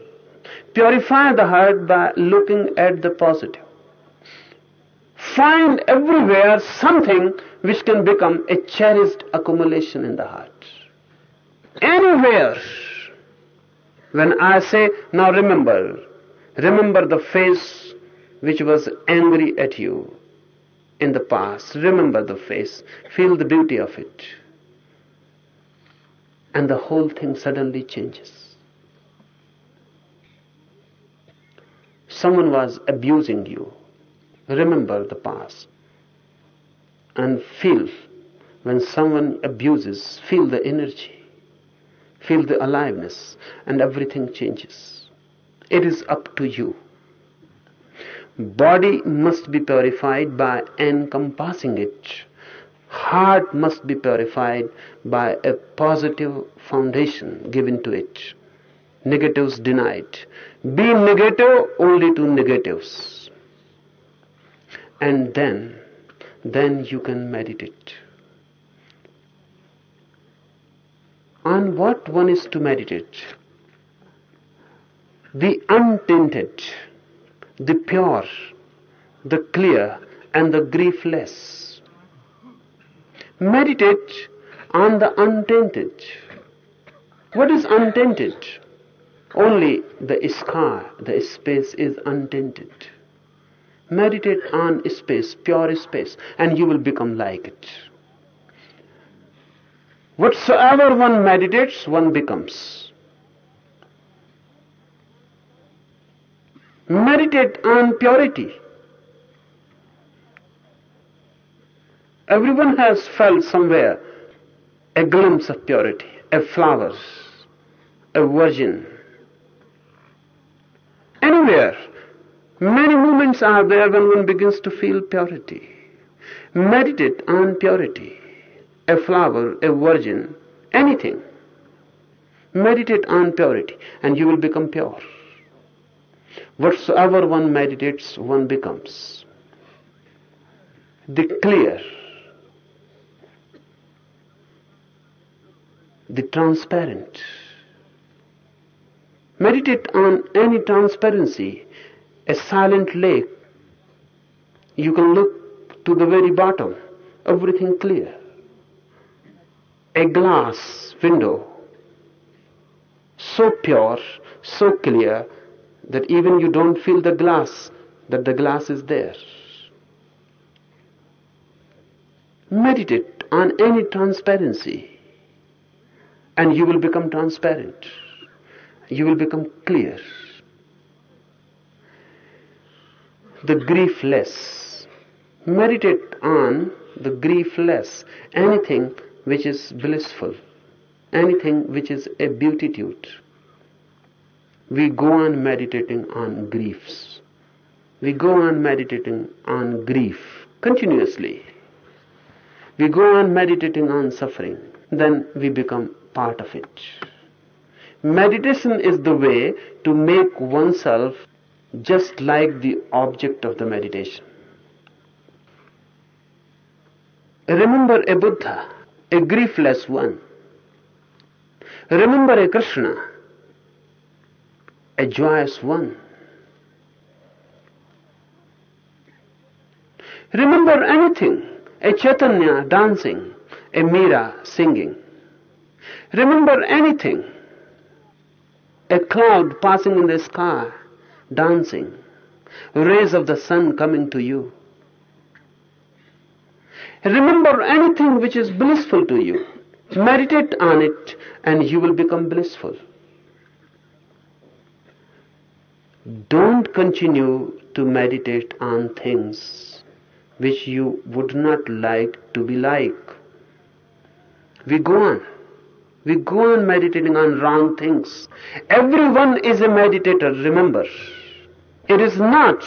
Purify the heart by looking at the positive. Find everywhere something which can become a cherished accumulation in the heart. Anywhere. When I say, now remember, remember the face which was angry at you in the past. Remember the face. Feel the beauty of it. And the whole thing suddenly changes. Someone was abusing you. Remember the past and feel when someone abuses, feel the energy, feel the aliveness, and everything changes. It is up to you. Body must be purified by encompassing it. Heart must be purified by a positive foundation given to it. Negatives denied. Be negative only to negatives. And then then you can meditate. On what one is to meditate? The untainted, the pure, the clear, and the griefless. Meditate on the untainted. What is untainted? Only the sky, the space is untainted. Meditate on space, pure space, and you will become like it. Whatsoever one meditates, one becomes. Meditate on purity. Everyone has felt somewhere a glimpse of purity, a flower, a virgin. Anywhere Many moments are there when one begins to feel purity. Meditate on purity. A flower, a virgin, anything. Meditate on purity and you will become pure. Whatsoever one meditates, one becomes. The clear, the transparent. Meditate on any transparency a silent lake. You can look to the very bottom, everything clear. A glass window, so pure, so clear, that even you don't feel the glass, that the glass is there. Meditate on any transparency, and you will become transparent. You will become clear. the griefless. Meditate on the griefless, anything which is blissful, anything which is a beatitude. We go on meditating on griefs. We go on meditating on grief continuously. We go on meditating on suffering. Then we become part of it. Meditation is the way to make oneself just like the object of the meditation. Remember a Buddha, a griefless one. Remember a Krishna, a joyous one. Remember anything, a Chaitanya dancing, a Mira singing. Remember anything, a cloud passing in the sky, dancing, rays of the sun coming to you. Remember anything which is blissful to you. Meditate on it and you will become blissful. Don't continue to meditate on things which you would not like to be like. We go on. We go on meditating on wrong things. Everyone is a meditator, remember. It is not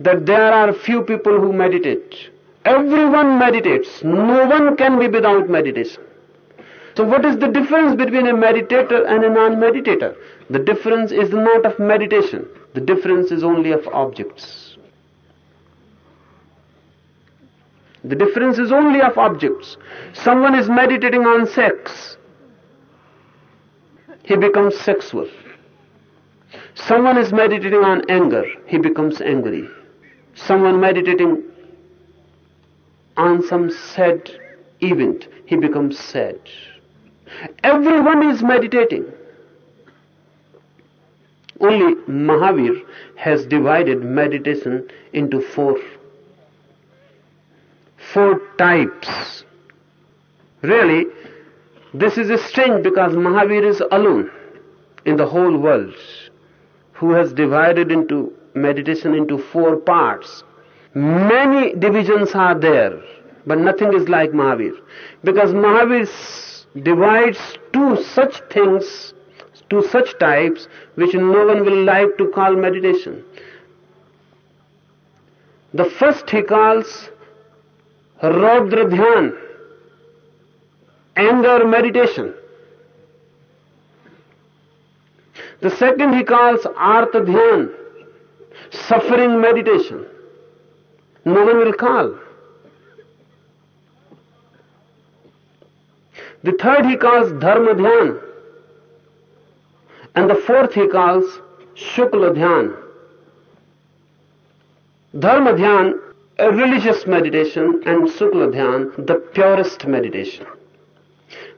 that there are few people who meditate. Everyone meditates. No one can be without meditation. So what is the difference between a meditator and a non-meditator? The difference is not of meditation. The difference is only of objects. The difference is only of objects. Someone is meditating on sex. He becomes sexual. Someone is meditating on anger. He becomes angry. Someone meditating on some sad event, he becomes sad. Everyone is meditating. Only Mahavir has divided meditation into four. Four types. Really, this is strange because Mahavir is alone in the whole world who has divided into meditation into four parts. Many divisions are there, but nothing is like Mahavir. Because Mahavir divides two such things, two such types, which no one will like to call meditation. The first he calls Raudra Dhyan, anger meditation. The second he calls Artha Dhyan, suffering meditation. No one will call. The third he calls Dharma Dhyan. And the fourth he calls Shukla Dhyan. Dharma Dhyan, a religious meditation, and Shukla Dhyan, the purest meditation.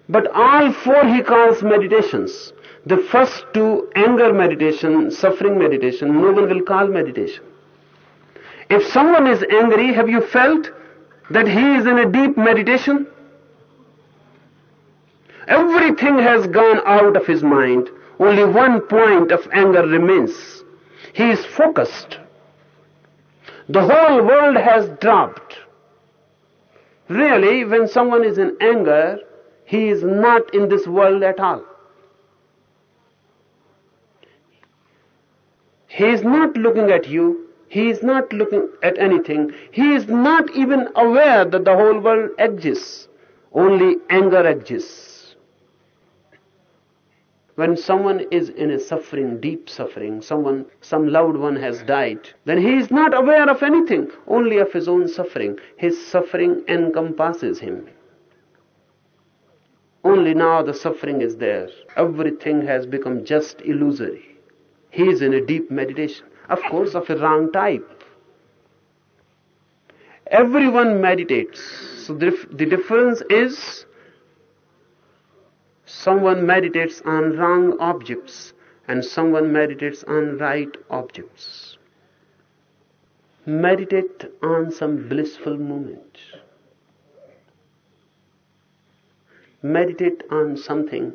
But all four he calls meditations. The first two, anger meditation, suffering meditation, no one will call meditation. If someone is angry, have you felt that he is in a deep meditation? Everything has gone out of his mind. Only one point of anger remains. He is focused. The whole world has dropped. Really, when someone is in anger, he is not in this world at all. He is not looking at you. He is not looking at anything. He is not even aware that the whole world exists. Only anger exists. When someone is in a suffering, deep suffering, someone, some loved one has died, then he is not aware of anything, only of his own suffering. His suffering encompasses him. Only now the suffering is there. Everything has become just illusory. He is in a deep meditation, of course, of a wrong type. Everyone meditates. So the, the difference is someone meditates on wrong objects and someone meditates on right objects. Meditate on some blissful moment. Meditate on something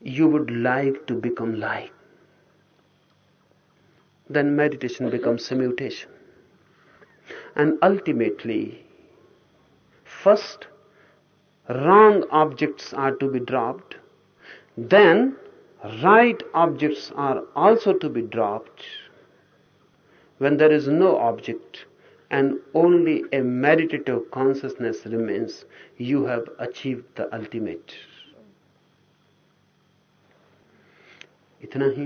you would like to become like. Then meditation becomes a mutation. And ultimately, first, wrong objects are to be dropped, then, right objects are also to be dropped. When there is no object, and only a meditative consciousness remains, you have achieved the ultimate. इतना ही